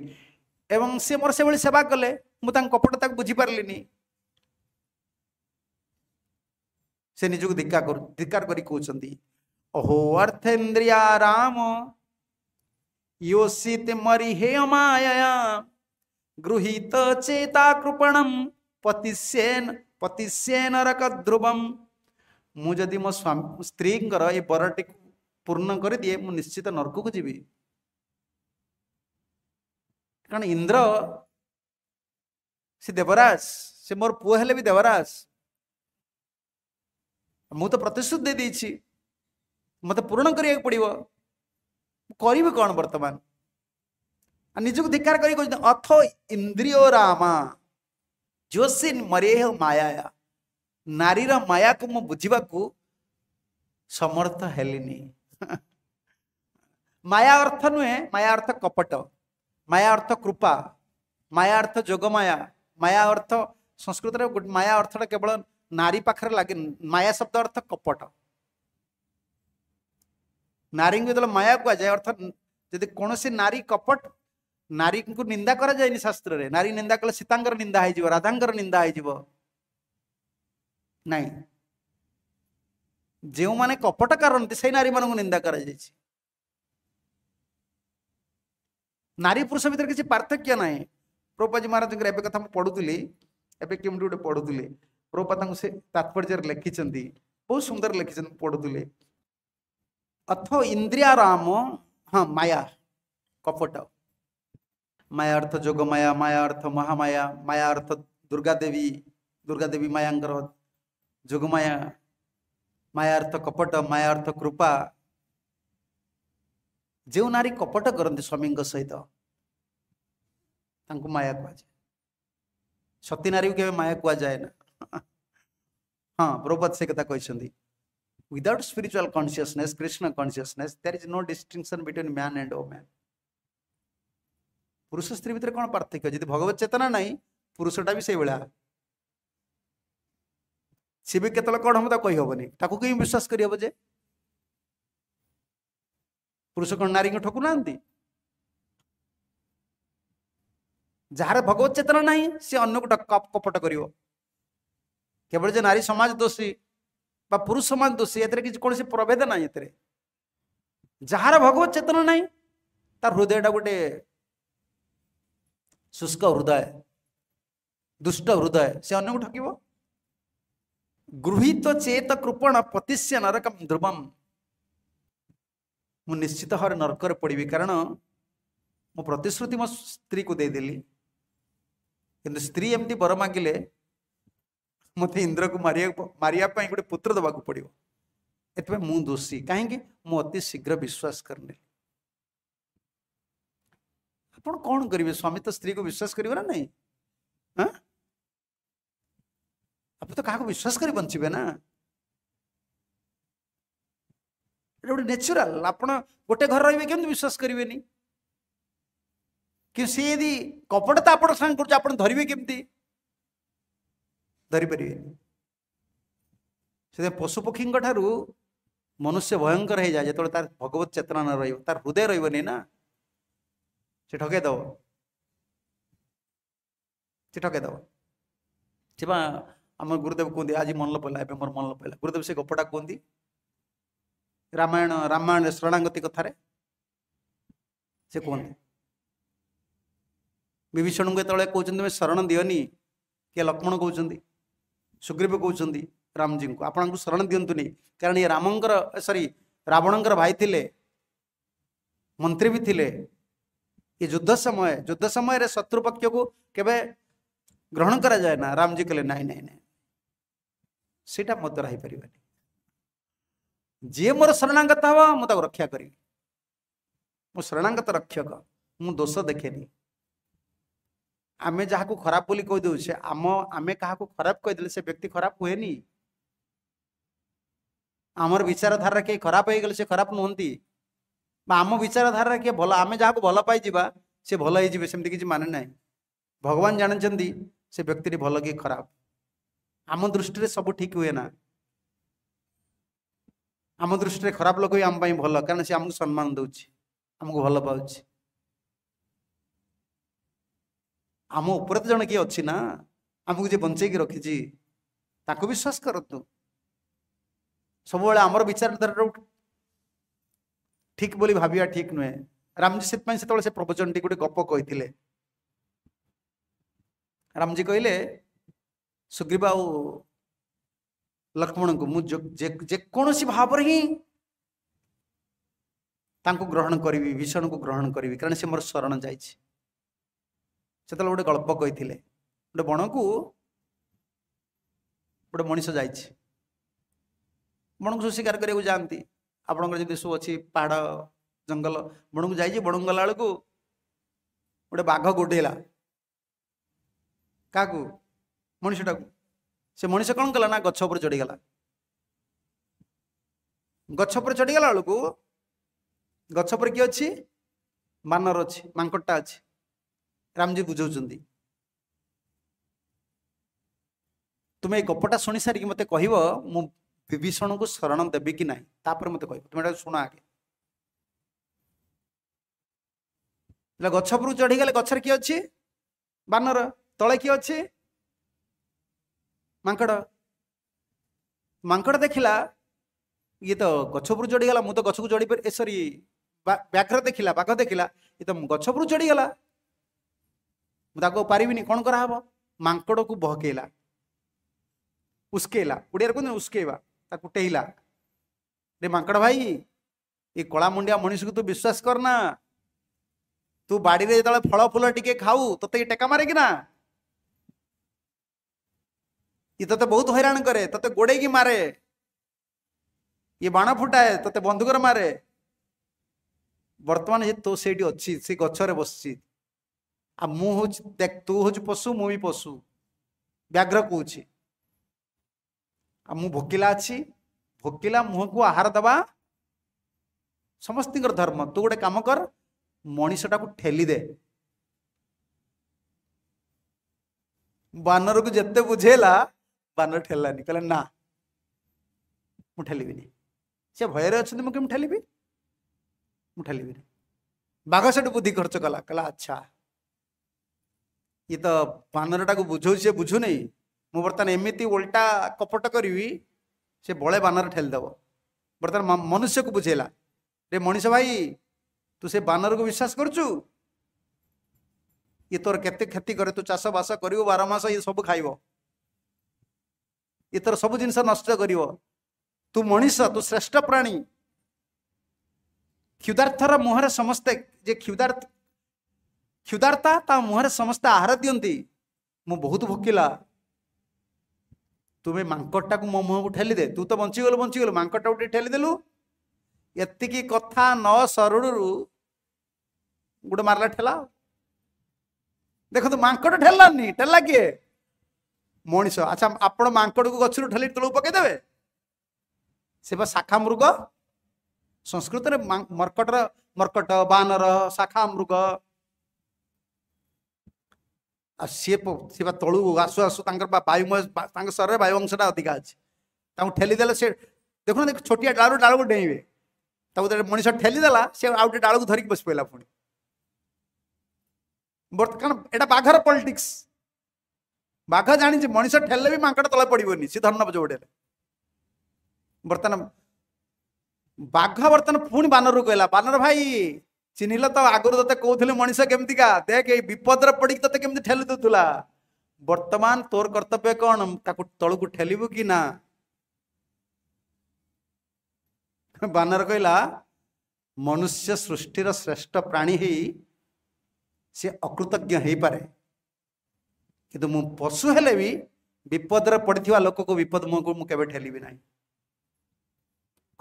एवं सी मोर से सेवा कले मुझे कपड़ा बुझीपारे ସେ ନିଜକୁ ଧିକ୍କା କରୁ ଧିକ୍କାର କରି କହୁଛନ୍ତି ଅହୋ ଅର୍ଥେନ୍ଦ୍ରିୟା ରାମ योषित मरिहे माया गृहीत चेता कृपणम पतिष्येन पतिष्येन रकध्रुवम ମୁଁ ଯଦି ମୋ ସ୍ୱାମୀ ସ୍ତ୍ରୀଙ୍କର ଏ ବରଟିକୁ ପୂର୍ଣ୍ଣ କରିଦିଏ ମୁଁ ନିଶ୍ଚିତ ନର୍କକୁ ଯିବି କାରଣ ଇନ୍ଦ୍ର ସେ ଦେବରାଜ ସେ ମୋର ପୁଅ ହେଲେ ବି ଦେବରାଜ ମୁଁ ତ ପ୍ରତିଶ୍ରୁତି ଦେଇଦେଇଛି ମୋତେ ପୂରଣ କରିବାକୁ ପଡ଼ିବ କରିବି କ'ଣ ବର୍ତ୍ତମାନ ନିଜକୁ ଧିକାର କରି କହୁଛନ୍ତି ଅଥ ଇନ୍ଦ୍ରିୟ ରାମା ଜୋସିନ୍ ମରେହ ମାୟା ନାରୀର ମାୟାକୁ ମୁଁ ବୁଝିବାକୁ ସମର୍ଥ ହେଲିନି ମାୟା ଅର୍ଥ ନୁହେଁ ମାୟା ଅର୍ଥ କପଟ ମାୟା ଅର୍ଥ କୃପା ମାୟା ଅର୍ଥ ଯୋଗମାୟା ମାୟା ଅର୍ଥ ସଂସ୍କୃତରେ ମାୟା ଅର୍ଥଟା କେବଳ ନାରୀ ପାଖରେ ଲାଗେ ମାୟା ଶବ୍ଦ ଅର୍ଥ କପଟ ନାରୀଙ୍କୁ ଯେତେବେଳେ ମାୟା କୁହାଯାଏ ଅର୍ଥାତ୍ ଯଦି କୌଣସି ନାରୀ କପଟ ନାରୀଙ୍କୁ ନିନ୍ଦା କରାଯାଏନି ଶାସ୍ତ୍ରରେ ନାରୀ ନିନ୍ଦା କଲେ ସୀତାଙ୍କର ନିନ୍ଦା ହେଇଯିବ ରାଧାଙ୍କର ନିନ୍ଦା ହେଇଯିବ ନାଇଁ ଯେଉଁମାନେ କପଟ କରନ୍ତି ସେଇ ନାରୀମାନଙ୍କୁ ନିନ୍ଦା କରାଯାଇଛି ନାରୀ ପୁରୁଷ ଭିତରେ କିଛି ପାର୍ଥକ୍ୟ ନାହିଁ ପ୍ରଭୁପାଜି ମହାରାଜଙ୍କର ଏବେ କଥା ମୁଁ ପଢୁଥିଲି ଏବେ କେମିତି ଗୋଟେ ପଢୁଥିଲି ପ୍ରଭୁପା ସେ ତାତ୍ପର୍ଯ୍ୟରେ ଲେଖିଛନ୍ତି ବହୁତ ସୁନ୍ଦର ଲେଖିଛନ୍ତି ପଢ଼ୁଥିଲେ ଅଥ ଇନ୍ଦ୍ରିୟାରାମ ହଁ ମାୟା କପଟ ମାୟା ଅର୍ଥ ଯୋଗ ମାୟା ମାୟା ଅର୍ଥ ମହାମାୟା ମାୟା ଅର୍ଥ ଦୁର୍ଗାଦେବୀ ଦୁର୍ଗାଦେବୀ ମାୟାଙ୍କର ଯୋଗମାୟା ମାୟା ଅର୍ଥ କପଟ ମାୟା ଅର୍ଥ କୃପା ଯେଉଁ ନାରୀ କପଟ କରନ୍ତି ସ୍ୱାମୀଙ୍କ ସହିତ ତାଙ୍କୁ ମାୟା କୁହାଯାଏ ସତୀ ନାରୀକୁ କେବେ ମାୟା କୁହାଯାଏ ନା huh, Prabhupada Sekata Koishandi. Without spiritual consciousness, Krishna consciousness, there is no distinction between man and woman. পুরুষ স্ত্রী ভিতরে কোন পার্থক্য যদি ভগবত চেতনা নাই পুরুষটা বি সেইভাবে সে বি কেতলে কণ হব তা কইহবনি তাকে কেউ বিশ্বাস করি হব যে পুরুষ কোন নারী ঠকু না যার ভগবত চেতনা নাই সে অন্যকে কপট করিব केवल जो नारी समाज दोषी पुरुष समाज दोषी ए कौन से प्रभेद ना ये जार भगवत चेतना ना तार हृदय गोटे शुष्क हृदय दुष्ट हृदय से अन्य को ठकब गृहित चेत कृपण पतिष्य नरक ध्रुवम मु निश्चित भाव नरक पड़ी कारण मो प्रतिश्रुति मो स्त्री को देदेली कि स्त्री एमती बर मागिले मत इंद्र को मार मारिया गोटे पुत्र दबाक पड़ो ए दोषी कहीं मुझे अति शीघ्र विश्वास कर कौन करेंगे स्वामी तो स्त्री को विश्वास करा नहीं हाँ? तो क्या विश्वास कर बचे ना गोटे नेचुराल आप गोटे घर रही कम विश्वास करेंगे कि सी यदि कपड़ा तो आप धरवे कमी ଧରିପାରିବେନି ସେଥିପାଇଁ ପଶୁପକ୍ଷୀଙ୍କ ଠାରୁ ମନୁଷ୍ୟ ଭୟଙ୍କର ହେଇଯାଏ ଯେତେବେଳେ ତାର ଭଗବତ ଚେତନା ନ ରହିବ ତାର ହୃଦୟ ରହିବନି ନା ସେ ଠକେଇ ଦେବ ସେ ଠକେଇ ଦେବ ସେ ବା ଆମ ଗୁରୁଦେବ କୁହନ୍ତି ଆଜି ମନଲ ପଇଲା ଏବେ ମୋର ମନଲ ପଇଲା ଗୁରୁଦେବ ସେ ଗପଟା କୁହନ୍ତି ରାମାୟଣ ରାମାୟଣରେ ଶରଣାଗତି କଥାରେ ସେ କୁହନ୍ତି ବିଭୀଷଣଙ୍କୁ ଯେତେବେଳେ କହୁଛନ୍ତି ତୁମେ ଶରଣ ଦିଅନି କିଏ ଲକ୍ଷ୍ମଣ କହୁଛନ୍ତି सुग्रीव कौन रामजी को आपण को शरण दिंतुनि कारण ये राम सरी रावण भाई थे मंत्री भी थे ये युद्ध समय युद्ध समय रे शत्रुपक्ष को केवे ग्रहण करा जाए ना रामजी कहे ना ना सीटा मत रहीपर जी मोर शरणांगत हाँ मुझे रक्षा करी मु शरणांगत रक्षक मु दोष देखेनी ଆମେ ଯାହାକୁ ଖରାପ ବୋଲି କହିଦେଉଛେ ଆମ ଆମେ କାହାକୁ ଖରାପ କହିଦେଲେ ସେ ବ୍ୟକ୍ତି ଖରାପ ହୁଏନି ଆମର ବିଚାରଧାରାରେ କିଏ ଖରାପ ହେଇଗଲେ ସେ ଖରାପ ନୁହନ୍ତି ବା ଆମ ବିଚାରଧାରାରେ କିଏ ଭଲ ଆମେ ଯାହାକୁ ଭଲ ପାଇଯିବା ସେ ଭଲ ହେଇଯିବେ ସେମିତି କିଛି ମାନେ ନାହିଁ ଭଗବାନ ଜାଣିଛନ୍ତି ସେ ବ୍ୟକ୍ତିଟି ଭଲ କି ଖରାପ ଆମ ଦୃଷ୍ଟିରେ ସବୁ ଠିକ୍ ହୁଏ ନା ଆମ ଦୃଷ୍ଟିରେ ଖରାପ ଲୋକ ବି ଆମ ପାଇଁ ଭଲ କାରଣ ସେ ଆମକୁ ସମ୍ମାନ ଦେଉଛି ଆମକୁ ଭଲ ପାଉଛି ଆମ ଉପରେ ତ ଜଣେ କିଏ ଅଛି ନା ଆମକୁ ଯିଏ ବଞ୍ଚେଇକି ରଖିଛି ତାକୁ ବିଶ୍ୱାସ କରନ୍ତୁ ସବୁବେଳେ ଆମର ବିଚାରଧାରାରୁ ଠିକ ବୋଲି ଭାବିବା ଠିକ ନୁହେଁ ରାମଜୀ ସେଥିପାଇଁ ସେତେବେଳେ ସେ ପ୍ରବଚନଟି ଗୋଟେ ଗପ କହିଥିଲେ ରାମଜୀ କହିଲେ ସୁଗ୍ରୀବ ଆଉ ଲକ୍ଷ୍ମଣଙ୍କୁ ମୁଁ ଯେକୌଣସି ଭାବରେ ହିଁ ତାଙ୍କୁ ଗ୍ରହଣ କରିବି ଭୀଷଣଙ୍କୁ ଗ୍ରହଣ କରିବି କାରଣ ସେ ମୋର ଶରଣ ଯାଇଛି ସେତେବେଳେ ଗୋଟେ ଗଳ୍ପ କହିଥିଲେ ଗୋଟେ ବଣକୁ ଗୋଟେ ମଣିଷ ଯାଇଛି ବଣକୁ ସବୁ ଶିକାର କରିବାକୁ ଯାଆନ୍ତି ଆପଣଙ୍କର ଯଦି ସବୁ ଅଛି ପାହାଡ଼ ଜଙ୍ଗଲ ବଣକୁ ଯାଇଛି ବଣକୁ ଗଲା ବେଳକୁ ଗୋଟେ ବାଘ ଗୋଡ଼େଇଲା କାହାକୁ ମଣିଷଟାକୁ ସେ ମଣିଷ କ'ଣ କଲା ନା ଗଛ ଉପରେ ଚଢ଼ିଗଲା ଗଛ ଉପରେ ଚଢ଼ିଗଲା ବେଳକୁ ଗଛ ଉପରେ କିଏ ଅଛି ବାନର ଅଛି ମାଙ୍କଡ଼ଟା ଅଛି ରାମଜୀ ବୁଝଉଛନ୍ତି ତୁମେ ଏଇ ଗପଟା ଶୁଣି ସାରିକି ମୋତେ କହିବ ମୁଁ ବିଭୀଷଣକୁ ଶରଣ ଦେବି କି ନାହିଁ ତାପରେ ମୋତେ କହିବ ତୁମେ ଏଟା ଶୁଣ ଆଗେ ହେଲେ ଗଛ ଉପରକୁ ଚଢ଼ିଗଲେ ଗଛରେ କିଏ ଅଛି ବାନର ତଳେ କିଏ ଅଛି ମାଙ୍କଡ଼ ମାଙ୍କଡ଼ ଦେଖିଲା ଇଏ ତ ଗଛ ଉପରକୁ ଚଢ଼ିଗଲା ମୁଁ ତ ଗଛକୁ ଚଢ଼ି ପାରି ଏ ସରି ବ୍ୟାଘ୍ର ଦେଖିଲା ବାଘ ଦେଖିଲା ଇଏ ତ ଗଛ ଉପରୁ ଚଢ଼ିଗଲା ମୁଁ ତାକୁ ଆଉ ପାରିବିନି କ'ଣ କରାହେବ ମାଙ୍କଡ଼କୁ ବହକେଇଲା ଉସ୍କେଇଲା ଓଡ଼ିଆରେ କୁହନ୍ତି ଉସ୍କେଇବା ତାକୁ ଟେଇଲା ରେ ମାଙ୍କଡ଼ ଭାଇ ଏ କଳା ମୁଣ୍ଡିଆ ମଣିଷକୁ ତୁ ବିଶ୍ୱାସ କରନା ତୁ ବାଡ଼ିରେ ଯେତେବେଳେ ଫଳ ଫୁଲ ଟିକେ ଖାଉ ତତେ ଏ ଟେକା ମାରେ କି ନା ଇଏ ତତେ ବହୁତ ହଇରାଣ କରେ ତତେ ଗୋଡ଼େଇକି ମାରେ ଇଏ ବାଣ ଫୁଟାଏ ତତେ ବନ୍ଧୁକରେ ମାରେ ବର୍ତ୍ତମାନ ତୁ ସେଇଠି ଅଛି ସେ ଗଛରେ ବସିଛି আর মু হচ্ছে দেখ তু হচ্ছে পশু মু বি পশু ବ୍ୟାଘ୍ର କହୁଛି ଆଉ ମୁଁ ଭୋକିଲା ଅଛି ଭୋକିଲା ମୁହଁକୁ ଆହାର ଦେବା ସମସ୍ତଙ୍କର ଧର୍ମ ତୁ ଗୋଟେ କାମ କର ମଣିଷଟାକୁ ଠେଲିଦେ ବାନରକୁ ଯେତେ ବୁଝେଇଲା ବାନର ଠେଲିଲାନି କହିଲା ନା ମୁଁ ଠେଲିବିନି ସେ ଭୟରେ ଅଛନ୍ତି ମୁଁ କେମିତି ଠେଲିବି ମୁଁ ଠେଲିବିନି ବାଘ ସେଠୁ ବୁଦ୍ଧି ଖର୍ଚ୍ଚ କଲା କହିଲା ଆଚ୍ଛା ଇଏ ତ ବାନରଟାକୁ ବୁଝଉଛି ସେ ବୁଝୁନି ମୁଁ ବର୍ତ୍ତମାନ ଏମିତି ଓଲଟା କପଟ କରିବି ସେ ବଳେ ବାନର ଠେଲିଦେବ ବର୍ତ୍ତମାନ ମନୁଷ୍ୟକୁ ବୁଝେଇଲା ରେ ମଣିଷ ଭାଇ ତୁ ସେ ବାନରକୁ ବିଶ୍ୱାସ କରୁଛୁ ଇଏ ତୋର କେତେ କ୍ଷତି କରେ ତୁ ଚାଷ ବାସ କରିବୁ ବାର ମାସ ଇଏ ସବୁ ଖାଇବ ଇଏ ତୋର ସବୁ ଜିନିଷ ନଷ୍ଟ କରିବ ତୁ ମଣିଷ ତୁ ଶ୍ରେଷ୍ଠ ପ୍ରାଣୀ କ୍ଷୁଦାର୍ଥର ମୁହଁରେ ସମସ୍ତେ ଯେ କ୍ଷୁଦାର୍ଥ କ୍ଷୁଦାର୍ତ୍ତା ତା ମୁହଁରେ ସମସ୍ତେ ଆହାର ଦିଅନ୍ତି ମୁଁ ବହୁତ ଭୋକିଲା ତୁମେ ମାଙ୍କଡ଼ଟାକୁ ମୋ ମୁହଁକୁ ଠେଲିଦେ ତୁ ତ ବଞ୍ଚିଗଲୁ ବଞ୍ଚିଗଲୁ ମାଙ୍କଡ଼ଟାକୁ ଟିକେ ଠେଲିଦେଲୁ ଏତିକି କଥା ନ ସରୁଡ଼ରୁ ଗୋଟେ ମାରିଲା ଠେଲା ଦେଖନ୍ତୁ ମାଙ୍କଡ଼ ଠେଲିଲାନି ଠେଲିଲା କିଏ ମଣିଷ ଆଚ୍ଛା ଆପଣ ମାଙ୍କଡ଼କୁ ଗଛରୁ ଠେଲି ତଳକୁ ପକେଇଦେବେ ସେ ବା ଶାଖା ମୃଗ ସଂସ୍କୃତରେ ମର୍କଟର ମର୍କଟ ବାନର ଶାଖା ମୃଗ ଆଉ ସିଏ ଥିବା ବା ତଳକୁ ଆସୁ ଆସୁ ତାଙ୍କର ବାୟୁମୟ ତାଙ୍କ ଶରୀରରେ ବାୟୁ ଅଂଶଟା ଅଧିକା ଅଛି ତାଙ୍କୁ ଠେଲିଦେଲେ ସେ ଦେଖୁନାହାନ୍ତି ଛୋଟିଆ ଡାଳରୁ ଡାଳକୁ ଡେଇଁବେ ତାକୁ ଯେତେବେଳେ ମଣିଷ ଠେଲିଦେଲା ସେ ଆଉ ଗୋଟେ ଡାଳକୁ ଧରିକି ବସି ପଡ଼ିଲା ପୁଣି ବର୍ତ୍ତମାନ ଏଇଟା ବାଘର ପଲିଟିକ୍ସ ବାଘ ଜାଣିଛି ମଣିଷ ଠେଲିଲେ ବି ମାଙ୍କଡ଼ ତଳେ ପଡ଼ିବନି ସେ ଧର୍ମ ଯୋଉଡ଼େରେ ବର୍ତ୍ତମାନ ବାଘ ବର୍ତ୍ତମାନ ପୁଣି ବାନରକୁ କହିଲା ବାନର ଭାଇ ଚିହ୍ନିଲ ତ ଆଗରୁ ତତେ କହୁଥିଲି ମଣିଷ କେମିତିକା ଦେଖ ଏଇ ବିପଦରେ ପଡିକି ତତେ କେମିତି ଠେଲି ଦେଉଥିଲା ବର୍ତ୍ତମାନ ତୋର କର୍ତ୍ତବ୍ୟ କ'ଣ ତାକୁ ତଳକୁ ଠେଲିବୁ କି ନା ବାନର କହିଲା ମନୁଷ୍ୟ ସୃଷ୍ଟିର ଶ୍ରେଷ୍ଠ ପ୍ରାଣୀ ହେଇ ସେ ଅକୃତଜ୍ଞ ହେଇପାରେ କିନ୍ତୁ ମୁଁ ପଶୁ ହେଲେ ବି ବିପଦରେ ପଡ଼ିଥିବା ଲୋକକୁ ବିପଦ ମୁହଁକୁ ମୁଁ କେବେ ଠେଲିବି ନାହିଁ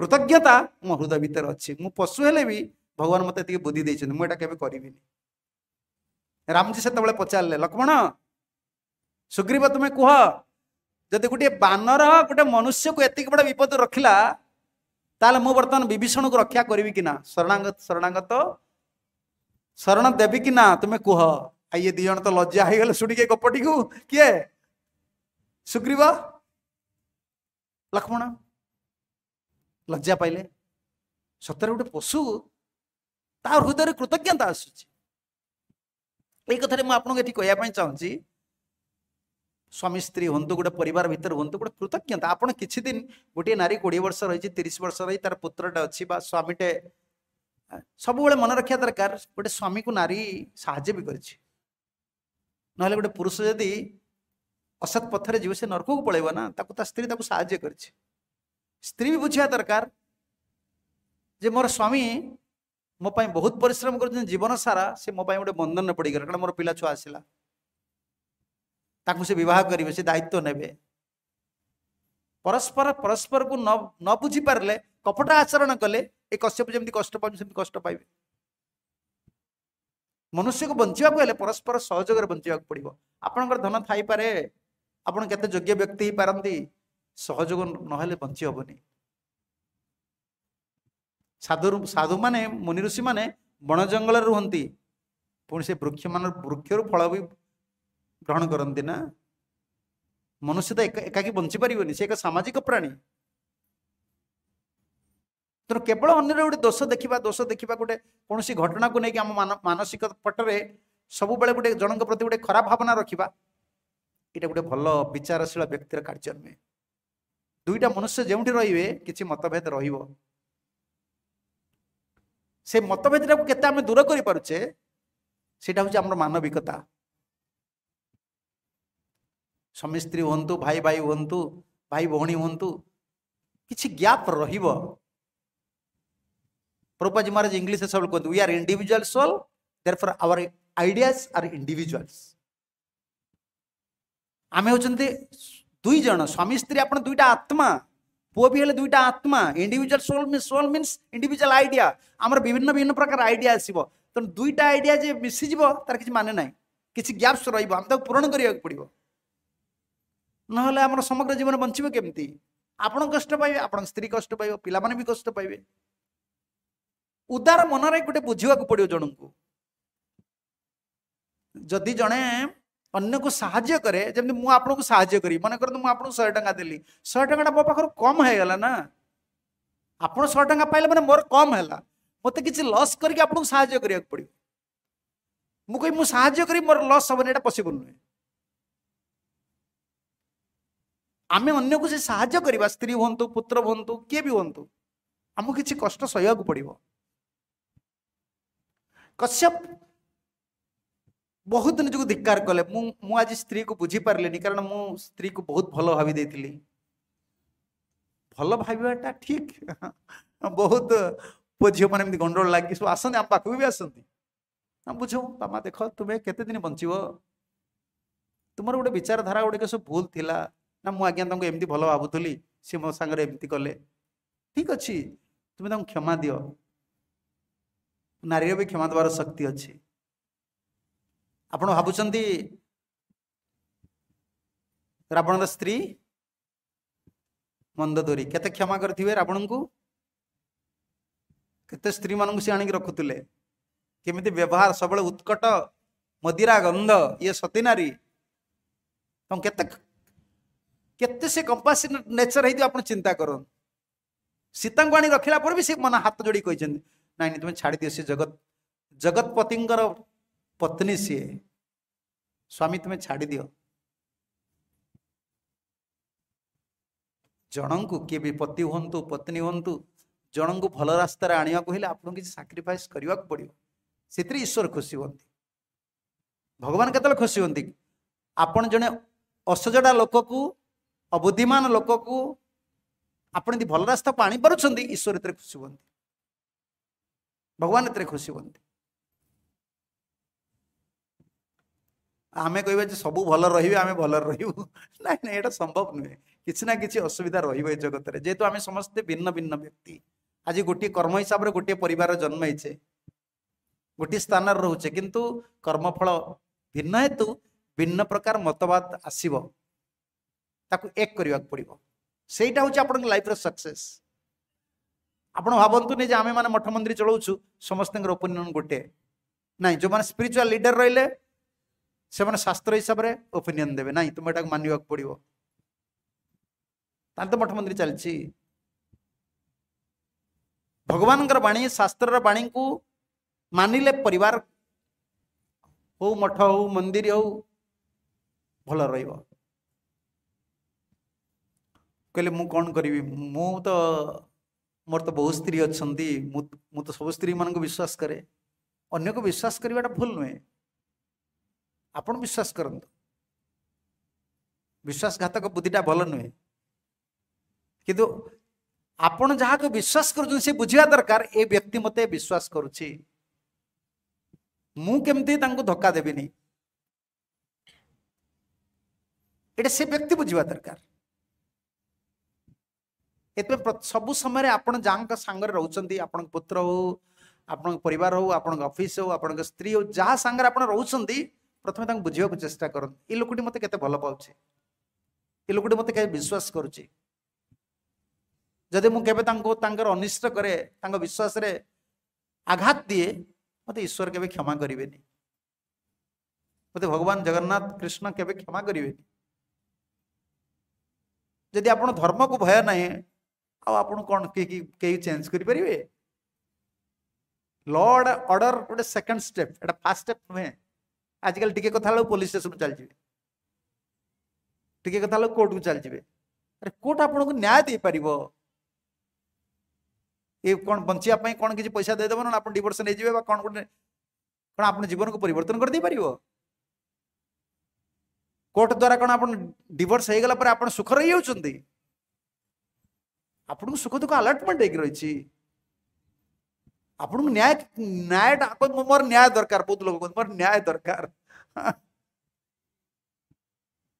କୃତଜ୍ଞତା ମୋ ହୃଦୟ ଭିତରେ ଅଛି ମୁଁ ପଶୁ ହେଲେ ବି ଭଗବାନ ମୋତେ ଏତିକି ବୁଦ୍ଧି ଦେଇଛନ୍ତି ମୁଁ ଏଇଟା କେବେ କରିବିନି ରାମଜୀ ସେତେବେଳେ ପଚାରିଲେ ଲକ୍ଷ୍ମଣ ସୁଗ୍ରୀବ ତୁମେ କୁହ ଯଦି ଗୋଟିଏ ବାନର ଗୋଟେ ମନୁଷ୍ୟକୁ ଏତିକି ବଡ଼ ବିପଦ ରଖିଲା ତାହେଲେ ମୁଁ ବର୍ତ୍ତମାନ ବିଭୀଷଣକୁ ରକ୍ଷା କରିବି କି ନା ଶରଣାଗତ ଶରଣାଗତ ଶରଣ ଦେବି କି ନା ତୁମେ କୁହ ଆଉ ଇଏ ଦି ଜଣ ତ ଲଜ୍ଜା ହେଇଗଲେ ଶୁଣିକି ଗପଟିକୁ କିଏ ସୁଗ୍ରୀବ ଲକ୍ଷ୍ମଣ ଲଜ୍ଜା ପାଇଲେ ସତରେ ଗୋଟେ ପଶୁ ତା ହୃଦୟରେ କୃତଜ୍ଞତା ଆସୁଛି ଏଇ କଥାରେ ମୁଁ ଆପଣଙ୍କୁ ଏଠି କହିବା ପାଇଁ ଚାହୁଁଛି ସ୍ୱାମୀ ସ୍ତ୍ରୀ ହୁଅନ୍ତୁ ଗୋଟେ ପରିବାର ଭିତରେ ହୁଅନ୍ତୁ ଗୋଟେ କୃତଜ୍ଞତା ଆପଣ କିଛି ଦିନ ଗୋଟିଏ ନାରୀ କୋଡ଼ିଏ ବର୍ଷ ରହିଛି ତିରିଶ ବର୍ଷ ରହି ତାର ପୁତ୍ରଟେ ଅଛି ବା ସ୍ୱାମୀଟେ ସବୁବେଳେ ମନେ ରଖିବା ଦରକାର ଗୋଟେ ସ୍ୱାମୀକୁ ନାରୀ ସାହାଯ୍ୟ ବି କରିଛି ନହେଲେ ଗୋଟେ ପୁରୁଷ ଯଦି ଅସତ୍ ପଥରେ ଯିବ ସେ ନର୍କକୁ ପଳେଇବ ନା ତାକୁ ତା ସ୍ତ୍ରୀ ତାକୁ ସାହାଯ୍ୟ କରିଛି ସ୍ତ୍ରୀ ବି ବୁଝିବା ଦରକାର ଯେ ମୋର ସ୍ୱାମୀ ମୋ ପାଇଁ ବହୁତ ପରିଶ୍ରମ କରୁଛନ୍ତି ଜୀବନ ସାରା ସେ ମୋ ପାଇଁ ଗୋଟେ ବନ୍ଧନ ପଡ଼ିଗଲା କାରଣ ମୋର ପିଲା ଛୁଆ ଆସିଲା ତାଙ୍କୁ ସେ ବିବାହ କରିବେ ସେ ଦାୟିତ୍ୱ ନେବେ ପରସ୍ପର ପରସ୍ପରକୁ ନ ବୁଝିପାରିଲେ କପଟା ଆଚରଣ କଲେ ଏ କଶ୍ୟପ ଯେମିତି କଷ୍ଟ ପାଉଛନ୍ତି ସେମିତି କଷ୍ଟ ପାଇବେ ମନୁଷ୍ୟକୁ ବଞ୍ଚିବାକୁ ହେଲେ ପରସ୍ପର ସହଯୋଗରେ ବଞ୍ଚିବାକୁ ପଡିବ ଆପଣଙ୍କର ଧନ ଥାଇପାରେ ଆପଣ କେତେ ଯୋଗ୍ୟ ବ୍ୟକ୍ତି ହେଇପାରନ୍ତି ସହଯୋଗ ନହେଲେ ବଞ୍ଚି ହେବନି ସାଧୁ ସାଧୁମାନେ ମୁନି ଋଷିମାନେ ବଣ ଜଙ୍ଗଲରେ ରୁହନ୍ତି ପୁଣି ସେ ବୃକ୍ଷମାନ ବୃକ୍ଷରୁ ଫଳ ବି ଗ୍ରହଣ କରନ୍ତି ନା ମନୁଷ୍ୟ ତ ଏକାକି ବଞ୍ଚିପାରିବନି ସେ ଏକ ସାମାଜିକ ପ୍ରାଣୀ ତେଣୁ କେବଳ ଅନ୍ୟର ଗୋଟେ ଦୋଷ ଦେଖିବା ଦୋଷ ଦେଖିବା ଗୋଟେ କୌଣସି ଘଟଣାକୁ ନେଇକି ଆମ ମାନସିକ ପଟରେ ସବୁବେଳେ ଗୋଟେ ଜଣଙ୍କ ପ୍ରତି ଗୋଟେ ଖରାପ ଭାବନା ରଖିବା ଏଇଟା ଗୋଟେ ଭଲ ବିଚାରଶୀଳ ବ୍ୟକ୍ତିର କାର୍ଯ୍ୟ ନୁହେଁ ଦୁଇଟା ମନୁଷ୍ୟ ଯେଉଁଠି ରହିବେ କିଛି ମତଭେଦ ରହିବ ସେ ମତଭେଦଟାକୁ କେତେ ଆମେ ଦୂର କରିପାରୁଛେ ସେଇଟା ହେଉଛି ଆମର ମାନବିକତା ସ୍ୱାମୀ ସ୍ତ୍ରୀ ହୁଅନ୍ତୁ ଭାଇ ଭାଇ ହୁଅନ୍ତୁ ଭାଇ ଭଉଣୀ ହୁଅନ୍ତୁ କିଛି ଗ୍ୟାପ୍ ରହିବ ପ୍ରପାଜି ମହାରାଜ ଇଂଲିଶରେ ସବୁ କୁହନ୍ତୁ we are individual soul therefore our ideas are individuals ଆମେ ହେଉଛନ୍ତି ଦୁଇ ଜଣ ସ୍ୱାମୀ ସ୍ତ୍ରୀ ଆପଣ ଦୁଇଟା ଆତ୍ମା ପୁଅ ବି ହେଲେ ଦୁଇଟା ଆତ୍ମା individual soul soul means individual idea ଆମର ବିଭିନ୍ନ ବିଭିନ୍ନ ପ୍ରକାର ଆଇଡିଆ ଆସିବ ତେଣୁ ଦୁଇଟା ଆଇଡିଆ ଯେ ମିଶିଯିବ ତାର କିଛି ମାନେ ନାହିଁ କିଛି ଗ୍ୟାପ୍ସ ରହିବ ଆମେ ତାକୁ ପୂରଣ କରିବାକୁ ପଡ଼ିବ ନହେଲେ ଆମର ସମଗ୍ର ଜୀବନ ବଞ୍ଚିବ କେମିତି ଆପଣ କଷ୍ଟ ପାଇବେ ଆପଣଙ୍କ ସ୍ତ୍ରୀ କଷ୍ଟ ପାଇବ ପିଲାମାନେ ବି କଷ୍ଟ ପାଇବେ ଉଦାର ମନରେ ଗୋଟେ ବୁଝିବାକୁ ପଡ଼ିବ ଜଣଙ୍କୁ ଯଦି ଜଣେ ଅନ୍ୟକୁ ସାହାଯ୍ୟ କରେ ଯେମିତି ମୁଁ ଆପଣଙ୍କୁ ସାହାଯ୍ୟ କରିବି ମନେ କରନ୍ତୁ ମୁଁ ଆପଣଙ୍କୁ ଶହେ ଟଙ୍କା ଦେଲି ଶହେ ଟଙ୍କାଟା ମୋ ପାଖରୁ କମ୍ ହେଇଗଲା ନା ଆପଣ ଶହେ ଟଙ୍କା ପାଇଲେ ମାନେ ମୋର କମ୍ ହେଲା ମୋତେ କିଛି ଲସ୍ କରିକି ଆପଣଙ୍କୁ ସାହାଯ୍ୟ କରିବାକୁ ପଡ଼ିବ ମୁଁ କହିବି ମୁଁ ସାହାଯ୍ୟ କରିବି ମୋର ଲସ୍ ହେବନି ଏଇଟା ପସିବୁଲ୍ ନୁହେଁ ଆମେ ଅନ୍ୟକୁ ସେ ସାହାଯ୍ୟ କରିବା ସ୍ତ୍ରୀ ହୁଅନ୍ତୁ ପୁତ୍ର ହୁଅନ୍ତୁ କିଏ ବି ହୁଅନ୍ତୁ ଆମକୁ କିଛି କଷ୍ଟ ସହିବାକୁ ପଡ଼ିବ କଶ୍ୟପ ବହୁତ ନିଜକୁ ଧିକାର କଲେ ମୁଁ ମୁଁ ଆଜି ସ୍ତ୍ରୀକୁ ବୁଝିପାରିଲିନି କାରଣ ମୁଁ ସ୍ତ୍ରୀକୁ ବହୁତ ଭଲ ଭାବି ଦେଇଥିଲି ଭଲ ଭାବିବାଟା ଠିକ୍ ବହୁତ ପୁଅ ଝିଅମାନେ ଏମିତି ଗଣ୍ଡଗୋଳ ଲାଗିକି ସବୁ ଆସନ୍ତି ଆମ ପାଖକୁ ବି ଆସନ୍ତି ଆମେ ବୁଝଉ ବାପା ଦେଖ ତୁମେ କେତେ ଦିନ ବଞ୍ଚିବ ତୁମର ଗୋଟେ ବିଚାରଧାରା ଗୁଡ଼ିକ ସବୁ ଭୁଲ ଥିଲା ନା ମୁଁ ଆଜ୍ଞା ତାଙ୍କୁ ଏମିତି ଭଲ ଭାବୁଥିଲି ସେ ମୋ ସାଙ୍ଗରେ ଏମିତି କଲେ ଠିକ୍ ଅଛି ତୁମେ ତାଙ୍କୁ କ୍ଷମା ଦିଅ ନାରୀର ବି କ୍ଷମା ଦେବାର ଶକ୍ତି ଅଛି ଆପଣ ଭାବୁଛନ୍ତି ରାବଣର ସ୍ତ୍ରୀ ମନ୍ଦଦୋରୀ କେତେ କ୍ଷମା କରିଥିବେ ରାବଣଙ୍କୁ କେତେ ସ୍ତ୍ରୀମାନଙ୍କୁ ସେ ଆଣିକି ରଖୁଥିଲେ କେମିତି ବ୍ୟବହାର ସବୁବେଳେ ଉତ୍କଟ ମଦିରା ଗନ୍ଧ ଇଏ ସତୀନାରୀ ତମ କେତେ କେତେ ସେ କମ୍ପାସିନେଟ୍ ନେଚର ହେଇଥିବ ଆପଣ ଚିନ୍ତା କରନ୍ତୁ ସୀତାଙ୍କୁ ଆଣି ରଖିଲା ପରେ ବି ସେ ମନ ହାତ ଯୋଡ଼ି କହିଛନ୍ତି ନାଇଁ ନାଇଁ ତୁମେ ଛାଡ଼ିଦିଅ ସେ ଜଗତ ଜଗତପତିଙ୍କର ପତ୍ନୀ ସିଏ ସ୍ୱାମୀ ତୁମେ ଛାଡ଼ିଦିଅ ଜଣଙ୍କୁ କିଏ ବି ପତି ହୁଅନ୍ତୁ ପତ୍ନୀ ହୁଅନ୍ତୁ ଜଣଙ୍କୁ ଭଲ ରାସ୍ତାରେ ଆଣିବାକୁ ହେଲେ ଆପଣଙ୍କୁ କିଛି ସାକ୍ରିଫାଇସ୍ କରିବାକୁ ପଡ଼ିବ ସେଥିରେ ଈଶ୍ୱର ଖୁସି ହୁଅନ୍ତି ଭଗବାନ କେତେବେଳେ ଖୁସି ହୁଅନ୍ତି ଆପଣ ଜଣେ ଅସଜଡ଼ା ଲୋକକୁ ଅବୁଦ୍ଧିମାନ ଲୋକକୁ ଆପଣ ଯଦି ଭଲ ରାସ୍ତାକୁ ଆଣିପାରୁଛନ୍ତି ଈଶ୍ୱର ଏଥିରେ ଖୁସି ହୁଅନ୍ତି ଭଗବାନ ଏଥିରେ ଖୁସି ହୁଅନ୍ତି आमे কইবে যে সব ভালো রহিবে আমি ভালো রহিউ নাই নাই এটা সম্ভব নহয়ে কিছ না কিছি অসুবিধা রহিবে জগতরে যেতু আমি সমস্তে ভিন্ন ভিন্ন ব্যক্তি আজি গটি কর্ম হিসাবরে গটি পরিবারে জন্ম হইছে গটি স্থানর রহুছে কিন্তু কর্মফল ভিন্ন হেতু ভিন্ন প্রকার মতবাদ আসিবো তাକୁ এক করিবা পড়িবো সেইটা হছে আপন লাইফরে সাকসেস आपण ভাবন্তু নে যে আমি মানে মঠমন্দ্রি চড়াউছু সমস্তে অপরিনন গটে নাই যে মানে স্পিরিচুয়াল লিডার রইলে ସେମାନେ ଶାସ୍ତ୍ର ହିସାବରେ ଓପିନିଅନ୍ ଦେବେ ନାହିଁ ତୁମେ ଏଟାକୁ ମାନିବାକୁ ପଡ଼ିବ ତାହେଲେ ତ ମଠମନ୍ତ୍ରୀ ଚାଲିଛି ଭଗବାନଙ୍କର ବାଣୀ ଶାସ୍ତ୍ରର ବାଣୀକୁ ମାନିଲେ ପରିବାର ହଉ ମଠ ହଉ ମନ୍ଦିର ହଉ ଭଲ ରହିବ କହିଲେ ମୁଁ କ'ଣ କରିବି ମୁଁ ତ ମୋର ତ ବହୁ ସ୍ତ୍ରୀ ଅଛନ୍ତି ମୁଁ ମୁଁ ତ ସବୁ ସ୍ତ୍ରୀମାନଙ୍କୁ ବିଶ୍ୱାସ କରେ ଅନ୍ୟକୁ ବିଶ୍ୱାସ କରିବାଟା ଭୁଲ ନୁହେଁ ଆପଣ ବିଶ୍ୱାସ କରନ୍ତୁ ବିଶ୍ୱାସଘାତକ ବୁଦ୍ଧିଟା ଭଲ ନୁହେଁ କିନ୍ତୁ ଆପଣ ଯାହାକୁ ବିଶ୍ୱାସ କରୁଛନ୍ତି ସେ ବୁଝିବା ଦରକାର ଏ ବ୍ୟକ୍ତି ମୋତେ ବିଶ୍ୱାସ କରୁଛି ମୁଁ କେମିତି ତାଙ୍କୁ ଧକ୍କା ଦେବିନି ଏଇଟା ସେ ବ୍ୟକ୍ତି ବୁଝିବା ଦରକାର ଏଥିପାଇଁ ସବୁ ସମୟରେ ଆପଣ ଯାହାଙ୍କ ସାଙ୍ଗରେ ରହୁଛନ୍ତି ଆପଣଙ୍କ ପୁତ୍ର ହଉ ଆପଣଙ୍କ ପରିବାର ହଉ ଆପଣଙ୍କ ଅଫିସ ହଉ ଆପଣଙ୍କ ସ୍ତ୍ରୀ ହଉ ଯାହା ସାଙ୍ଗରେ ଆପଣ ରହୁଛନ୍ତି ପ୍ରଥମେ ତାଙ୍କୁ ବୁଝିବାକୁ ଚେଷ୍ଟା କରନ୍ତୁ ଏ ଲୋକଟି ମୋତେ କେତେ ଭଲ ପାଉଛି ଏ ଲୋକଟି ମୋତେ କେତେ ବିଶ୍ୱାସ କରୁଛି ଯଦି ମୁଁ କେବେ ତାଙ୍କୁ ତାଙ୍କର ଅନିଷ୍ଟ କରେ ତାଙ୍କ ବିଶ୍ୱାସରେ ଆଘାତ ଦିଏ ମୋତେ ଈଶ୍ୱର କେବେ କ୍ଷମା କରିବେନି ମୋତେ ଭଗବାନ ଜଗନ୍ନାଥ କୃଷ୍ଣ କେବେ କ୍ଷମା କରିବେନି ଯଦି ଆପଣ ଧର୍ମକୁ ଭୟ ନାହିଁ ଆଉ ଆପଣ କ'ଣ କେହି ଚେଞ୍ଜ କରିପାରିବେ ଲ ଅର୍ଡର ଗୋଟେ ସେକେଣ୍ଡ ଷ୍ଟେପ୍ ଏଇଟା ଫାର୍ଷ୍ଟ ଷ୍ଟେପ୍ ନୁହେଁ ଆଜିକାଲି ଟିକେ କଥା ହେଲାକୁ ପୋଲିସ ଷ୍ଟେସନ ଚାଲିଯିବେ ଟିକେ କଥା ହେଲାକୁ କୋର୍ଟକୁ ଚାଲିଯିବେ ଆରେ କୋର୍ଟ ଆପଣଙ୍କୁ ନ୍ୟାୟ ଦେଇପାରିବ ଏ କ'ଣ ବଞ୍ଚିବା ପାଇଁ କ'ଣ କିଛି ପଇସା ଦେଇଦେବ ନା ଆପଣ ଡିଭୋର୍ସ ନେଇଯିବେ ବା କ'ଣ ଗୋଟେ କ'ଣ ଆପଣ ଜୀବନକୁ ପରିବର୍ତ୍ତନ କରିଦେଇପାରିବ କୋର୍ଟ ଦ୍ୱାରା କ'ଣ ଆପଣ ଡିଭୋର୍ସ ହେଇଗଲା ପରେ ଆପଣ ସୁଖ ରହିଯାଉଛନ୍ତି ଆପଣଙ୍କୁ ସୁଖ ଦୁଃଖ ଆଲର୍ଟମେଣ୍ଟ ହେଇକି ରହିଛି આપણું ન્યાય ન્યાય કોઈ મારે ન્યાય દરકાર બૌદ્ધ લોકો મારે ન્યાય દરકાર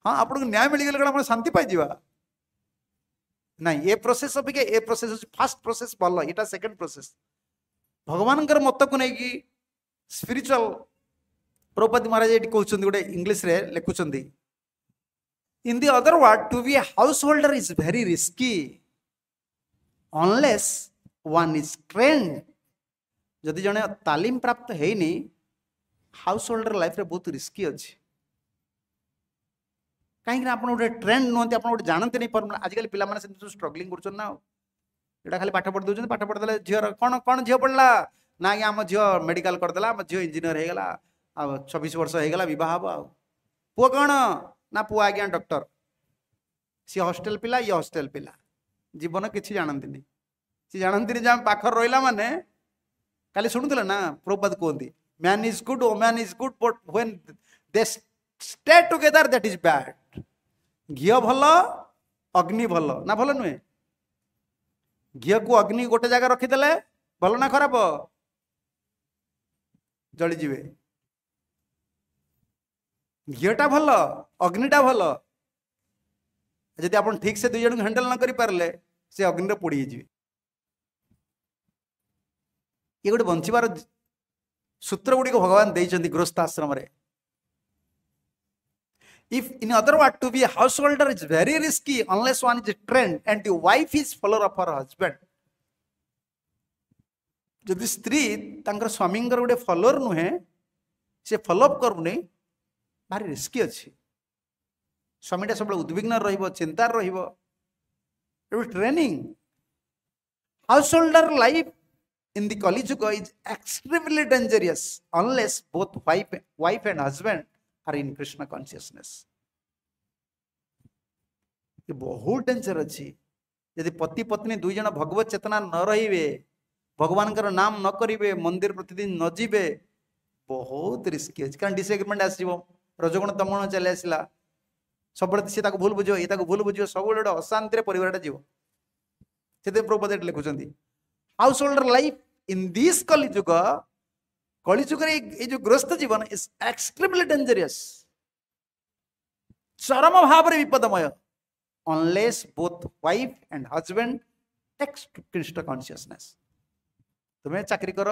હા આપણું ન્યાય મળી ગયેલો આપણે શાંતિ પાઇવા ନାଇଁ ଏ ପ୍ରୋସେସ୍ ଅପେକ୍ଷା ଏ ପ୍ରୋସେସ୍ ହେଉଛି ଫାର୍ଷ୍ଟ ପ୍ରୋସେସ୍ ଭଲ ଏଇଟା ସେକେଣ୍ଡ ପ୍ରୋସେସ୍ ଭଗବାନଙ୍କର ମତକୁ ନେଇକି ସ୍ପିରିଚୁଆଲ ପ୍ରଭୁପାତି ମହାରାଜ ଏଠି କହୁଛନ୍ତି ଗୋଟେ ଇଂଲିଶରେ ଲେଖୁଛନ୍ତି in the other word to be a householder is very risky unless one is trained ଯଦି ଜଣେ ତାଲିମ ପ୍ରାପ୍ତ ହେଇନି ହାଉସ୍ ହୋଲ୍ଡର ଲାଇଫ୍ରେ ବହୁତ ରିସ୍କି ଅଛି କାହିଁକିନା ଆପଣ ଗୋଟେ ଟ୍ରେଣ୍ଡ ନୁହନ୍ତି ଆପଣ ଗୋଟେ ଜାଣନ୍ତି ନାହିଁ ପରମାନେଣ୍ଟ ଆଜିକାଲି ପିଲାମାନେ ସେମିତି ସବୁ ଷ୍ଟ୍ରଗଲିଂ କରୁଛନ୍ତି ନା ଆଉ ଏଇଟା ଖାଲି ପାଠ ପଢ଼ି ଦେଉଛନ୍ତି ପାଠ ପଢ଼ିଦେଲେ ଝିଅର କ'ଣ କ'ଣ ଝିଅ ପଢ଼ିଲା ନା ଆଜ୍ଞା ଆମ ଝିଅ ମେଡ଼ିକାଲ କରିଦେଲା ଆମ ଝିଅ ଇଞ୍ଜିନିୟର ହେଇଗଲା ଆଉ ଛବିଶ ବର୍ଷ ହେଇଗଲା ବିବାହ ହେବ ଆଉ ପୁଅ କ'ଣ ନା ପୁଅ ଆଜ୍ଞା ଡକ୍ଟର ସିଏ ହଷ୍ଟେଲ ପିଲା ଇଏ ହଷ୍ଟେଲ ପିଲା ଜୀବନ କିଛି ଜାଣନ୍ତିନି ସିଏ ଜାଣନ୍ତିନି ଯେ ଆମେ ପାଖରେ ରହିଲା ମାନେ ಕಲಿ ಸುಣುದಿಲ್ಲಣ್ಣ ಪ್ರೋಪದಕ್ಕೂ ಒಂದು man is good oh man is good but when they stay together that is bad ଘିଅ ଭଲ ଅଗ୍ନି ଭଲ ନା ଭଲ ନୁହେଁ ଘିଅକୁ ଅଗ୍ନି ଗୋଟେ ଜାଗା ରଖିଦେଲେ ଭଲ ନା ଖରାପ ଜଳିଯିବେ ଘିଅଟା ଭଲ ଅଗ୍ନିଟା ଭଲ ଯଦି ଆପଣ ଠିକ୍ ସେ ଦୁଇ ଜଣଙ୍କୁ ହ୍ୟାଣ୍ଡେଲ୍ ନ କରିପାରିଲେ ସେ ଅଗ୍ନିରେ ପୋଡ଼ି ହେଇଯିବେ ये गोटे बंचवार सूत्र गुड़िक भगवान दे गृहस्थ आश्रम if in other word to be householder is very risky unless one is trained and wife is follower of her husband जदि स्त्री स्वामी गोटे फलोअर नुहे से फलोअप कर भारी रिस्की अच्छे स्वामीटा सब उद्विग्न रिंतार रोज training householder life in the Kali Yuga is extremely dangerous unless both wife, wife and husband are in Krishna consciousness. बहुत डेंजर अच्छी यदि पति पत्नी दुई जन भगवत चेतना न रही भगवान का नाम न करेंगे मंदिर प्रतिदिन न जी बहुत रिस्की अच्छे कारण डिसएग्रीमेंट आसो रजगुण तमण चली आसला सब सी भूल बुझे ये भूल बुझे सब गोटे अशांति परिवार जीव से Prabhupada लिखुंट householder life in this Kaliyuga Kaliyuga ये जो ग्रस्त जीवन इज एक्सट्रीमली डेंजरियस चरम भाव विपदमय unless both wife and husband takes Krishna consciousness तुम्हें चाकरी कर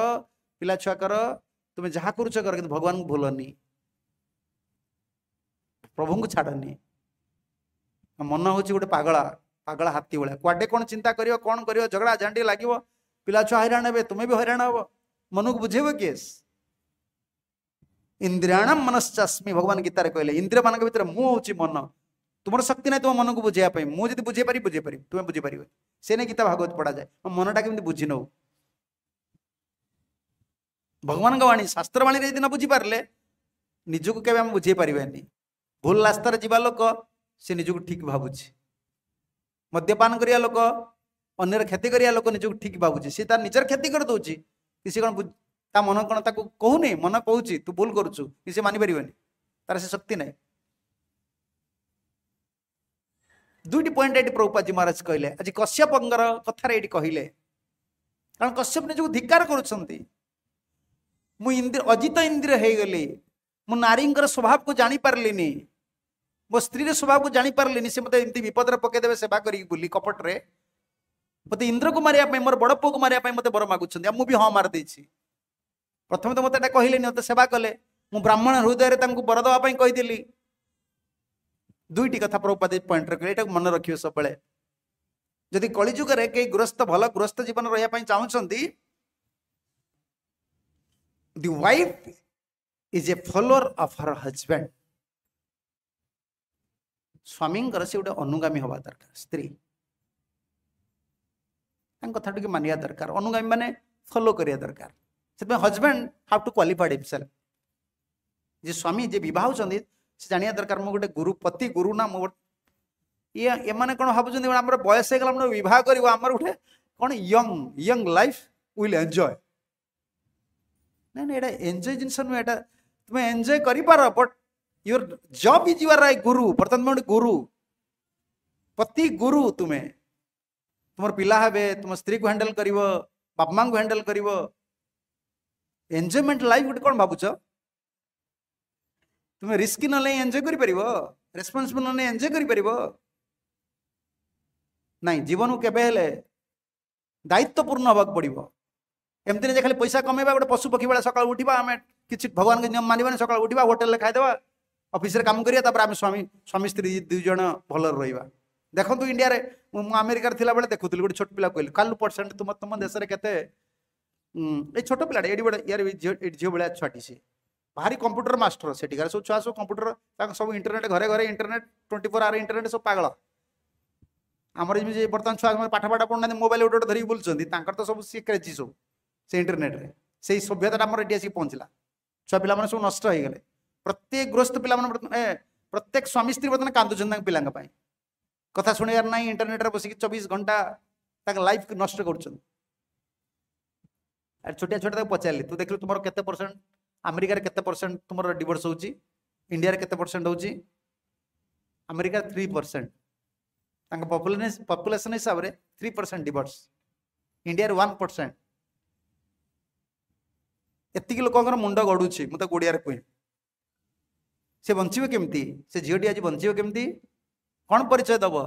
पिला छुआ कर तुम्हें जहा कर कि भगवान को भूलनी प्रभु को छाड़नी मन हूँ गोटे पगला पगला हाथी भाया कड़े कौन चिंता कर कौन कर झगड़ा झाँटी लगे पिला छुआ हैरान हे तुम्हें भी हैरान हो मनुक बुझे हुए केस इंद्रियाणम मनस्मी भगवान गीतार कहले इंद्र मान भर मुझे मन तुम शक्ति ना तुम मन को बुझे मुझे बुझे पार बुझे पार तुम्हें बुझे पार से नहीं गीता भागवत पढ़ा जाए मन टाइम बुझी नौ भगवान वाणी शास्त्रवाणी यदि न बुझीपारे ନିଜକୁ କେବେ ଆମେ ବୁଝେଇ ପାରିବାନି भूल रास्त जावा लोक से ନିଜକୁ ठीक भावुच मद्यपान କରିବା लोक ଅନ୍ୟର କ୍ଷତି କରିବା ଲୋକ ନିଜକୁ ଠିକ୍ ଭାବୁଛି ସେ ତାର ନିଜର କ୍ଷତି କରିଦେଉଛି କି ସେ କ'ଣ ତା ମନ କ'ଣ ତାକୁ କହୁନି ମନ କହୁଛି ତୁ ଭୁଲ କରୁଛୁ କି ସେ ମାନିପାରିବନି ତାର ସେ ଶକ୍ତି ନାହିଁ ଦୁଇଟି ପଏଣ୍ଟ ଏଠି ପ୍ରଭୁପାଜି ମହାରାଜ କହିଲେ ଆଜି କଶ୍ୟପଙ୍କର କଥାରେ ଏଇଠି କହିଲେ କାରଣ କଶ୍ୟପ ନିଜକୁ ଧିକାର କରୁଛନ୍ତି ମୁଁ ଇନ୍ଦ୍ର ଅଜିତ ଇନ୍ଦ୍ରିୟ ହେଇଗଲି ମୁଁ ନାରୀଙ୍କର ସ୍ୱଭାବକୁ ଜାଣିପାରିଲିନି ମୋ ସ୍ତ୍ରୀର ସ୍ୱଭାବକୁ ଜାଣିପାରିଲିନି ସେ ମୋତେ ଏମିତି ବିପଦରେ ପକାଇଦେବେ ସେବା କରିକି ବୁଲି କପଟରେ ମୋତେ ଇନ୍ଦ୍ରକୁ ମାରିବା ପାଇଁ ମୋର ବଡ଼ ପୁଅକୁ ମାରିବା ପାଇଁ ମୋତେ ବର ମାଗୁଛନ୍ତି ଆଉ ମୁଁ ବି ହଁ ମାରିଦେଇଛି ପ୍ରଥମେ ତ ମୋତେ ଏଟା କହିଲେନି ମୋତେ ସେବା କଲେ ମୁଁ ବ୍ରାହ୍ମଣ ହୃଦୟରେ ତାଙ୍କୁ ବର ଦେବା ପାଇଁ କହିଦେଲି ଦୁଇଟି କଥା ପ୍ରଭୁପାଦ ପଏଣ୍ଟରେ କହିଲେ ଏଇଟାକୁ ମନେ ରଖିବେ ସବୁବେଳେ ଯଦି କଳିଯୁଗରେ କେହି ଗୃହସ୍ଥ ଭଲ ଗୃହସ୍ଥ ଜୀବନ ରହିବା ପାଇଁ ଚାହୁଁଛନ୍ତି the wife is a follower of her husband ସ୍ୱାମୀଙ୍କର ସେ ଗୋଟେ ଅନୁଗାମୀ ହେବା ଦରକାର ସ୍ତ୍ରୀ कथा कथाटी मानिया दरकार अनुगामी मैंने फलो करा दरकार से husband have to qualified himself जी स्वामी जी बहुत से जाना दरकार मुझे गोटे गुरु पति गुरु ना मुझे ये कौन भावुँ आम बयस होगा बहुत कर young young life will enjoy ना ना यहाँ एंजय जिन नुहे तुम एंजय कर पार but your job is your I guru बर्तमान मैं गुरु पति गुरु तुम्हें ତୁମର ପିଲା ହେବେ ତୁମ ସ୍ତ୍ରୀକୁ ହ୍ୟାଣ୍ଡେଲ୍ କରିବ ବାପା ମାଙ୍କୁ ହ୍ୟାଣ୍ଡେଲ୍ କରିବ ଏନ୍ଜୟମେଣ୍ଟ ଲାଇଫ୍ ଗୋଟେ କ'ଣ ଭାବୁଛ ତୁମେ ରିସ୍କି ନ ନେଇ ଏନ୍ଜୟ କରିପାରିବ ରେସ୍ପନ୍ସିବୁଲ୍ ନ ନେଇ ଏନ୍ଜୟ କରିପାରିବ ନାଇଁ ଜୀବନକୁ କେବେ ହେଲେ ଦାୟିତ୍ୱପୂର୍ଣ୍ଣ ହେବାକୁ ପଡ଼ିବ ଏମିତି ନାହିଁ ଯେ ଖାଲି ପଇସା କମେଇବା ଗୋଟେ ପଶୁ ପକ୍ଷୀ ବେଳେ ସକାଳୁ ଉଠିବା ଆମେ କିଛି ଭଗବାନଙ୍କ ନିୟମ ମାନିବାନି ସକାଳୁ ଉଠିବା ହୋଟେଲରେ ଖାଇଦେବା ଅଫିସରେ କାମ କରିବା ତାପରେ ଆମେ ସ୍ୱାମୀ ସ୍ୱାମୀ ସ୍ତ୍ରୀ ଦୁଇ ଜଣ ଭଲରେ ରହିବା देखो इंडिया आमेरिकार बेले देखु गोटे छोट पा कहल कालू परसेंट तुम तुम देश में कैसे ये छोट पिला झील भाया छुआटी सी भारी कंप्यूटर मास्टर से सब छुआ सब कंप्यूटर सब इंटरनेट घरे घरे internet twenty four hour internet सब पगल आमर जमी बर्तमान छुआ पाठ पाठ पढ़ु ना मोबाइल गोटे धरिक बुलूंतर तो सब सी क्रेज सब से इंटरनेट्रे से सभ्यता आस छुआ पिला सब नष्ट प्रत्येक गृहस्थ पे प्रत्येक स्वामी स्त्री बर्तमान कादुच्च पिला কথা ଶୁଣିବାର ନାହିଁ ଇଣ୍ଟରନେଟ୍ରେ ବସିକି ଚବିଶ ଘଣ୍ଟା ତାଙ୍କ ଲାଇଫ୍କୁ ନଷ୍ଟ କରୁଛନ୍ତି ଆରେ ଛୋଟିଆ ଛୋଟିଆ ତାକୁ ପଚାରିଲି ତୁ ଦେଖିଲୁ ତୁମର କେତେ ପରସେଣ୍ଟ ଆମେରିକାରେ କେତେ ପରସେଣ୍ଟ ତୁମର ଡିଭୋର୍ସ ହେଉଛି ଇଣ୍ଡିଆରେ କେତେ ପରସେଣ୍ଟ ହେଉଛି ଆମେରିକା ଥ୍ରୀ ପରସେଣ୍ଟ ତାଙ୍କ ପପୁଲେସନ୍ ହିସାବରେ ଥ୍ରୀ ପରସେଣ୍ଟ ଡିଭୋର୍ସ ଇଣ୍ଡିଆରେ ୱାନ୍ ପରସେଣ୍ଟ ଏତିକି ଲୋକଙ୍କର ମୁଣ୍ଡ ଗଡ଼ୁଛି ମୁଁ ତାକୁ ଓଡ଼ିଆରେ କୁହେ ସେ ବଞ୍ଚିବ କେମିତି ସେ ଝିଅଟି ଆଜି ବଞ୍ଚିବ କେମିତି କ'ଣ ପରିଚୟ ଦେବ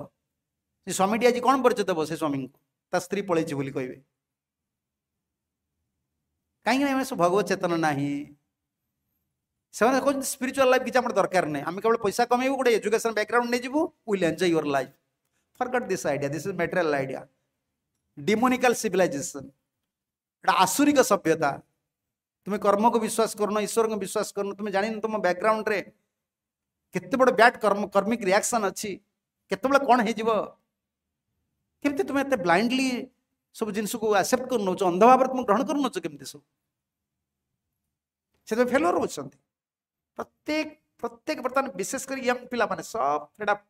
ସେ ସ୍ୱାମୀଟି ଆଜି କ'ଣ ପରିଚୟ ଦେବ ସେ ସ୍ୱାମୀଙ୍କୁ ତା ସ୍ତ୍ରୀ ପଳେଇଛି ବୋଲି କହିବେ କାହିଁକିନା ଏମାନେ ସବୁ ଭଗବତ ଚେତନ ନାହିଁ ସେମାନେ କହୁଛନ୍ତି ସ୍ପିରିଚୁଆଲ ଲାଇଫ୍ କିଛି ଆମର ଦରକାର ନାହିଁ ଆମେ କେବଳ ପଇସା କମେଇବୁ ଗୋଟେ ଏଜୁକେସନ୍ ବ୍ୟାକଗ୍ରାଉଣ୍ଡ ନେଇଯିବୁ will enjoy your life forgot this idea this is material idea demonical civilization এটা আসুরিক সভ্যতা তুমি কর্মকে বিশ্বাস করুন ঈশ্বরকে বিশ্বাস করুন তুমি জানি তুম ব্যাকগ্রাউন্ডে কেতে বড় ব্যাড কর্ম কর্মিক রিয়াকশন অ କେତେବେଳେ କ'ଣ ହେଇଯିବ କେମିତି ତୁମେ ଏତେ ବ୍ଲାଇଣ୍ଡଲି ସବୁ ଜିନିଷକୁ ଆକ୍ସେପ୍ଟ କରୁନଉଛ ଅନ୍ଧ ଭାବରେ ତୁମେ ଗ୍ରହଣ କରୁନଉଛ କେମିତି ସବୁ ସେଥିପାଇଁ ଫେଲୁଅର୍ ହେଉଛନ୍ତି ପ୍ରତ୍ୟେକ ପ୍ରତ୍ୟେକ ବର୍ତ୍ତମାନ ବିଶେଷ କରି ୟଙ୍ଗ ପିଲାମାନେ ସବ୍ ଫେଡ୍ ଅପ୍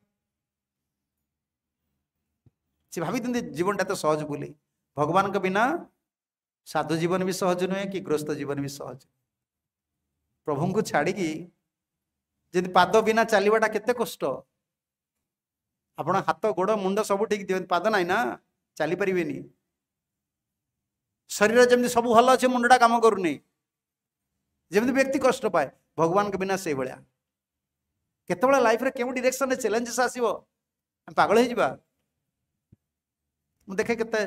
ସେ ଭାବିଛନ୍ତି ଜୀବନଟା ଏତେ ସହଜ ବୋଲି ଭଗବାନଙ୍କ ବିନା ସାଧୁ ଜୀବନ ବି ସହଜ ନୁହେଁ କି ଗ୍ରସ୍ତ ଜୀବନ ବି ସହଜ ପ୍ରଭୁଙ୍କୁ ଛାଡ଼ିକି ଯେମିତି ପାଦ ବିନା ଚାଲିବାଟା କେତେ କଷ୍ଟ ଆପଣ ହାତ ଗୋଡ଼ ମୁଣ୍ଡ ସବୁ ଠିକ୍ ଦିଅନ୍ତି ପାଦ ନାହିଁ ନା ଚାଲିପାରିବେନି ଶରୀର ଯେମିତି ସବୁ ଭଲ ଅଛି ମୁଣ୍ଡଟା କାମ କରୁନି ଯେମିତି ବ୍ୟକ୍ତି କଷ୍ଟ ପାଏ ଭଗବାନଙ୍କ ବିନା ସେଇଭଳିଆ କେତେବେଳେ ଲାଇଫରେ କେଉଁ ଡିରେକ୍ସନରେ ଚ୍ୟାଲେଞ୍ଜେସ୍ ଆସିବ ଆମେ ପାଗଳ ହେଇଯିବା ମୁଁ ଦେଖେ କେତେ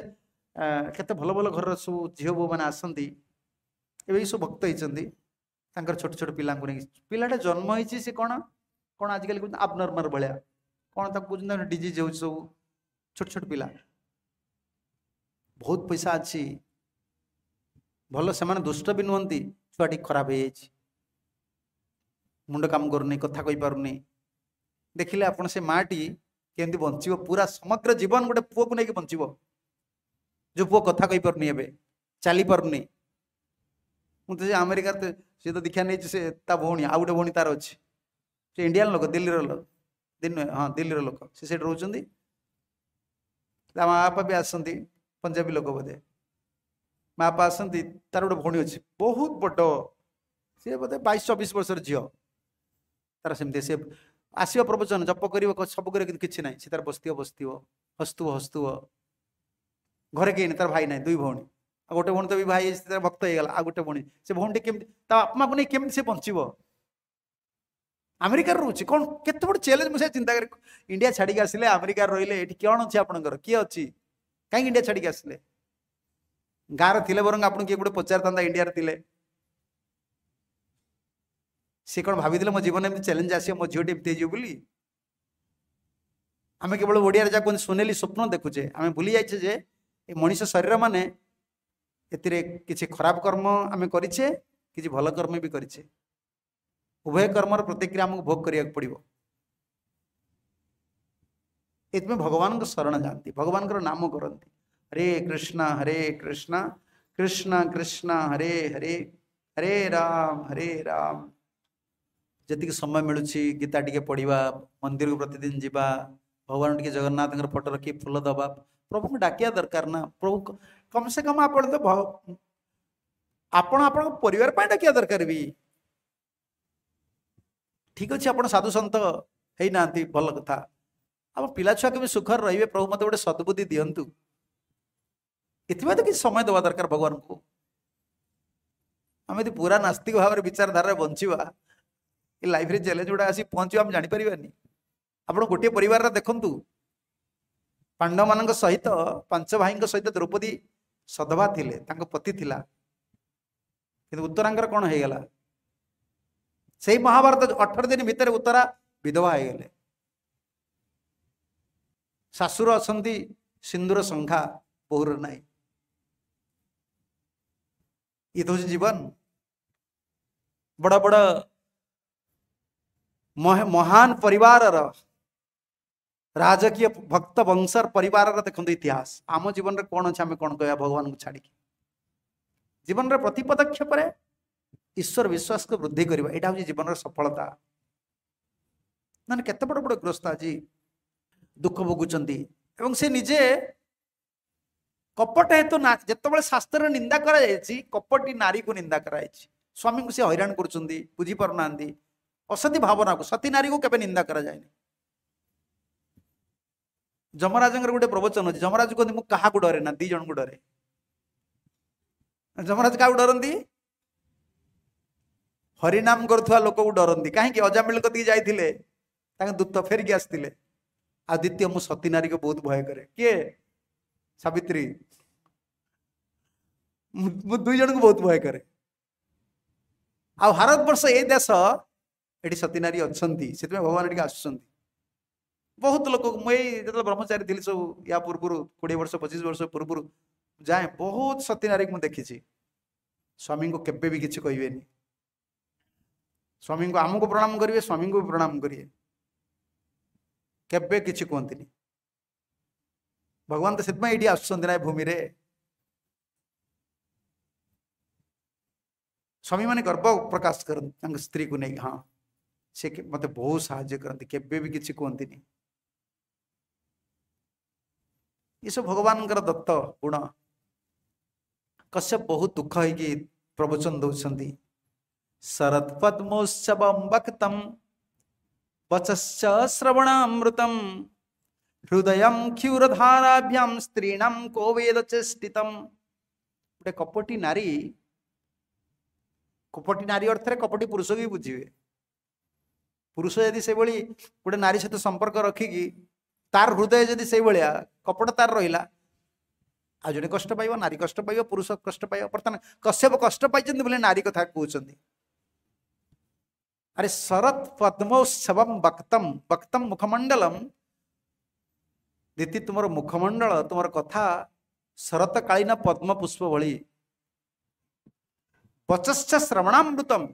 କେତେ ଭଲ ଭଲ ଘରର ସବୁ ଝିଅ ବୋହୂମାନେ ଆସନ୍ତି ଏବେ ସବୁ ଭକ୍ତ ହେଇଛନ୍ତି ତାଙ୍କର ଛୋଟ ଛୋଟ ପିଲାଙ୍କୁ ନେଇକି ପିଲାଟା ଜନ୍ମ ହେଇଛି ସେ କ'ଣ କ'ଣ ଆଜିକାଲି କହୁଛନ୍ତି ଆବନର୍ମାଲ ଭଳିଆ କ'ଣ ତାକୁ କହୁଛନ୍ତି ଡିଜିଜ୍ ହେଉଛି ସବୁ ଛୋଟ ଛୋଟ ପିଲା ବହୁତ ପଇସା ଅଛି ଭଲ ସେମାନେ ଦୁଷ୍ଟ ବି ନୁହନ୍ତି ଛୁଆଟି ଖରାପ ହେଇଯାଇଛି ମୁଣ୍ଡ କାମ କରୁନି କଥା କହିପାରୁନି ଦେଖିଲେ ଆପଣ ସେ ମାଆଟି କେମିତି ବଞ୍ଚିବ ପୁରା ସମଗ୍ର ଜୀବନ ଗୋଟେ ପୁଅକୁ ନେଇକି ବଞ୍ଚିବ ଯେଉଁ ପୁଅ କଥା କହିପାରୁନି ଏବେ ଚାଲିପାରୁନି ମୁଁ ତ ସେ ଆମେରିକାର ସିଏ ତ ଦୀକ୍ଷା ନେଇଛି ସେ ତା ଭଉଣୀ ଆଉ ଗୋଟେ ଭଉଣୀ ତାର ଅଛି ସେ ଇଣ୍ଡିଆନ ଲୋକ ଦିଲ୍ଲୀର ଲୋକ ଦିଲ୍ଲୀ ହଁ ଦିଲ୍ଲୀର ଲୋକ ସେ ସେଠି ରହୁଛନ୍ତି ତା ମା ବାପା ବି ଆସନ୍ତି ପଞ୍ଜାବୀ ଲୋକ ବୋଧେ ମା ବାପା ଆସନ୍ତି ତାର ଗୋଟେ ଭଉଣୀ ଅଛି ବହୁତ ବଡ଼ ସିଏ ବୋଧେ ବାଇଶ ଚବିଶ ବର୍ଷର ଝିଅ ତାର ସେମିତି ସିଏ ଆସିବ ପ୍ରବଚନ ଜପ କରିବ ସବୁ କରିବ କିନ୍ତୁ କିଛି ନାହିଁ ସେ ତାର ବସିଥିବ ବସିଥିବ ହସୁଥିବ ହସୁଥିବ ଘରେ କେହି ତାର ଭାଇ ନାହିଁ ଦୁଇ ଭଉଣୀ ଆଉ ଗୋଟେ ଭଉଣୀ ତ ବି ଭାଇ ତାର ଭକ୍ତ ହେଇଗଲା ଆଉ ଗୋଟେ ଭଉଣୀ ସେ ଭଉଣୀଟି କେମିତି ତା ବାପା ମାଆକୁ ନେଇ କେମିତି ସେ ବଞ୍ଚିବ ଆମେରିକାରେ ରହୁଛି କ'ଣ କେତେ ବଡ଼ ଚ୍ୟାଲେଞ୍ଜ ମୁଁ ସେ ଚିନ୍ତା କରେ ଇଣ୍ଡିଆ ଛାଡ଼ିକି ଆସିଲେ ଆମେରିକାରେ ରହିଲେ ଏଠି କ'ଣ ଅଛି ଆପଣଙ୍କର କିଏ ଅଛି କାହିଁକି ଇଣ୍ଡିଆ ଛାଡ଼ିକି ଆସିଲେ ଗାଁରେ ଥିଲେ ବରଂ ଆପଣ କିଏ ଗୋଟେ ପଚାରିଥାନ୍ତା ଇଣ୍ଡିଆରେ ଥିଲେ ସେ କ'ଣ ଭାବିଥିଲେ ମୋ ଜୀବନ ଏମିତି ଚ୍ୟାଲେଞ୍ଜ ଆସିବ ମୋ ଝିଅଟି ଏମିତି ହେଇଯିବ ବୋଲି ଆମେ କେବଳ ଓଡ଼ିଆରେ ଯାହା କୁହନ୍ତି ସୁନେଲି ସ୍ୱପ୍ନ ଦେଖୁଛେ ଆମେ ଭୁଲି ଯାଇଛେ ଯେ ଏ ମଣିଷ ଶରୀର ମାନେ ଏଥିରେ କିଛି ଖରାପ କର୍ମ ଆମେ କରିଛେ କିଛି ଭଲ କର୍ମ ବି କରିଛେ उभय कर्मर प्रतिक्रिया आमको भोग करने को पड़ इतमें भगवान शरण जाती भगवान नाम करती हरे कृष्णा हरे कृष्णा कृष्णा कृष्णा हरे हरे हरे राम हरे राम जी समय मिलू गीता टी पढ़ा मंदिर को प्रतिदिन जीवा भगवान टी जगन्नाथ फटो रखी फूल दबा प्रभु को डाकिया दरकार ना प्रभु कम से कम आप तो आप डाकिया दरकार भी ଠିକ୍ ଅଛି ଆପଣ ସାଧୁସନ୍ଥ ହେଇନାହାନ୍ତି ଭଲ କଥା ଆମ ପିଲାଛୁଆ କେମିତି ସୁଖରେ ରହିବେ ପ୍ରଭୁ ମୋତେ ଗୋଟେ ସଦ୍ବୁଦ୍ଧି ଦିଅନ୍ତୁ ଏଥିପାଇଁ ତ କିଛି ସମୟ ଦେବା ଦରକାର ଭଗବାନଙ୍କୁ ଆମେ ଯଦି ପୁରା ନାସ୍ତିକ ଭାବରେ ବିଚାରଧାରାରେ ବଞ୍ଚିବା ଏ ଲାଇଫରେ ଚ୍ୟାଲେଞ୍ଜ ଗୁଡ଼ା ଆସି ପହଞ୍ଚିବା ଆମେ ଜାଣିପାରିବାନି ଆପଣ ଗୋଟିଏ ପରିବାରର ଦେଖନ୍ତୁ ପାଣ୍ଡବମାନଙ୍କ ସହିତ ପାଞ୍ଚ ଭାଇଙ୍କ ସହିତ ଦ୍ରୌପଦୀ ସଦଭା ଥିଲେ ତାଙ୍କ ପତି ଥିଲା କିନ୍ତୁ ଉତ୍ତରାଙ୍କର କ'ଣ ହେଇଗଲା से महाभारत अठर दिन भितर उत्तरा विधवा हो गले शाशुर अच्छा सिंदूर संघा बहुर ना ये तो जीवन बड़ा बड़ा महान परिवार राजकीय भक्त वंशर परिवार देखते तो इतिहास आम जीवन में कौन अच्छे कौन कह भगवान को छाड़ी जीवन रे प्रति पदक्षेप ଈଶ୍ୱର ବିଶ୍ୱାସକୁ ବୃଦ୍ଧି କରିବା ଏଇଟା ହେଉଛି ଜୀବନର ସଫଳତା ମାନେ କେତେ ବଡ଼ ବଡ଼ ଗ୍ରସ୍ତ ଆଜି ଦୁଃଖ ଭୋଗୁଛନ୍ତି ଏବଂ ସେ ନିଜେ କପଟ ହେତୁ ଯେତେବେଳେ ଶାସ୍ତ୍ରରେ ନିନ୍ଦା କରାଯାଇଛି କପଟି ନାରୀକୁ ନିନ୍ଦା କରାଯାଇଛି ସ୍ୱାମୀଙ୍କୁ ସେ ହଇରାଣ କରୁଛନ୍ତି ବୁଝିପାରୁନାହାନ୍ତି ଅସତୀ ଭାବନାକୁ ସତୀ ନାରୀକୁ କେବେ ନିନ୍ଦା କରାଯାଏନି ଯମରାଜଙ୍କର ଗୋଟେ ପ୍ରବଚନ ଅଛି ଯମରାଜ କୁହନ୍ତି ମୁଁ କାହାକୁ ଡରେ ନା ଦି ଜଣଙ୍କୁ ଡରେ ଯମରାଜ କାହାକୁ ଡରନ୍ତି हरिनाम कर डरती कहीं अजामिल कती जाते दूत फेरिकी आसते आ द्वितीय मु सती नारी को बहुत भय कै किए सवित्री दुई जन को बहुत भय करे भारत बर्ष ये देश ये सती नारी अच्छा से भगवान ये आस बहुत लोग मुझे ब्रह्मचारी थी सब या पूर्व कोड़े वर्ष पचीस वर्ष पूर्व जाए बहुत सती नारी को देखी स्वामी को केवे भी किसी कहेनी स्वामी को आम को प्रणाम करेंगे स्वामी को भी प्रणाम करेंगे केवे कि कहते भगवान तो से आसमि स्वामी मान गर्व प्रकाश कर स्त्री को नहीं हाँ से मत बहुत साहय करती के किसी कहते ये सब भगवान दत्त गुण कश्यप बहुत दुख है कि प्रवचन दौरान शरत पद्मोत्सवम वक्तम वचश्च श्रवणामृतम हृदय क्षूरधाराभ्याम स्त्रीणम को वेद चेष्टितम गोटे कपटी नारी कपटी नारी अर्थरे कपटी पुरुष भी बुझे पुरुष यदि से भाई गोटे नारी सहित संपर्क रखिकी तार हृदय जदि से भाया कपट तार रहा आज जो कष्ट नारी कष्ट पुरुष कष्ट ପୁରୁଷ कश्यप कष्ट नारी କଶ୍ୟପ कहते ପାଇଛନ୍ତି अरे शरत पद्मोत्सवम वक्तम वक्तम मुखमंडलम दीदी तुम मुखमंडल तुम कथा शरतकालीन पद्म पुष्प भि वचस्च श्रवणामृतम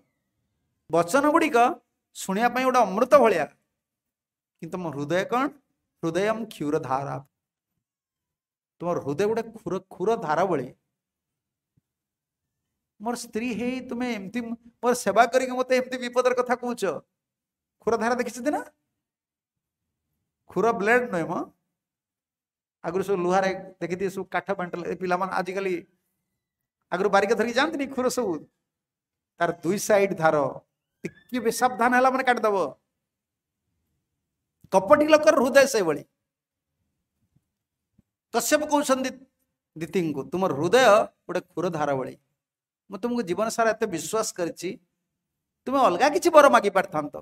वचन गुड़िक शुणापी गोटे अमृत भाया कि तुम हृदय कौन हृदय क्षुर धारा तुम हृदय गोटे क्षुर क्षुर धारा भाई ମୋର ସ୍ତ୍ରୀ ହେଇ ତୁମେ ଏମିତି ମୋର ସେବା କରିକି ମୋତେ ଏମିତି ବିପଦର କଥା କହୁଛ ଖୁର ଧାରା ଦେଖିଛନ୍ତି ନା ଖୁର ବ୍ଲେଡ୍ ନୁହେଁ ମ ଆଗରୁ ସବୁ ଲୁହାରେ ଦେଖିଥିବେ ସବୁ କାଠ ବାଣ୍ଟଲେ ଏ ପିଲାମାନେ ଆଜିକାଲି ଆଗରୁ ବାରିକ ଧରିକି ଯାଆନ୍ତିନି ଖୁର ସବୁ ତାର ଦୁଇ ସାଇଡ୍ ଧାର ଟିକେ ବେସାବଧାନ ହେଲା ମାନେ କାଟିଦେବ କପଟି ଲୋକର ହୃଦୟ ସେଇଭଳି କଶ୍ୟପ କହୁଛନ୍ତି ଦିତିଙ୍କୁ ତୁମର ହୃଦୟ ଗୋଟେ ଖୁର ଧାର ଭଳି ମୁଁ ତୁମକୁ ଜୀବନ ସାରା ଏତେ ବିଶ୍ୱାସ କରିଛି ତୁମେ ଅଲଗା କିଛି ବର ମାଗି ପାରିଥାନ୍ତ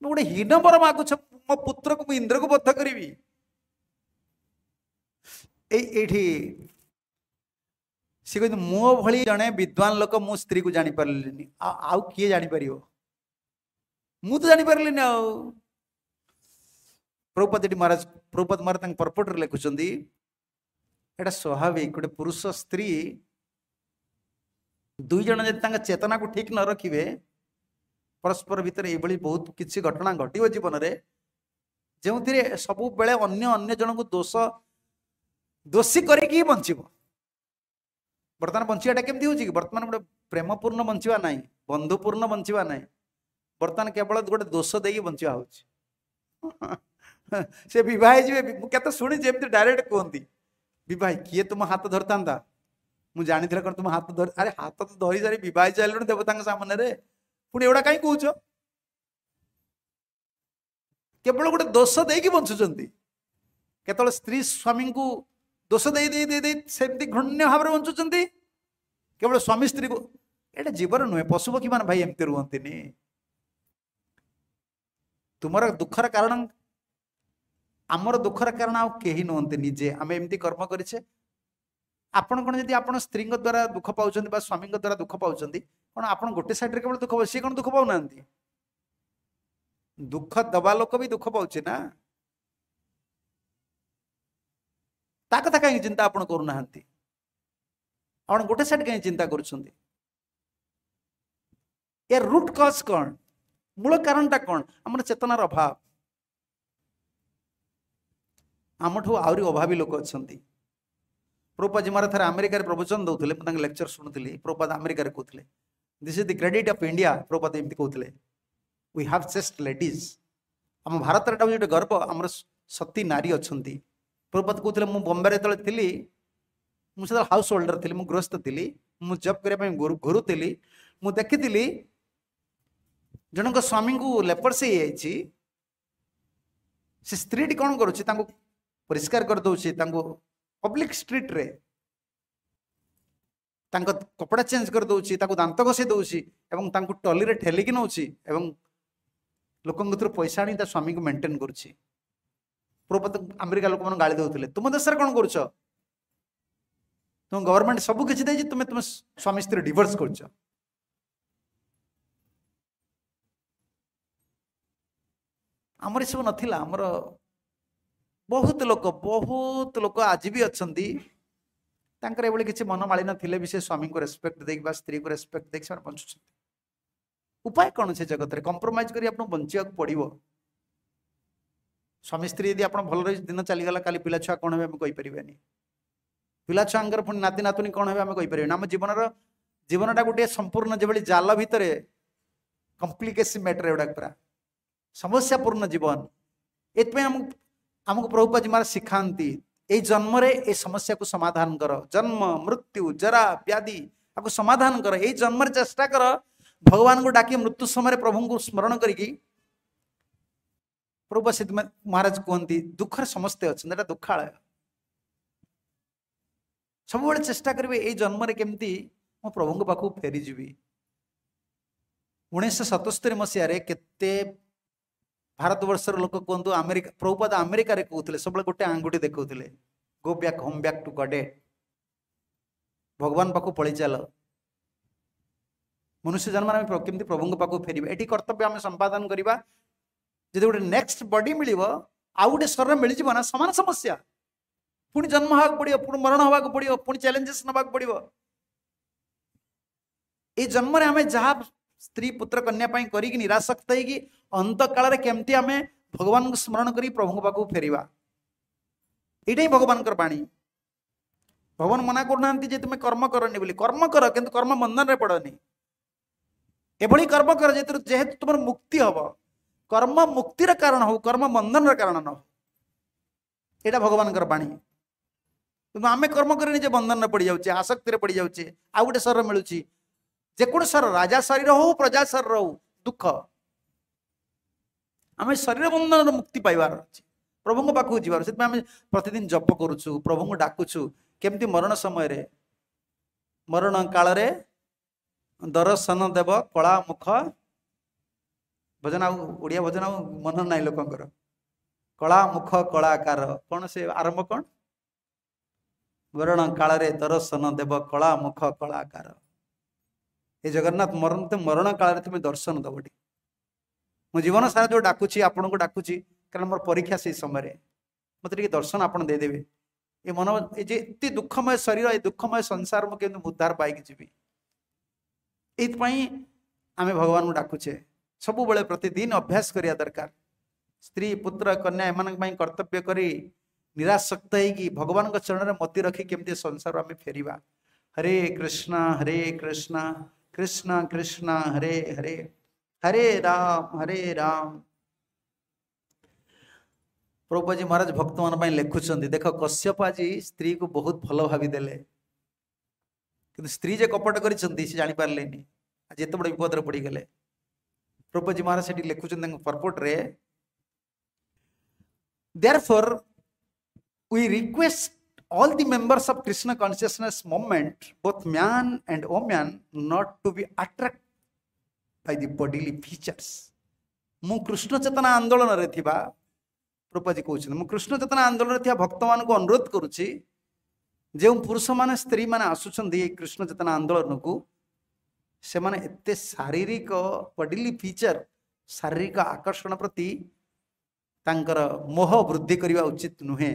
ମୁଁ ଗୋଟେ ହୀନ ବର ମାଗୁଛ ମୋ ପୁତ୍ରକୁ ମୁଁ ଇନ୍ଦ୍ରକୁ ବଧ କରିବି ଏଇ ଏଇଠି ସେ କହୁଛନ୍ତି ମୋ ଭଳି ଜଣେ ବିଦ୍ୱାନ ଲୋକ ମୋ ସ୍ତ୍ରୀକୁ ଜାଣିପାରିଲିନି ଆଉ କିଏ ଜାଣିପାରିବ ମୁଁ ତ ଜାଣିପାରିଲିନି ଆଉ ପ୍ରଭୁପତିଟି ମହାରାଜ ପ୍ରଭୁପତି ମହାରାଜ ତାଙ୍କ ପର୍ପଟରେ ଲେଖୁଛନ୍ତି ଏଇଟା ସ୍ୱାଭାବିକ ଗୋଟେ ପୁରୁଷ ସ୍ତ୍ରୀ ଦୁଇ ଜଣ ଯଦି ତାଙ୍କ ଚେତନାକୁ ଠିକ୍ ନ ରଖିବେ ପରସ୍ପର ଭିତରେ ଏଇଭଳି ବହୁତ କିଛି ଘଟଣା ଘଟିବ ଜୀବନରେ ଯେଉଁଥିରେ ସବୁବେଳେ ଅନ୍ୟ ଅନ୍ୟ ଜଣଙ୍କୁ ଦୋଷ ଦୋଷୀ କରିକି ହିଁ ବଞ୍ଚିବ ବର୍ତ୍ତମାନ ବଞ୍ଚିବାଟା କେମିତି ହେଉଛି କି ବର୍ତ୍ତମାନ ଗୋଟେ ପ୍ରେମପୂର୍ଣ୍ଣ ବଞ୍ଚିବା ନାହିଁ ବନ୍ଧୁପୂର୍ଣ୍ଣ ବଞ୍ଚିବା ନାହିଁ ବର୍ତ୍ତମାନ କେବଳ ଗୋଟେ ଦୋଷ ଦେଇକି ବଞ୍ଚିବା ହେଉଛି ସେ ବିବାହ ହେଇଯିବେ ମୁଁ କେତେ ଶୁଣିଛି ଏମିତି ଡାଇରେକ୍ଟ କୁହନ୍ତି ବିବାହ କିଏ ତୁମ ହାତ ଧରିଥାନ୍ତା ମୁଁ ଜାଣିଥିଲା କ'ଣ ତୁମ ହାତ ଧରି ଆରେ ହାତ ତ ଧରି ସାରି ବିବାହ ଚାଲିଲୁଣି ଦେବତାଙ୍କ ସାମ୍ନାରେ ପୁଣି ଏଗୁଡ଼ା କାହିଁ କହୁଛ କେବଳ ଗୋଟେ ଦୋଷ ଦେଇକି ବଞ୍ଚୁଛନ୍ତି କେତେବେଳେ ସ୍ତ୍ରୀ ସ୍ୱାମୀଙ୍କୁ ଦୋଷ ଦେଇ ଦେଇ ଦେଇ ଦେଇ ସେମିତି ଘୃଣ୍ୟ ଭାବରେ ବଞ୍ଚୁଛନ୍ତି କେବଳ ସ୍ୱାମୀ ସ୍ତ୍ରୀକୁ ଏଇଟା ଜୀବନ ନୁହେଁ ପଶୁପକ୍ଷୀମାନେ ଭାଇ ଏମିତି ରୁହନ୍ତିନି ତୁମର ଦୁଃଖର କାରଣ ଆମର ଦୁଃଖର କାରଣ ଆଉ କେହି ନୁହନ୍ତି ନିଜେ ଆମେ ଏମିତି କର୍ମ କରିଛେ ଆପଣ କ'ଣ ଯଦି ଆପଣ ସ୍ତ୍ରୀଙ୍କ ଦ୍ୱାରା ଦୁଃଖ ପାଉଛନ୍ତି ବା ସ୍ୱାମୀଙ୍କ ଦ୍ୱାରା ଦୁଃଖ ପାଉଛନ୍ତି କ'ଣ ଆପଣ ଗୋଟେ ସାଇଡ଼୍ରେ କେବଳ ଦୁଃଖ ପାଉ ସିଏ କ'ଣ ଦୁଃଖ ପାଉନାହାନ୍ତି ଦୁଃଖ ଦେବା ଲୋକ ବି ଦୁଃଖ ପାଉଛି ନା ତା କଥା କାହିଁକି ଚିନ୍ତା ଆପଣ କରୁନାହାନ୍ତି ଆପଣ ଗୋଟେ ସାଇଡ୍ କାହିଁକି ଚିନ୍ତା କରୁଛନ୍ତି ଏ ରୁଟ୍ କଜ୍ କ'ଣ ମୂଳ କାରଣଟା କ'ଣ ଆମର ଚେତନାର ଅଭାବ ଆମଠୁ ଆହୁରି ଅଭାବୀ ଲୋକ ଅଛନ୍ତି प्रोपाद जिम्मार थे आमेरिकार प्रवचन दौले लेक्चर शुणुली प्रोपाद आमेरिकार कहते this is the credit of India Prabhupada एमती कहते वी हाव चेस्ट लेडिज आम भारत गोटे गर्व आम सती नारी अच्छा प्रभुपात कहते मुझे बम्बे जो थी मुझे हाउस होल्डर थी मुझे गृहस्थ थी मुझे जब करने घर थी मुझे देखी जन स्वामी को से स्त्री टी कौन करुच्ची परिष्कार करदे ପବ୍ଲିକ୍ ଷ୍ଟ୍ରିଟ୍ରେ ତାଙ୍କ କପଡ଼ା ଚେଞ୍ଜ କରିଦେଉଛି ତାକୁ ଦାନ୍ତ ଘଷେଇ ଦେଉଛି ଏବଂ ତାଙ୍କୁ ଟଲିରେ ଠେଲିକି ନେଉଛି ଏବଂ ଲୋକଙ୍କ ଥିରୁ ପଇସା ଆଣି ତା ସ୍ୱାମୀଙ୍କୁ ମେଣ୍ଟେନ୍ କରୁଛି ପୂର୍ବତ ଆମେରିକା ଲୋକମାନେ ଗାଳି ଦେଉଥିଲେ ତୁମ ଦେଶରେ କ'ଣ କରୁଛ ତୁମ ଗଭର୍ଣ୍ଣମେଣ୍ଟ ସବୁ କିଛି ଦେଇଛି ତୁମେ ତୁମେ ସ୍ୱାମୀ ସ୍ତ୍ରୀ ଡିଭୋର୍ସ କରୁଛ ଆମର ଏସବୁ ନଥିଲା ଆମର ବହୁତ ଲୋକ ବହୁତ ଲୋକ ଆଜି ବି ଅଛନ୍ତି ତାଙ୍କର ଏଭଳି କିଛି ମନମାଳିନ ଥିଲେ ବି ସେ ସ୍ୱାମୀଙ୍କୁ ରେସ୍ପେକ୍ଟ ଦେଇକି ବା ସ୍ତ୍ରୀକୁ ରେସ୍ପେକ୍ଟ ଦେଇକି ସେମାନେ ବଞ୍ଚୁଛନ୍ତି ଉପାୟ କ'ଣ ସେ ଜଗତରେ କମ୍ପ୍ରମାଇଜ୍ କରି ଆପଣଙ୍କୁ ବଞ୍ଚିବାକୁ ପଡ଼ିବ ସ୍ୱାମୀ ସ୍ତ୍ରୀ ଯଦି ଆପଣ ଭଲରେ ଦିନ ଚାଲିଗଲା କାଲି ପିଲାଛୁଆ କ'ଣ ହେବେ ଆମେ କହିପାରିବାନି ପିଲାଛୁଆଙ୍କର ପୁଣି ନାତି ନାତୁଣୀ କ'ଣ ହେବେ ଆମେ କହିପାରିବାନି ଆମ ଜୀବନର ଜୀବନଟା ଗୋଟିଏ ସମ୍ପୂର୍ଣ୍ଣ ଯେଭଳି ଜାଲ ଭିତରେ କମ୍ପ୍ଲିକେସି ମ୍ୟାଟର ଏଗୁଡ଼ାକ ପୁରା ସମସ୍ୟାପୂର୍ଣ୍ଣ ଜୀବନ ଏଥିପାଇଁ ଆମକୁ आमको प्रभुपाजी मैंने शिखाती ये जन्म रे ये समस्या को समाधान कर जन्म मृत्यु जरा व्याधि आपको समाधान कर ये जन्म चेष्टा कर भगवान को डाक मृत्यु समय प्रभु को स्मरण कर प्रभु सिद्ध महाराज कहते दुख समस्ते अच्छा दुखालाय सब चेष्टा कर जन्म केमती प्रभु पाक फेरीजी उन्नीस सतस्तरी मसीह के ଭାରତବର୍ଷର ଲୋକ କୁହନ୍ତୁ ଆମେରିକା ପ୍ରଭୁପାଦ ଆମେରିକାରେ କହୁଥିଲେ ସବୁବେଳେ ଗୋଟେ ଆଙ୍ଗୁଠି ଦେଖାଉଥିଲେ go back home back to Godhead ଭଗବାନ ପାଖକୁ ପଳେଇ ଚାଲ ମନୁଷ୍ୟ ଜନ୍ମରେ ଆମେ କେମିତି ପ୍ରଭୁଙ୍କ ପାଖକୁ ଫେରିବା ଏଠି କର୍ତ୍ତବ୍ୟ ଆମେ ସମ୍ପାଦନ କରିବା ଯଦି ଗୋଟେ ନେକ୍ସଟ ବଡି ମିଳିବ ଆଉ ଗୋଟେ ସ୍ୱର ମିଳିଯିବ ନା ସମାନ ସମସ୍ୟା ପୁଣି ଜନ୍ମ ହେବାକୁ ପଡ଼ିବ ପୁଣି ମରଣ ହେବାକୁ ପଡ଼ିବ ପୁଣି ଚ୍ୟାଲେଞ୍ଜେସ୍ ନେବାକୁ ପଡ଼ିବ ଏଇ ଜନ୍ମରେ ଆମେ ଯାହା स्त्री पुत्र कन्या निराशक्त हो अंत काल केमती आम भगवान को स्मरण कर प्रभु पाक फेर ये भगवान बाणी भगवान मना करना कर्म करनी बोली कर्म कर कि कर्म बंधन में पड़ नहीं एभली कर्म कर जेहे तुम मुक्ति हम कर्म मुक्तिर कारण हो कर्म बंधन कारण न होता भगवान बाणी तुम आम कर्म करनी बंधन में पड़ जाऊे आसक्ति पड़ जाऊे आउ गए शरीर मिलूँ ଯେକୌଣସି ରାଜା ଶରୀର ହଉ ପ୍ରଜା ଶରୀର ହଉ ଦୁଃଖ ଆମେ ଶରୀର ବନ୍ଧନର ମୁକ୍ତି ପାଇବାର ଅଛି ପ୍ରଭୁଙ୍କ ପାଖକୁ ଯିବାର ସେଥିପାଇଁ ଆମେ ପ୍ରତିଦିନ ଜପ କରୁଛୁ ପ୍ରଭୁଙ୍କୁ ଡାକୁଛୁ କେମିତି ମରଣ ସମୟରେ ମରଣ କାଳରେ ଦର୍ଶନ ଦେବ କଳା ମୁଖ ଭଜନ ଆଉ ଓଡ଼ିଆ ଭଜନ ଆଉ ମନ ନାହିଁ ଲୋକଙ୍କର କଳା ମୁଖ କଳାକାର କ'ଣ ସେ ଆରମ୍ଭ କ'ଣ ମରଣ କାଳରେ ଦର୍ଶନ ଦେବ କଳା ମୁଖ କଳାକାର ଏ ଜଗନ୍ନାଥ ମରଣ ମରଣ କାଳରେ ତୁମେ ଦର୍ଶନ ଦେବ ଟିକେ ମୁଁ ଜୀବନ ସାରା ଯେଉଁ ଡାକୁଛି ଆପଣଙ୍କୁ ଡାକୁଛି କାରଣ ମୋର ପରୀକ୍ଷା ସେଇ ସମୟରେ ମୋତେ ଟିକେ ଦର୍ଶନ ଆପଣ ଦେଇଦେବେ ଏ ମନ ଏ ଯେ ଏତେ ଦୁଃଖମୟ ଶରୀର ଏ ଦୁଃଖମୟ ସଂସାର ମୁଁ କେମିତି ଉଦ୍ଧାର ପାଇକି ଯିବି ଏଇଥିପାଇଁ ଆମେ ଭଗବାନଙ୍କୁ ଡାକୁଛେ ସବୁବେଳେ ପ୍ରତିଦିନ ଅଭ୍ୟାସ କରିବା ଦରକାର ସ୍ତ୍ରୀ ପୁତ୍ର କନ୍ୟା ଏମାନଙ୍କ ପାଇଁ କର୍ତ୍ତବ୍ୟ କରି ନିରାସକ୍ତ ହେଇକି ଭଗବାନଙ୍କ ଚରଣରେ ମତି ରଖି କେମିତି ସଂସାରରୁ ଆମେ ଫେରିବା ହରେ କୃଷ୍ଣ ହରେ କୃଷ୍ଣ कृष्णा कृष्णा हरे हरे हरे राम हरे राम प्रभुपाजी महाराज भक्त मान लिखुं देख कश्यपाजी स्त्री को बहुत भल भाविदे कि स्त्री जे कपट कर जापारे आज ये बड़े विपद पड़गले महाराज से लिखुं purport there for we request all the members of Krishna consciousness movement, both man and woman, not to be attracted by the bodily features. ମୁଁ କୃଷ୍ଣ ଚେତନା ଆନ୍ଦୋଳନରେ ଥିବା ପ୍ରପାଜୀ କହୁଛନ୍ତି ମୁଁ କୃଷ୍ଣ ଚେତନା ଆନ୍ଦୋଳନରେ ଥିବା ଭକ୍ତମାନଙ୍କୁ ଅନୁରୋଧ କରୁଛି ଯେଉଁ ପୁରୁଷମାନେ ସ୍ତ୍ରୀମାନେ ଆସୁଛନ୍ତି ଏଇ କୃଷ୍ଣ ଚେତନା ଆନ୍ଦୋଳନକୁ ସେମାନେ ଏତେ ଶାରୀରିକ ବଡିଲି ଫିଚର ଶାରୀରିକ ଆକର୍ଷଣ ପ୍ରତି ତାଙ୍କର ମୋହ ବୃଦ୍ଧି କରିବା ଉଚିତ ନୁହେଁ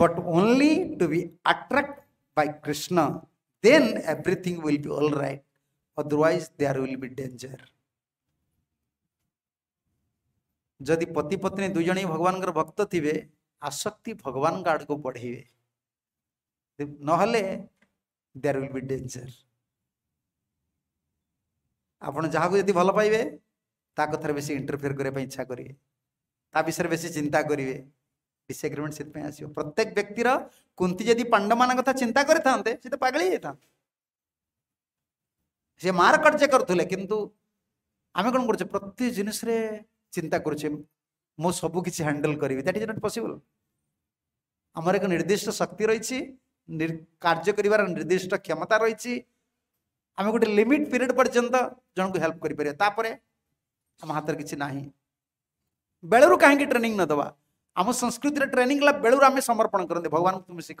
but only to be attracted by Krishna, then everything will be all right. Otherwise, there will be danger. ଯଦି ପତି ପତ୍ନୀ ଦୁଇ ଜଣ ଭଗବାନଙ୍କର ଭକ୍ତ ଥିବେ ଆସକ୍ତି ଭଗବାନଙ୍କ ଆଡ଼କୁ ବଢ଼େଇବେ ନହେଲେ ଦେୟାର ୱିଲ୍ ବି ଡେଞ୍ଜର ଆପଣ ଯାହାକୁ ଯଦି ଭଲ ପାଇବେ ତା କଥାରେ ବେଶୀ ଇଣ୍ଟରଫିୟର କରିବା ପାଇଁ ଇଚ୍ଛା କରିବେ ତା ବିଷୟରେ ବେଶୀ ଚିନ୍ତା କରିବେ डिसएग्रीमेंट से आसो प्रत्येक व्यक्तिर कुंती जदि पांड मान कथा चिंता करते तो पगल ही था सी मार कार्य कर प्रति जिनस चिंता कर सबकि हाणल करी दैट इज नट पसिबल आमर एक निर्दिष्ट शक्ति रही कार्य कर निर्दिष्ट क्षमता रही आम गोटे लिमिट पीरियड पर्यटन जन को हेल्प करपर आम हाथ में कि ना बेलू कहीं ट्रेनिंग नदवा आम संस्कृति ट्रेनिंग बेलू आम समर्पण करते भगवान को तुम शिख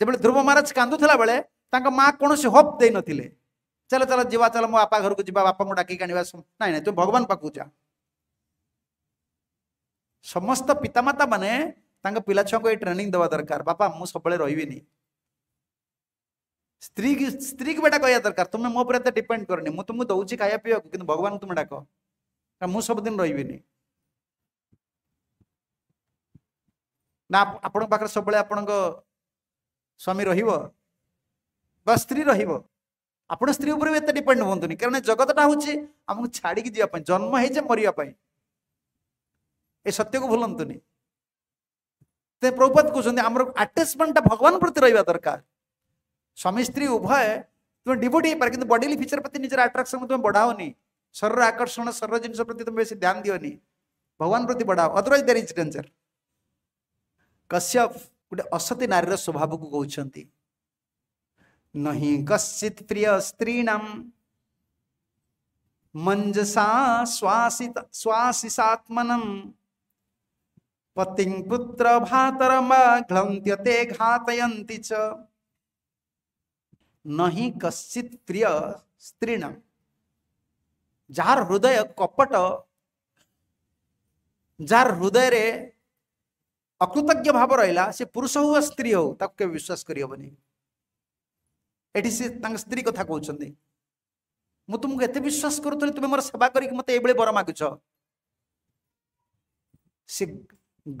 जब ध्रुव महाराज कांदुला बेले माँ कौन होप दे न चल चल जीवा चल मो बापा घर को जी बापा को डाक आने ना ना तुम भगवान पाक जा समस्त पितामाता मैंने पिला छुआ को ट्रेनिंग देवा दरकार बापा मुझ सब रही স্ত্রী স্ত্রী বেটা কয়া দরকার তুমি মো উপরে ডিপেন্ড করনি মু তুমি দৌছি খাইয়া পিয়া কিন্তু ভগবান তুমি ডাক মু সবুদিন রহবিনি ନା ଆପଣଙ୍କ ପାଖରେ ସବୁବେଳେ ଆପଣଙ୍କ ସ୍ୱାମୀ ରହିବ ବା ସ୍ତ୍ରୀ ରହିବ ଆପଣ ସ୍ତ୍ରୀ ଉପରେ ବି ଏତେ ଡିପେଣ୍ଡ ହୁଅନ୍ତୁନି କାରଣ ଜଗତଟା ହେଉଛି ଆମକୁ ଛାଡ଼ିକି ଯିବା ପାଇଁ ଜନ୍ମ ହେଇଛେ ମରିବା ପାଇଁ ଏ ସତ୍ୟକୁ ଭୁଲନ୍ତୁନି ସେ ପ୍ରଭୁପାତ କହୁଛନ୍ତି ଆମର ଆଟାଚମେଣ୍ଟଟା ଭଗବାନ ପ୍ରତି ରହିବା ଦରକାର ସ୍ୱାମୀ ସ୍ତ୍ରୀ ଉଭୟ ତୁମେ ଡିଭୋଟ୍ ହେଇପାର କିନ୍ତୁ ବଡିଲି ଫିଚର ପ୍ରତି ନିଜର ଆଟ୍ରାକ୍ସନକୁ ତୁମେ ବଢ଼ାଓନି ଶରୀର ଆକର୍ଷଣ ଶରୀର ଜିନିଷ ପ୍ରତି ତୁମେ ବେଶୀ ଧ୍ୟାନ ଦିଅନି ଭଗବାନ ପ୍ରତି ବଢ଼ାଅ otherwise there is danger Kashyap गोटे असती नारीर स्वभावକୁ କହୁଛନ୍ତି ନହିଁ କଶ୍ଚିତ ପ୍ରିୟ ସ୍ତ୍ରୀଣାମ ମଞ୍ଜସା ଶ୍ୱାସିତ ଶ୍ୱାସିସାତ୍ମନମ ପତିଂ ପୁତ୍ର ଭାତରମା ଘ୍ଳନ୍ତ୍ୟତେ ଘାତୟନ୍ତି ଚ ନହିଁ କଶ୍ଚିତ ପ୍ରିୟ ସ୍ତ୍ରୀଣାମ ଯାହାର ହୃଦୟ କପଟ ଯାହାର ହୃଦୟରେ ଅକୃତଜ୍ଞ ଭାବ ରହିଲା ସେ ପୁରୁଷ ହଉ ବା ସ୍ତ୍ରୀ ହଉ ତାକୁ କେବେ ବିଶ୍ୱାସ କରିହେବନି ଏଠି ସେ ତାଙ୍କ ସ୍ତ୍ରୀ କଥା କହୁଛନ୍ତି ମୁଁ ତୁମକୁ ଏତେ ବିଶ୍ୱାସ କରୁଥିଲି ତୁମେ ମୋର ସେବା କରିକି ମୋତେ ଏଇଭଳି ବର ମାଗୁଛ ସେ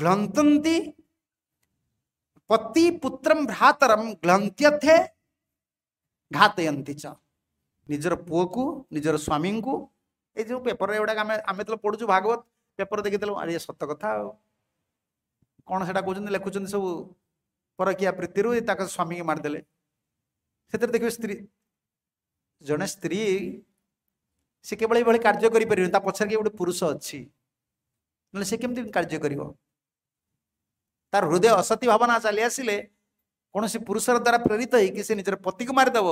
ଗ୍ଲନ୍ତନ୍ତି ପତି ପୁତ୍ରମ ଭ୍ରାତରମ ଗ୍ଲନ୍ତ୍ୟଥେ ଘାତୟନ୍ତି ଚ ନିଜର ପୁଅକୁ ନିଜର ସ୍ୱାମୀଙ୍କୁ ଏଇ ଯେଉଁ ପେପର ଏଗୁଡ଼ାକ ଆମେ ଆମେ ତ ପଢ଼ୁଛୁ ଭାଗବତ ପେପର ଦେଖିଦେଲୁ ଆରେ ସତ କଥା ଆଉ कौन से कहते लिखुं सब पर प्रीति स्वामी की मारदे से देखिए स्त्री जड़े स्त्री से केवल ये कार्य कर पचर कि गोटे पुरुष अच्छी ना सी कम कार्य कर तार हृदय असती भावना चली आस कौन सी पुरुष द्वारा प्रेरित हो कि निजर पति को मारिदेव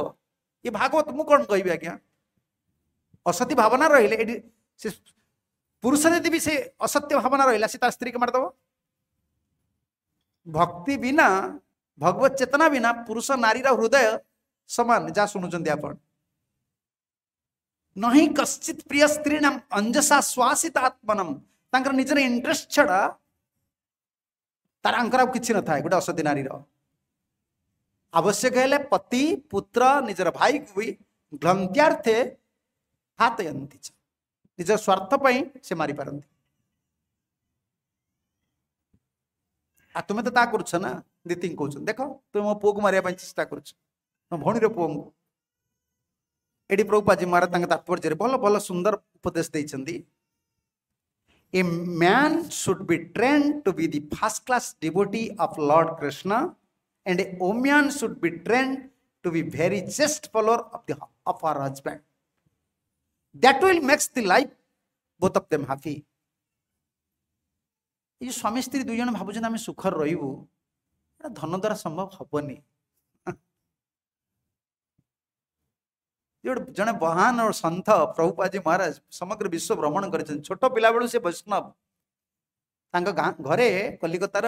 ये भागवत मु कौन कह आज्ञा असती भावना रही पुरुष जी भी से असत्य भावना रहा से स्त्री को मारिदेव ଭକ୍ତି ବିନା ଭଗବତ ଚେତନା ବିନା ପୁରୁଷ ନାରୀର ହୃଦୟ ସମାନ ଯାହା ଶୁଣୁଛନ୍ତି ଆପଣ ନାହିଁ କଶ୍ଚିତ ପ୍ରିୟ ସ୍ତ୍ରୀ ନାମ ଅଞ୍ଜସା ଶ୍ୱାସିତ ଆତ୍ମନମ ତାଙ୍କର ନିଜର ଇଣ୍ଟରେଷ୍ଟ ଛଡ଼ା ତାଙ୍କର ଆଉ କିଛି ନଥାଏ ଗୋଟେ ଅସତୀ ନାରୀର ଆବଶ୍ୟକ ହେଲେ ପତି ପୁତ୍ର ନିଜର ଭାଇକୁ ବି ଗ୍ରନ୍ଥ୍ୟାର୍ଥେ ହାତ ନିଜ ସ୍ୱାର୍ଥ ପାଇଁ ସେ ମାରିପାରନ୍ତି তুমি তো তা করছ না দিদি কৌছ দেখ তুমি মো পুকু মারা চেষ্টা করছ ମୋ ଭଉଣୀର ପୁଅଙ୍କୁ ଏଠି ପ୍ରଭୁପାଜୀ ମହାରାଜ ତାଙ୍କ ତାତ୍ପର୍ଯ୍ୟରେ ଭଲ ଭଲ ସୁନ୍ଦର ଉପଦେଶ ଦେଇଛନ୍ତି a man should be trained to be the first class devotee of lord Krishna and a woman should be trained to be very chaste follower of the of her husband that will makes the life both of them happy ଏଇ ଯେଉଁ ସ୍ୱାମୀ ସ୍ତ୍ରୀ ଦୁଇ ଜଣ ଭାବୁଛନ୍ତି ଆମେ ସୁଖରେ ରହିବୁ ଏଇଟା ଧନ ଦ୍ୱାରା ସମ୍ଭବ ହବନି ଯେଉଁ ଜଣେ ମହାନ ସନ୍ଥ ପ୍ରଭୁପାଜୀ ମହାରାଜ ସମଗ୍ର ବିଶ୍ୱ ଭ୍ରମଣ କରିଛନ୍ତି ଛୋଟ ପିଲାବେଳୁ ସେ ବୈଷ୍ଣବ ତାଙ୍କ ଗାଁ ଘରେ କଲିକତାର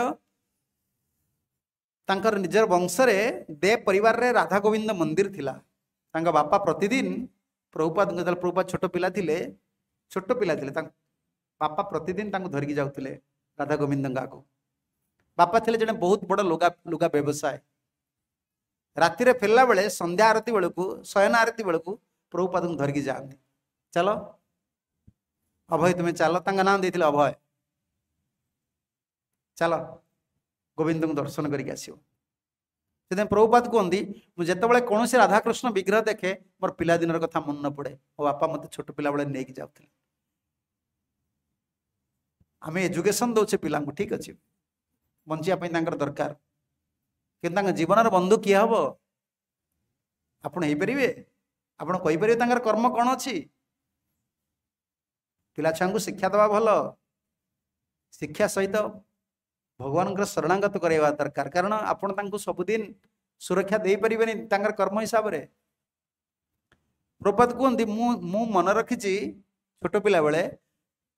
ତାଙ୍କର ନିଜର ବଂଶରେ ଦେ ପରିବାରରେ ରାଧା ଗୋବିନ୍ଦ ମନ୍ଦିର ଥିଲା ତାଙ୍କ ବାପା ପ୍ରତିଦିନ ପ୍ରଭୁପାଦଙ୍କ ଯେତେବେଳେ ପ୍ରଭୁପାଦ ଛୋଟ ପିଲା ଥିଲେ ଛୋଟ ପିଲା ଥିଲେ ତାଙ୍କ ବାପା ପ୍ରତିଦିନ ତାଙ୍କୁ ଧରିକି ଯାଉଥିଲେ ରାଧା ଗୋବିନ୍ଦଙ୍କ ଆଗକୁ ବାପା ଥିଲେ ଜଣେ ବହୁତ ବଡ଼ ଲୁଗା ଲୁଗା ବ୍ୟବସାୟ ରାତିରେ ଫେରିଲା ବେଳେ ସନ୍ଧ୍ୟା ଆରତି ବେଳକୁ ଶୟନ ଆରତି ବେଳକୁ ପ୍ରଭୁପାଦଙ୍କୁ ଧରିକି ଯାଆନ୍ତି ଚାଲ ଅଭୟ ତୁମେ ଚାଲ ତାଙ୍କ ନାଁ ଦେଇଥିଲେ ଅଭୟ ଚାଲ ଗୋବିନ୍ଦଙ୍କୁ ଦର୍ଶନ କରିକି ଆସିବ ସେଥିପାଇଁ ପ୍ରଭୁପାତ କୁହନ୍ତି ମୁଁ ଯେତେବେଳେ କୌଣସି ରାଧାକୃଷ୍ଣ ବିଗ୍ରହ ଦେଖେ ମୋର ପିଲାଦିନର କଥା ମନେ ପଡ଼େ ମୋ ବାପା ମୋତେ ଛୋଟ ପିଲାବେଳେ ନେଇକି ଯାଉଥିଲେ ଆମେ ଏଜୁକେସନ୍ ଦେଉଛେ ପିଲାଙ୍କୁ ଠିକ୍ ଅଛି ବଞ୍ଚିବା ପାଇଁ ତାଙ୍କର ଦରକାର କିନ୍ତୁ ତାଙ୍କ ଜୀବନର ବନ୍ଧୁ କିଏ ହେବ ଆପଣ ହେଇପାରିବେ ଆପଣ କହିପାରିବେ ତାଙ୍କର କର୍ମ କ'ଣ ଅଛି ପିଲା ଛୁଆଙ୍କୁ ଶିକ୍ଷା ଦେବା ଭଲ ଶିକ୍ଷା ସହିତ ଭଗବାନଙ୍କର ଶରଣାଗତ କରାଇବା ଦରକାର କାରଣ ଆପଣ ତାଙ୍କୁ ସବୁଦିନ ସୁରକ୍ଷା ଦେଇପାରିବେନି ତାଙ୍କର କର୍ମ ହିସାବରେ ପ୍ରପାତ କୁହନ୍ତି ମୁଁ ମୁଁ ମନେ ରଖିଛି ଛୋଟ ପିଲାବେଳେ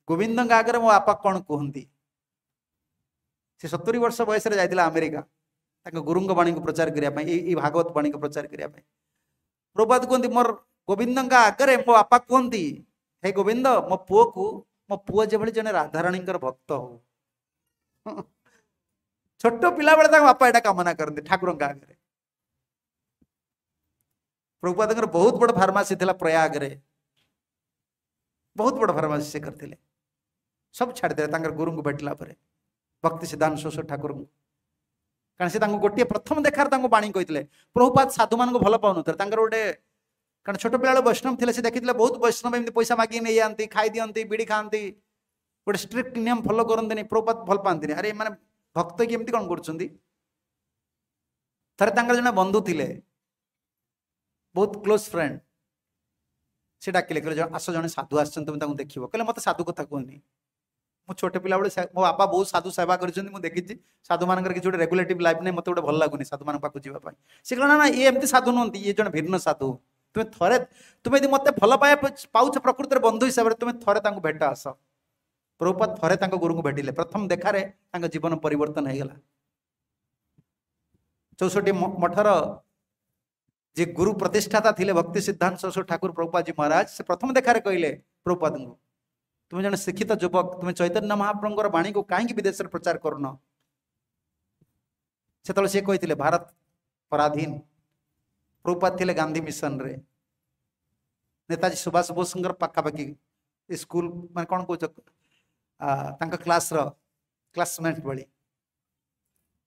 गोविंद आगे मो बापा कौन कहते सी सतुरी वर्ष बयस आमेरिका गुरु बाणी को प्रचार करने भागवत बाणी को प्रचार करने प्रभात कहते मोर गोविंद आगे मो बापा कहते हे गोविंद मो पु को मो पु जो जन राधाराणी भक्त हो छोट पिला बापा यहाँ कामना करते ठाकुर आगे प्रभुपाद बहुत बड़ा फार्मासी थी प्रयागरे बहुत बड़ फार्मासी से करते ସବୁ ଛାଡ଼ିଦେଲେ ତାଙ୍କର ଗୁରୁଙ୍କୁ ଭେଟିଲା ପରେ ଭକ୍ତି ସିଦ୍ଧାନ୍ତ ଶ୍ୱଶୁର ଠାକୁରଙ୍କୁ କାରଣ ସେ ତାଙ୍କୁ ଗୋଟିଏ ପ୍ରଥମ ଦେଖାରେ ତାଙ୍କୁ ବାଣୀ କହିଥିଲେ ପ୍ରଭୁପାତ ସାଧୁମାନଙ୍କୁ ଭଲ ପାଉନଥିଲେ ତାଙ୍କର ଗୋଟେ କାରଣ ଛୋଟ ପିଲାବେଳେ ବୈଷ୍ଣବ ଥିଲେ ସେ ଦେଖିଥିଲେ ବହୁତ ବୈଷ୍ଣବ ଏମିତି ପଇସା ମାଗି ନେଇଯାଆନ୍ତି ଖାଇଦିଅନ୍ତି ବିଡ଼ି ଖାଆନ୍ତି ଗୋଟେ ଷ୍ଟ୍ରିକ୍ଟ ନିୟମ ଫଲୋ କରନ୍ତିନି ପ୍ରଭୁପାତ ଭଲ ପାଆନ୍ତିନି ଆରେ ଏମାନେ ଭକ୍ତ କି ଏମିତି କ'ଣ କରୁଛନ୍ତି ଥରେ ତାଙ୍କର ଜଣେ ବନ୍ଧୁ ଥିଲେ ବହୁତ କ୍ଲୋଜ୍ ଫ୍ରେଣ୍ଡ ସେ ଡାକିଲେ କହିଲେ ଆସ ଜଣେ ସାଧୁ ଆସିଛନ୍ତି ତୁମେ ତାଙ୍କୁ ଦେଖିବ କହିଲେ ମୋତେ ସାଧୁ କଥା କୁହନି ମୁଁ ଛୋଟ ପିଲାବେଳେ ମୋ ବାପା ବହୁତ ସାଧୁ ସେବା କରିଛନ୍ତି ମୁଁ ଦେଖିଛି ସାଧୁମାନଙ୍କର କିଛି ଗୋଟେ ରେଗୁଲେଟିଭ୍ ଲାଇଫ୍ ନାହିଁ ମୋତେ ଗୋଟେ ଭଲ ଲାଗୁନି ସାଧୁମାନଙ୍କ ପାଖକୁ ଯିବା ପାଇଁ ସେ କ'ଣ ନା ଇଏ ଏମିତି ସାଧୁ ନୁହନ୍ତି ଇଏ ଜଣେ ଭିନ୍ନ ସାଧୁ ତୁମେ ଥରେ ତୁମେ ଯଦି ମୋତେ ଭଲ ପାଇବା ପାଉଛ ପ୍ରକୃତରେ ବନ୍ଧୁ ହିସାବରେ ତୁମେ ଥରେ ତାଙ୍କୁ ଭେଟ ଆସ ପ୍ରଭୁପାତ ଥରେ ତାଙ୍କ ଗୁରୁଙ୍କୁ ଭେଟିଲେ ପ୍ରଥମ ଦେଖାରେ ତାଙ୍କ ଜୀବନ ପରିବର୍ତ୍ତନ ହେଇଗଲା ଚଉଷଠି ମଠର ଯେ ଗୁରୁ ପ୍ରତିଷ୍ଠାତା ଥିଲେ ଭକ୍ତି ସିଦ୍ଧାନ୍ତ ସରସ୍ୱତୀ ଠାକୁର ପ୍ରଭୁପାତଜୀ ମହାରାଜ ସେ ପ୍ରଥମ ଦେଖାରେ କହିଲେ ପ୍ରଭୁପାଦଙ୍କୁ तुम जन शिक्षित जुवक तुम चैतन्य महाप्रभुरा बाणी को कहीं विदेश में प्रचार कर भारत पराधीन प्रपात थी गांधी मिशन रे नेताजी सुभाष बोस पखापाखी स्कूल मैं कौन कौच क्लास क्लासमेट भाई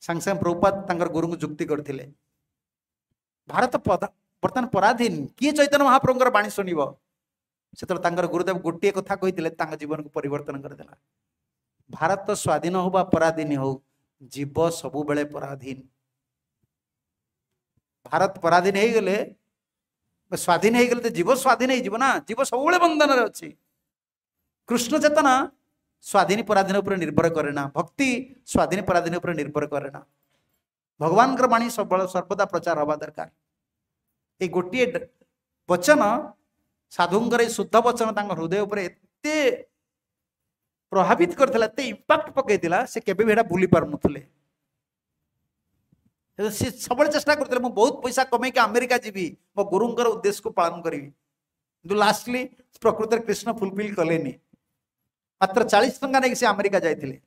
सांगे सांग प्रपात गुरु को जुक्ति करते भारत बर्तमान पराधीन किए चैतन्य महाप्रभुरा बाणी शुणी ସେତେବେଳେ ତାଙ୍କର ଗୁରୁଦେବ ଗୋଟିଏ କଥା କହିଥିଲେ ତାଙ୍କ ଜୀବନକୁ ପରିବର୍ତ୍ତନ କରିଦେଲା ଭାରତ ସ୍ଵାଧୀନ ହଉ ବା ପରାଧୀନ ହଉ ଜୀବ ସବୁବେଳେ ପରାଧୀନ ଭାରତ ପରାଧୀନ ହେଇଗଲେ ସ୍ଵାଧୀନ ହେଇଗଲେ ତ ଜୀବ ସ୍ଵାଧୀନ ହେଇଯିବ ନା ଜୀବ ସବୁବେଳେ ବନ୍ଧନରେ ଅଛି କୃଷ୍ଣ ଚେତନା ସ୍ଵାଧୀନ ପରାଧୀନ ଉପରେ ନିର୍ଭର କରେ ନା ଭକ୍ତି ସ୍ଵାଧୀନ ପରାଧୀନ ଉପରେ ନିର୍ଭର କରେ ନା ଭଗବାନଙ୍କର ବାଣୀ ସବୁବେଳେ ସର୍ବଦା ପ୍ରଚାର ହେବା ଦରକାର ଏଇ ଗୋଟିଏ ବଚନ साधुंर शुद्ध वचन हृदय उपर प्रभावित करते इंपैक्ट पकईला से के बुले पार नुले सी सब चेषा कर बहुत पैसा कमे आमेरिका जी मो गुरु उद्देश्य को पालन करी कि लास्टली प्रकृत कृष्ण फुलफिल कले मात्र चालीस टाँग नहीं आमेरिका जाते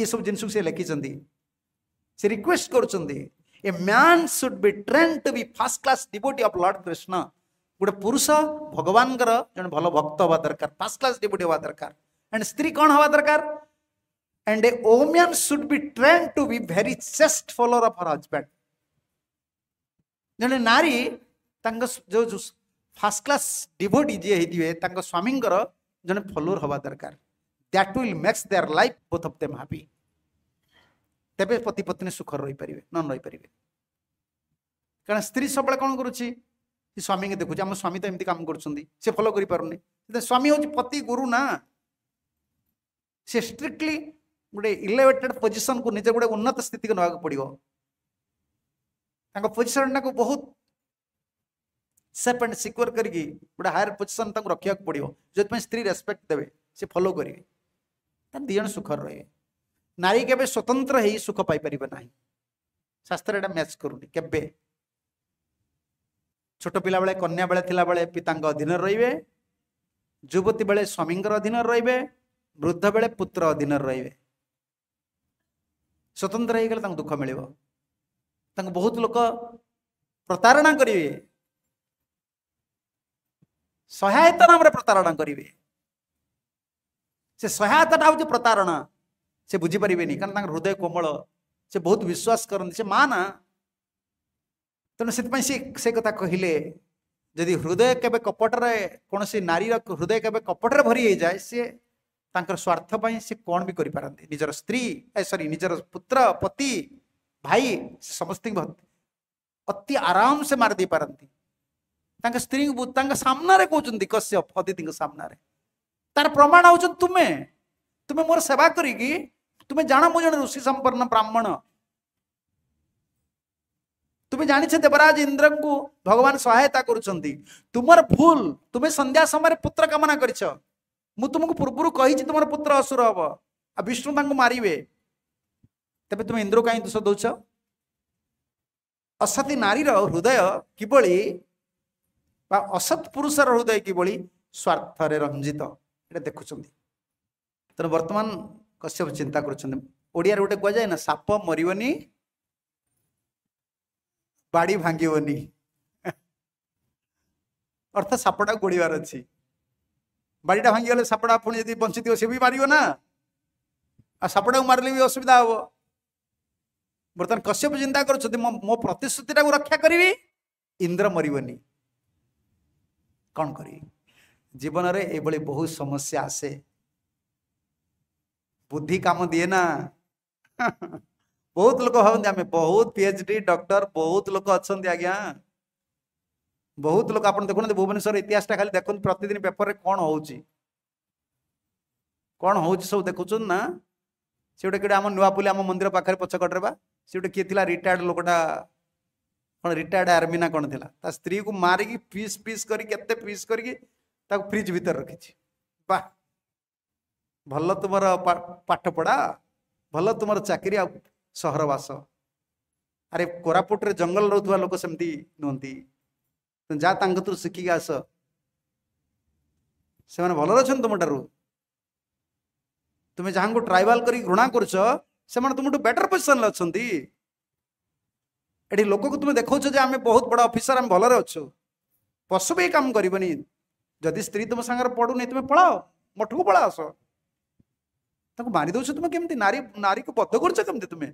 ये सब जिन लिखी से रिक्वेस्ट कर man should be trained to be first class डिबोटी of lord Krishna ଗୋଟେ ପୁରୁଷ ଭଗବାନଙ୍କର ଜଣେ ଭଲ ଭକ୍ତ ହେବା ଦରକାର ଫାର୍ଷ୍ଟ କ୍ଲାସ୍ ଡେବୁଟି ହେବା ଦରକାର ଆଣ୍ଡ ସ୍ତ୍ରୀ କ'ଣ ହେବା ଦରକାର and a woman should be train to be very chaste follower of her husband ଜଣେ ନାରୀ ତାଙ୍କ ଯେଉଁ ଫାର୍ଷ୍ଟ କ୍ଲାସ୍ ଡିଭୋଟି ଯିଏ ହେଇଥିବେ ତାଙ୍କ ସ୍ୱାମୀଙ୍କର ଜଣେ ଫଲୋର ହେବା ଦରକାର that will makes their life both of them happy ତେବେ ପତି ପତ୍ନୀ ସୁଖରେ ରହିପାରିବେ ନ ରହିପାରିବେ କାରଣ ସ୍ତ୍ରୀ ସବୁବେଳେ କ'ଣ କରୁଛି स्वामी के देखुचे आम स्वामी तो एमती कम कर फलो कर स्वामी हूँ पति गुरु ना से स्ट्रिक्टली गोटे इलेवेटेड पोजिशन को निजे गोटे उन्नत स्थित को नाक पड़ो पोजिशन टाक बहुत सेफ एंड सिक्योर कर हायर पोजिशन रखा पड़ो जो स्त्री रेस्पेक्ट देवे सी फलो करेंगे दिजन सुखर रे नारी के स्वतंत्र ही सुख पाई ना शास्त्र मैच करूनी के छोट पाला कन्या बेले बेले पिता अधीन रे युवती बेले स्वामी अधीन रे वृद्ध बेले पुत्र अधीन रे स्वतंत्र होगा दुख मिल बहुत लोक प्रतारणा करेंगे ସହାୟତା ନାମରେ ପ୍ରତାରଣା କରିବେ ସେ ସହାୟତାଟା ହେଉଛି ପ୍ରତାରଣା ସେ ବୁଝିପାରିବେନି କାରଣ ତାଙ୍କର ହୃଦୟ କୋମଳ ସେ ବହୁତ ବିଶ୍ୱାସ କରନ୍ତି ସେ ମା ନା ତେଣୁ ସେଥିପାଇଁ ସେ ସେ କଥା କହିଲେ ଯଦି ହୃଦୟ କେବେ କପଟରେ କୌଣସି ନାରୀର ହୃଦୟ କେବେ କପଟରେ ଭରି ହେଇଯାଏ ସିଏ ତାଙ୍କର ସ୍ୱାର୍ଥ ପାଇଁ ସେ କ'ଣ ବି କରିପାରନ୍ତି ନିଜର ସ୍ତ୍ରୀ ଏ ସରି ନିଜର ପୁତ୍ର ପତି ଭାଇ ସେ ସମସ୍ତଙ୍କୁ ଅତି ଆରାମ ସେ ମାରିଦେଇ ପାରନ୍ତି ତାଙ୍କ ସ୍ତ୍ରୀଙ୍କୁ ତାଙ୍କ ସାମ୍ନାରେ କହୁଛନ୍ତି କଶ୍ୟପ ଅତିଥିଙ୍କ ସାମ୍ନାରେ ତାର ପ୍ରମାଣ ହେଉଛନ୍ତି ତୁମେ ତୁମେ ମୋର ସେବା କରିକି ତୁମେ ଜାଣ ମୁଁ ଜଣେ ଋଷି ସମ୍ପନ୍ନ ବ୍ରାହ୍ମଣ त जाछ देवराज इन्द्र भगवान सहायता भुल त सन्ध्या समयमा पुत्र कमना गरि तबु तुत्र असुर हव आ विष्णु तारे तोष दो असती नारी र हृदय कि असत्पुरुष र हृदय कभली स्वर्थ रञ्जित एउटा देखुन्छ तर्त चिन्ता साप मर ବାଡ଼ି ଭାଙ୍ଗିବନି ଅର୍ଥାତ୍ ସାପଟାକୁ ଗୋଡ଼ିବାର ଅଛି ବାଡ଼ିଟା ଭାଙ୍ଗିଗଲେ ସାପଟା ପୁଣି ଯଦି ବଞ୍ଚିଥିବ ସେ ବି ମାରିବ ନା ଆଉ ସାପଟାକୁ ମାରିଲେ ବି ଅସୁବିଧା ହବ ବର୍ତ୍ତମାନ କଶ୍ୟପ ଚିନ୍ତା କରୁଛନ୍ତି ମୋ ପ୍ରତିଶ୍ରୁତିଟାକୁ ରକ୍ଷା କରିବି ଇନ୍ଦ୍ର ମରିବନି କ'ଣ କରିବି ଜୀବନରେ ଏଭଳି ବହୁତ ସମସ୍ୟା ଆସେ ବୁଦ୍ଧି କାମ ଦିଏ ନା ବହୁତ ଲୋକ ଭାବନ୍ତି ଆମେ ବହୁତ ପିଏଚ୍ ଡି ଡକ୍ଟର ବହୁତ ଲୋକ ଅଛନ୍ତି ଆଜ୍ଞା ବହୁତ ଲୋକ ଆପଣ ଦେଖୁନାହାନ୍ତି ଭୁବନେଶ୍ୱର ଇତିହାସଟା ଖାଲି ଦେଖନ୍ତୁ ପ୍ରତିଦିନ ପେପରରେ କ'ଣ ହେଉଛି କ'ଣ ହେଉଛି ସବୁ ଦେଖୁଛନ୍ତି ନା ସେ ଗୋଟେ କିଏ ଆମ ନୂଆପୁଲି ଆମ ମନ୍ଦିର ପାଖରେ ପଛକଟରେ ବା ସେ ଗୋଟେ କିଏ ଥିଲା ରିଟାୟାର୍ଡ ଲୋକଟା କ'ଣ ରିଟାୟାର୍ଡ ଆର୍ମି ନା କ'ଣ ଥିଲା ତା ସ୍ତ୍ରୀକୁ ମାରିକି ପିସ୍ ପିସ୍ କରିକି କେତେ ପିସ୍ କରିକି ତାକୁ ଫ୍ରିଜ୍ ଭିତରେ ରଖିଛି ବା ଭଲ ତୁମର ପାଠପଢ଼ା ଭଲ ତୁମର ଚାକିରି ଆଉ ସହରବାସ ଆରେ କୋରାପୁଟରେ ଜଙ୍ଗଲ ରହୁଥିବା ଲୋକ ସେମିତି ନୁହନ୍ତି ଯା ତାଙ୍କ କତିରୁ ଶିଖିକି ଆସ ସେମାନେ ଭଲରେ ଅଛନ୍ତି ତୁମଠାରୁ ତୁମେ ଯାହାଙ୍କୁ ଟ୍ରାଇବାଲ କରିକି ଘୃଣା କରୁଛ ସେମାନେ ତୁମଠୁ ବେଟର ପୋଜିସନରେ ଅଛନ୍ତି ଏଠି ଲୋକକୁ ତୁମେ ଦେଖାଉଛ ଯେ ଆମେ ବହୁତ ବଡ଼ ଅଫିସର ଆମେ ଭଲରେ ଅଛୁ ପଶୁ ବି କାମ କରିବନି ଯଦି ସ୍ତ୍ରୀ ତୁମ ସାଙ୍ଗରେ ପଡ଼ୁନି ତୁମେ ପଳାଅ ମଠକୁ ପଳାଅ ଆସ ତାକୁ ମାରି ଦେଉଛ ତୁମେ କେମିତି ନାରୀ ନାରୀକୁ ବଦ୍ଧ କରୁଛ କେମିତି ତୁମେ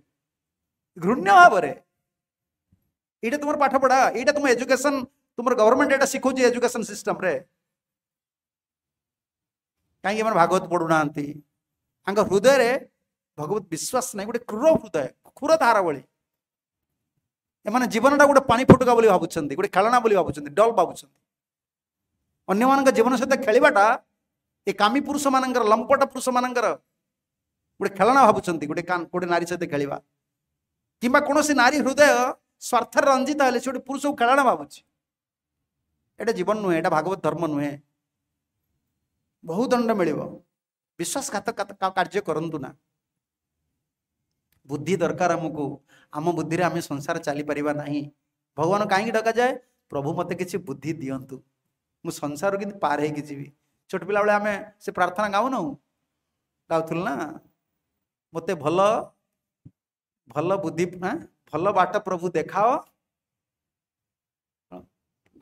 ଘୃଣ୍ୟ ଭାବରେ ଏଇଟା ତୁମର ପାଠପଢା ଏଇଟା ତୁମ ଏଜୁକେସନ ତୁମର ଗଭର୍ଣ୍ଣମେଣ୍ଟ ଏଇଟା ଶିଖୁଛି ଏଜୁକେସନ ସିଷ୍ଟମରେ କାହିଁକି ଏମାନେ ଭାଗବତ ପଢୁନାହାନ୍ତି ତାଙ୍କ ହୃଦୟରେ ଭଗବତ ବିଶ୍ୱାସ ନାହିଁ ଗୋଟେ କ୍ରୂର ହୃଦୟ କ୍ରୂର ଧାର ଭଳି ଏମାନେ ଜୀବନଟା ଗୋଟେ ପାଣି ଫୁଟୁକା ବୋଲି ଭାବୁଛନ୍ତି ଗୋଟେ ଖେଳନା ବୋଲି ଭାବୁଛନ୍ତି ଡଲ୍ ଭାବୁଛନ୍ତି ଅନ୍ୟମାନଙ୍କ ଜୀବନ ସହିତ ଖେଳିବାଟା ଏ କାମୀ ପୁରୁଷମାନଙ୍କର ଲମ୍ପଟ ପୁରୁଷମାନଙ୍କର ଗୋଟେ ଖେଳନା ଭାବୁଛନ୍ତି ଗୋଟେ ଗୋଟେ ନାରୀ ସହିତ ଖେଳିବା কিংবা কোণী নারী হৃদয় স্বার্থের রঞ্জিত হলে সে গোটে পুরুষকে খেলাণ ভাবুছি এটা জীবন নুহে এটা ভাগবত ধর্ম নুহে বহু দণ্ড মিলব বিশ্বাসঘাত কার্য করতু না বুদ্ধি দরকার আমাকে আম বুদ্ধিরে আমি সংসার চালিপারা না ভগবান কাইকি ডকা যায় প্রভু মতো কিছু বুদ্ধি দিও মু সংসার কিন্তু পার হয়েকি যাবি ছোট পিলা বেড়ে আমি সে প্রার্থনা গাও না গাউল না মতো ভালো ଭଲ ବୁଦ୍ଧି ଭଲ ବାଟ ପ୍ରଭୁ ଦେଖାଅ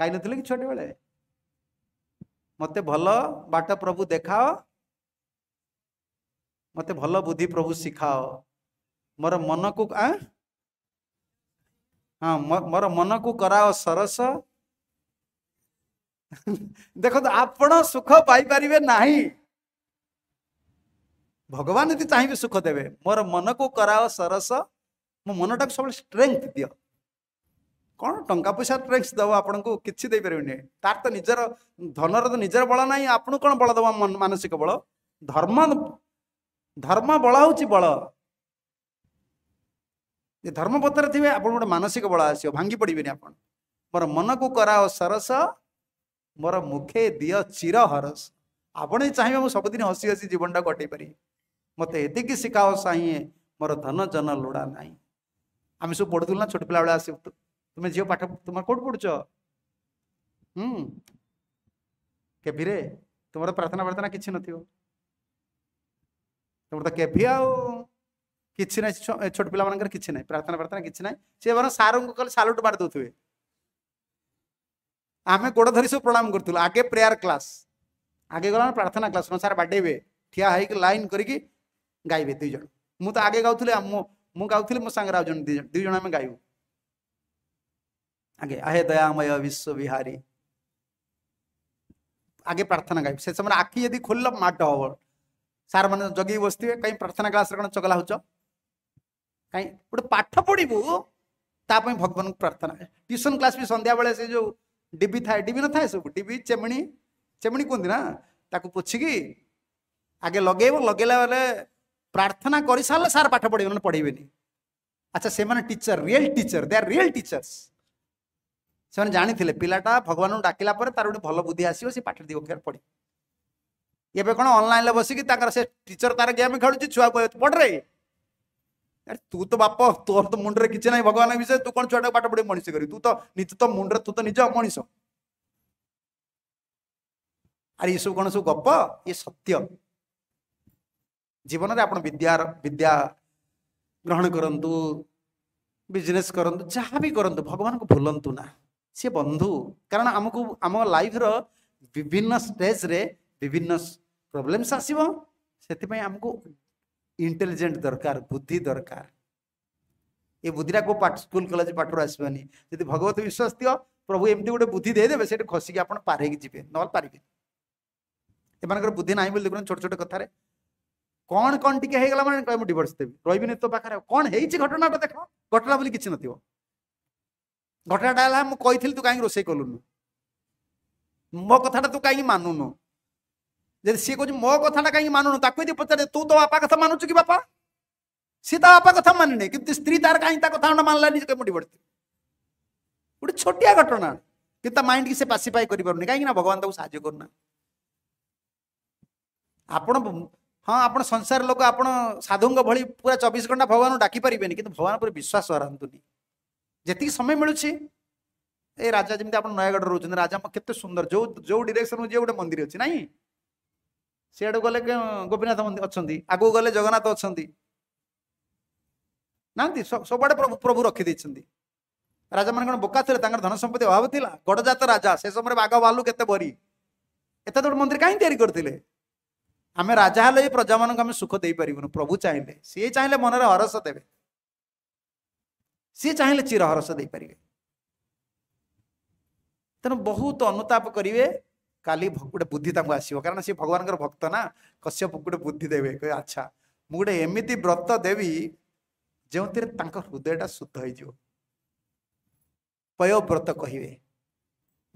ଗାଇନଥିଲେ କି ଛୋଟବେଳେ ମୋତେ ଭଲ ବାଟ ପ୍ରଭୁ ଦେଖାଅ ମୋତେ ଭଲ ବୁଦ୍ଧି ପ୍ରଭୁ ଶିଖାଅ ମୋର ମନକୁ ହଁ ମୋର ମନକୁ କରାଅ ସରସ ଦେଖନ୍ତୁ ଆପଣ ସୁଖ ପାଇପାରିବେ ନାହିଁ ଭଗବାନ ଯଦି ଚାହିଁବେ ସୁଖ ଦେବେ ମୋର ମନକୁ କରାଅ ସରସ ମୋ ମନଟାକୁ ସବୁବେଳେ ଷ୍ଟ୍ରେଙ୍ଗ ଦିଅ କ'ଣ ଟଙ୍କା ପଇସା ଷ୍ଟ୍ରେଙ୍ଗ ଦେବ ଆପଣଙ୍କୁ କିଛି ଦେଇପାରିବନି ତାର ତ ନିଜର ଧନର ତ ନିଜର ବଳ ନାହିଁ ଆପଣ କ'ଣ ବଳ ଦେବ ମାନସିକ ବଳ ଧର୍ମ ଧର୍ମ ବଳ ହେଉଛି ବଳ ଯେ ଧର୍ମ ପଥରେ ଥିବେ ଆପଣ ଗୋଟେ ମାନସିକ ବଳ ଆସିବ ଭାଙ୍ଗି ପଡ଼ିବେନି ଆପଣ ମୋର ମନକୁ କରାଅ ସରସ ମୋର ମୁଖେ ଦିଅ ଚିର ହରସ ଆପଣ ଚାହିଁବେ ମୁଁ ସବୁଦିନ ହସି ହସି ଜୀବନଟାକୁ କଟେଇ ପାରିବି ମୋତେ ଏତିକି ଶିଖାଅ ସାହିଁ ମୋର ଧନ ଜନ ଲୋଡ଼ା ନାହିଁ आम सब पढ़ुल ना छोट पिला बेला आस तुम झील पाठ तुम कौट पढ़ुच हम्म केभि तुम प्रार्थना प्रार्थना कि तुम तो केभि आ कि छोट पिला मान कि प्रार्थना प्रार्थना कि सी बर सार सालुट मार दौथे आम गोड़ धरी सब प्रणाम करूँ आगे प्रेयार क्लास आगे गला प्रार्थना क्लास सार बाडेबे ठिया लाइन करके गाइबे दुईज मुझे आगे गाँव मो मुझे मो सांग दु जन आम आगे आहे दयामय विश्व विहारी आगे प्रार्थना गायब से समय आखि यदि खोल माट हब सार मैंने जगे बस थे कहीं प्रार्थना क्लास चगला हूँ कहीं गोटे पाठ पढ़वू ताप भगवान को प्रार्थना ट्यूशन क्लास भी संध्या बेले से जो डिबी था डिबी न था सब डिबि चेमणी चेमणी कहते ना ताकू पोछिकी आगे लगे लगे ପ୍ରାର୍ଥନା କରିସାରିଲେ ସାର୍ ପାଠ ପଢ଼ିବେ ନହେଲେ ପଢ଼େଇବେନି ଆଚ୍ଛା ସେମାନେ teacher real teacher they are real teachers ସେମାନେ ଜାଣିଥିଲେ ପିଲାଟା ଭଗବାନଙ୍କୁ ଡାକିଲା ପରେ ତାର ଗୋଟେ ଭଲ ବୁଦ୍ଧି ଆସିବ ସେ ପାଠ ଦୁଇ ଅକ୍ଷର ପଢ଼ି ଏବେ କ'ଣ ଅନଲାଇନ୍ରେ ବସିକି ତାଙ୍କର ସେ ଟିଚର ତାର ଗେମ୍ ଖେଳୁଛି ଛୁଆ ପଢ଼ରେ ଆରେ ତୁ ତ ବାପ ତୋର ତ ମୁଣ୍ଡରେ କିଛି ନାହିଁ ଭଗବାନ ବିଷୟରେ ତୁ କ'ଣ ଛୁଆଟାକୁ ପାଠ ପଢ଼ି ମଣିଷ କରିବୁ ତୁ ତ ନିଜ ତ ମୁଣ୍ଡରେ ତୁ ତ ନିଜ ମଣିଷ ଆରେ ଏସବୁ କ'ଣ ସବୁ ଗପ ଇଏ ସତ୍ୟ ଜୀବନରେ ଆପଣ ବିଦ୍ୟାର ବିଦ୍ୟା ଗ୍ରହଣ କରନ୍ତୁ ବିଜନେସ୍ କରନ୍ତୁ ଯାହା ବି କରନ୍ତୁ ଭଗବାନଙ୍କୁ ଭୁଲନ୍ତୁ ନା ସିଏ ବନ୍ଧୁ କାରଣ ଆମକୁ ଆମ ଲାଇଫ୍ର ବିଭିନ୍ନ ଷ୍ଟେଜ୍ରେ ବିଭିନ୍ନ ପ୍ରୋବ୍ଲେମ୍ସ ଆସିବ ସେଥିପାଇଁ ଆମକୁ ଇଣ୍ଟେଲିଜେଣ୍ଟ ଦରକାର ବୁଦ୍ଧି ଦରକାର ଏ ବୁଦ୍ଧିଟା କେଉଁ ପାଠ ସ୍କୁଲ କଲେଜ ପାଠରୁ ଆସିବନି ଯଦି ଭଗବତ ବିଶ୍ୱାସ ଦିଅ ପ୍ରଭୁ ଏମିତି ଗୋଟେ ବୁଦ୍ଧି ଦେଇଦେବେ ସେଠି ଖସିକି ଆପଣ ପାର ହେଇକି ଯିବେ ନହେଲେ ପାରିବେ ଏମାନଙ୍କର ବୁଦ୍ଧି ନାହିଁ ବୋଲି ଦେଖୁଛନ୍ତି ଛୋଟ ଛୋଟ କଥାରେ କ'ଣ କ'ଣ ଟିକେ ହେଇଗଲା ମାନେ କହିବ ମୁଁ ଡିଭୋର୍ସ ଦେବି ରହିବିନି ତୋ ପାଖରେ କ'ଣ ହେଇଛି ଘଟଣାଟା ଦେଖ ଘଟଣା ବୋଲି କିଛି ନଥିବ ଘଟଣାଟା ହେଲା ମୁଁ କହିଥିଲି ତୁ କାହିଁକି ରୋଷେଇ କଲୁନୁ ମୋ କଥାଟା ତୁ କାହିଁକି ମାନୁନୁ ଯଦି ସିଏ କହୁଛି ମୋ କଥାଟା କାହିଁକି ମାନୁନୁ ତାକୁ ଯଦି ପଚାରେ ତୁ ତୋ ବାପା କଥା ମାନୁଛୁ କି ବାପା ସିଏ ତା ବାପା କଥା ମାନିନି କିନ୍ତୁ ସ୍ତ୍ରୀ ତାର କାହିଁକି ତା କଥା ମାନିଲାନି ମୁଁ ଡିଭୋର୍ସ ଦେବି ଗୋଟେ ଛୋଟିଆ ଘଟଣା କିନ୍ତୁ ତା ମାଇଣ୍ଡକି ସେ ପାସିଫାଇ କରିପାରୁନି କାହିଁକି ନା ଭଗବାନ ତାକୁ ସାହାଯ୍ୟ କରୁନାହାନ୍ତି ଆପଣ ହଁ ଆପଣ ସଂସାର ଲୋକ ଆପଣ ସାଧୁଙ୍କ ଭଳି ପୁରା ଚବିଶ ଘଣ୍ଟା ଭଗବାନଙ୍କୁ ଡାକି ପାରିବେନି କିନ୍ତୁ ଭଗବାନ ଉପରେ ବିଶ୍ୱାସ ହରାନ୍ତୁନି ଯେତିକି ସମୟ ମିଳୁଛି ଏ ରାଜା ଯେମିତି ଆପଣ ନୟାଗଡ଼ରେ ରହୁଛନ୍ତି ରାଜା କେତେ ସୁନ୍ଦର ଯୋଉ ଯୋଉ ଡିରେକ୍ସନକୁ ଯିଏ ଗୋଟେ ମନ୍ଦିର ଅଛି ନାଇଁ ସିଆଡ଼ୁ ଗଲେ ଗୋପୀନାଥ ମନ୍ଦିର ଅଛନ୍ତି ଆଗକୁ ଗଲେ ଜଗନ୍ନାଥ ଅଛନ୍ତି ନାହାନ୍ତି ସବୁଆଡ଼େ ପ୍ରଭୁ ରଖିଦେଇଛନ୍ତି ରାଜାମାନେ କ'ଣ ବୋକା ଥିଲେ ତାଙ୍କର ଧନ ସମ୍ପତ୍ତି ଅଭାବ ଥିଲା ଗଡ଼ଜାତ ରାଜା ସେ ସମୟରେ ବାଘ ଭାଲୁ କେତେ ବରି ଏତେ ଗୋଟେ ମନ୍ଦିର କାହିଁ ତିଆରି କରିଥିଲେ आम राजा हेल्ले प्रजा मानक आम सुख दे पारूनु प्रभु चाहिए सी चाहिए मनरे हरस देवे सी चाहिए चिर हरस दे पारे तेणु बहुत अनुताप करेंगे काली गोटे बुद्धि आसो कारण सी भगवान भक्त ना कश्यप गोटे बुद्धि देवे कह अच्छा मु गोटे एमती व्रत देवी जो थी हृदय शुद्ध हो पय व्रत कहे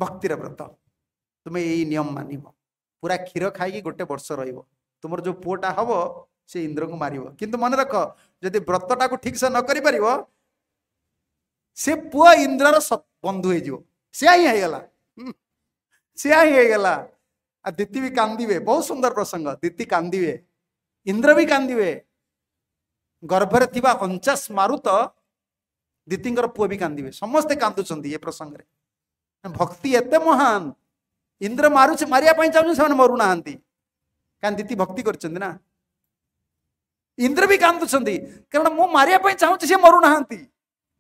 भक्तिर व्रत तुम्हें यही नियम मानव पुरा क्षिर खाइक गोटे वर्ष र तर जो पोटा हव सि इन्द्रको मर किन मन रख जदि ब्रत टा ठीक से नरि पर बन्धु है सिया सिया बहुत सुन्दर प्रसङ्ग दिन्दे इन्द्र वि कान्दे गभले अञ्चास मुत दिदीको पुन्दे समस्ते कसङ्गले भक्ति एते महान ଇନ୍ଦ୍ର ମାରୁଛି ମାରିବା ପାଇଁ ଚାହୁଁଛନ୍ତି ସେମାନେ ମରୁନାହାନ୍ତି କାନ୍ଦିତି ଭକ୍ତି କରିଛନ୍ତି ନା ଇନ୍ଦ୍ର ବି କାନ୍ଦୁଛନ୍ତି କାରଣ ମୁଁ ମାରିବା ପାଇଁ ଚାହୁଁଛି ସେ ମରୁନାହାନ୍ତି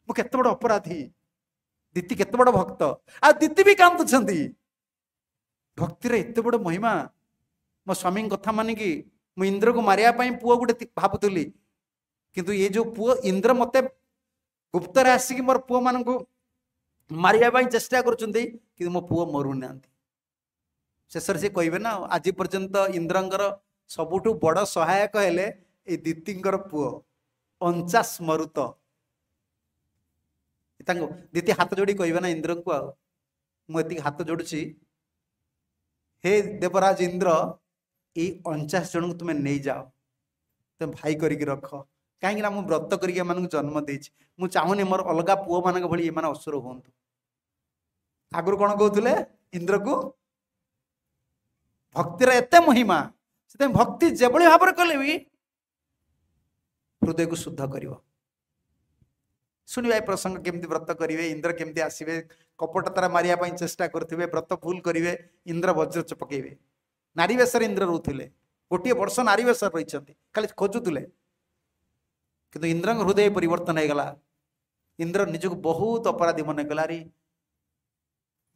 ମୁଁ କେତେ ବଡ଼ ଅପରାଧୀ ଦିତି କେତେ ବଡ଼ ଭକ୍ତ ଆଉ ଦିତି ବି କାନ୍ଦୁଛନ୍ତି ଭକ୍ତିର ଏତେ ବଡ଼ ମହିମା ମୋ ସ୍ୱାମୀଙ୍କ କଥା ମାନିକି ମୁଁ ଇନ୍ଦ୍ରକୁ ମାରିବା ପାଇଁ ପୁଅ ଗୋଟେ ଭାବୁଥିଲି କିନ୍ତୁ ଏ ଯେଉଁ ପୁଅ ଇନ୍ଦ୍ର ମୋତେ ଗୁପ୍ତରେ ଆସିକି ମୋର ପୁଅମାନଙ୍କୁ ମାରିବା ପାଇଁ ଚେଷ୍ଟା କରୁଛନ୍ତି କିନ୍ତୁ ମୋ ପୁଅ ମରୁନାହାନ୍ତି ଶେଷରେ ସେ କହିବେ ନା ଆଜି ପର୍ଯ୍ୟନ୍ତ ଇନ୍ଦ୍ରଙ୍କର ସବୁଠୁ ବଡ଼ ସହାୟକ ହେଲେ ଏଇ ଦିତିଙ୍କର ପୁଅ ଅଞ୍ଚାଶ ମରୁତ ତାଙ୍କୁ ଦିତି ହାତ ଯୋଡ଼ି କହିବେ ନା ଇନ୍ଦ୍ରଙ୍କୁ ଆଉ ମୁଁ ଏତିକି ହାତ ଯୋଡ଼ୁଛି ହେ ଦେବରାଜ ଇନ୍ଦ୍ର ଏଇ ଅଣଚାଶ ଜଣଙ୍କୁ ତୁମେ ନେଇଯାଅ ତୁମେ ଭାଇ କରିକି ରଖ କାହିଁକି ନା ମୁଁ ବ୍ରତ କରିକି ଏମାନଙ୍କୁ ଜନ୍ମ ଦେଇଛି ମୁଁ ଚାହୁଁନି ମୋର ଅଲଗା ପୁଅମାନଙ୍କ ଭଳି ଏମାନେ ଅସୁର ହୁଅନ୍ତୁ ଆଗରୁ କ'ଣ କହୁଥିଲେ ଇନ୍ଦ୍ରକୁ ଭକ୍ତିର ଏତେ ମହିମା ସେଥିପାଇଁ ଭକ୍ତି ଯେଭଳି ଭାବରେ କଲେ ବି ହୃଦୟକୁ ଶୁଦ୍ଧ କରିବ ଶୁଣିବା ଏ ପ୍ରସଙ୍ଗ କେମିତି ବ୍ରତ କରିବେ ଇନ୍ଦ୍ର କେମିତି ଆସିବେ କପଟ ତାରା ମାରିବା ପାଇଁ ଚେଷ୍ଟା କରୁଥିବେ ବ୍ରତ ଭୁଲ କରିବେ ଇନ୍ଦ୍ର ବଜ୍ରଚ ପକେଇବେ ନାରୀ ବେଶରେ ଇନ୍ଦ୍ର ରହୁଥିଲେ ଗୋଟିଏ ବର୍ଷ ନାରୀ ବେଶରେ ରହିଛନ୍ତି ଖାଲି ଖୋଜୁଥିଲେ କିନ୍ତୁ ଇନ୍ଦ୍ରଙ୍କ ହୃଦୟ ପରିବର୍ତ୍ତନ ହେଇଗଲା ଇନ୍ଦ୍ର ନିଜକୁ ବହୁତ ଅପରାଧୀ ମନେ କଲା ଆରେ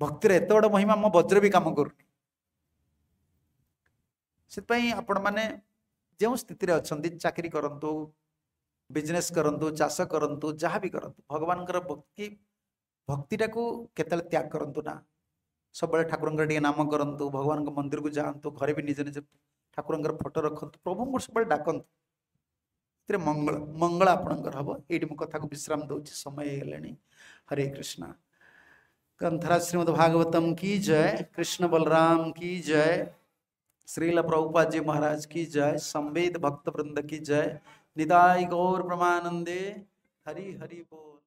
ଭକ୍ତିର ଏତେ ବଡ଼ ମହିମା ମୋ ବଜ୍ର ବି କାମ କରୁନି ᱛᱮᱯᱟᱭ ᱟᱯᱚᱱ ᱢᱟᱱᱮ ᱡᱮ ᱚᱱ ᱥᱛᱤᱛᱤᱨᱮ ᱟᱪᱷᱱᱫᱤ ᱪᱟકરી ᱠᱟᱨᱱᱛᱩ ᱵᱤᱡᱱᱮᱥ ᱠᱟᱨᱱᱛᱩ ᱪᱟᱥᱟ ᱠᱟᱨᱱᱛᱩ ᱡᱟᱦᱟᱸ ᱵᱤ ᱠᱟᱨᱱᱛᱩ ᱵᱚᱜᱵᱟᱱ ᱠᱚ ᱵᱷᱚᱠᱛᱤ ᱵᱷᱚᱠᱛᱤ ᱨᱮᱠᱚ ᱠᱮᱛᱟᱞ ᱛᱭᱟᱜ ᱠᱟᱨᱱᱛᱩ ᱱᱟ ᱥᱚᱵᱚᱞ ᱴᱷᱟᱠᱩᱨᱟᱝᱜᱟᱨ ᱰᱤᱭᱟ ᱱᱟᱢ ᱠᱟᱨᱱᱛᱩ ᱵᱚᱜᱵᱟᱱ ᱠᱚ ᱢᱚᱱᱫᱤᱨ ᱠᱚ ᱡᱟᱱᱛᱩ ᱜᱷᱚᱨᱮ ᱵᱤ ᱱᱤᱡᱮ ᱱᱤᱡᱮ ᱴᱷᱟᱠᱩᱨᱟᱝᱜᱟᱨ ᱯᱷᱚᱴᱚ ᱨᱟᱠᱷᱱᱛᱩ ᱯᱨᱚᱵᱷᱩ ᱠᱚ श्रील प्रभुपाद जी महाराज की जय संवेद भक्त वृंद की जय निदाय गौर प्रमानंदे हरि हरि बोल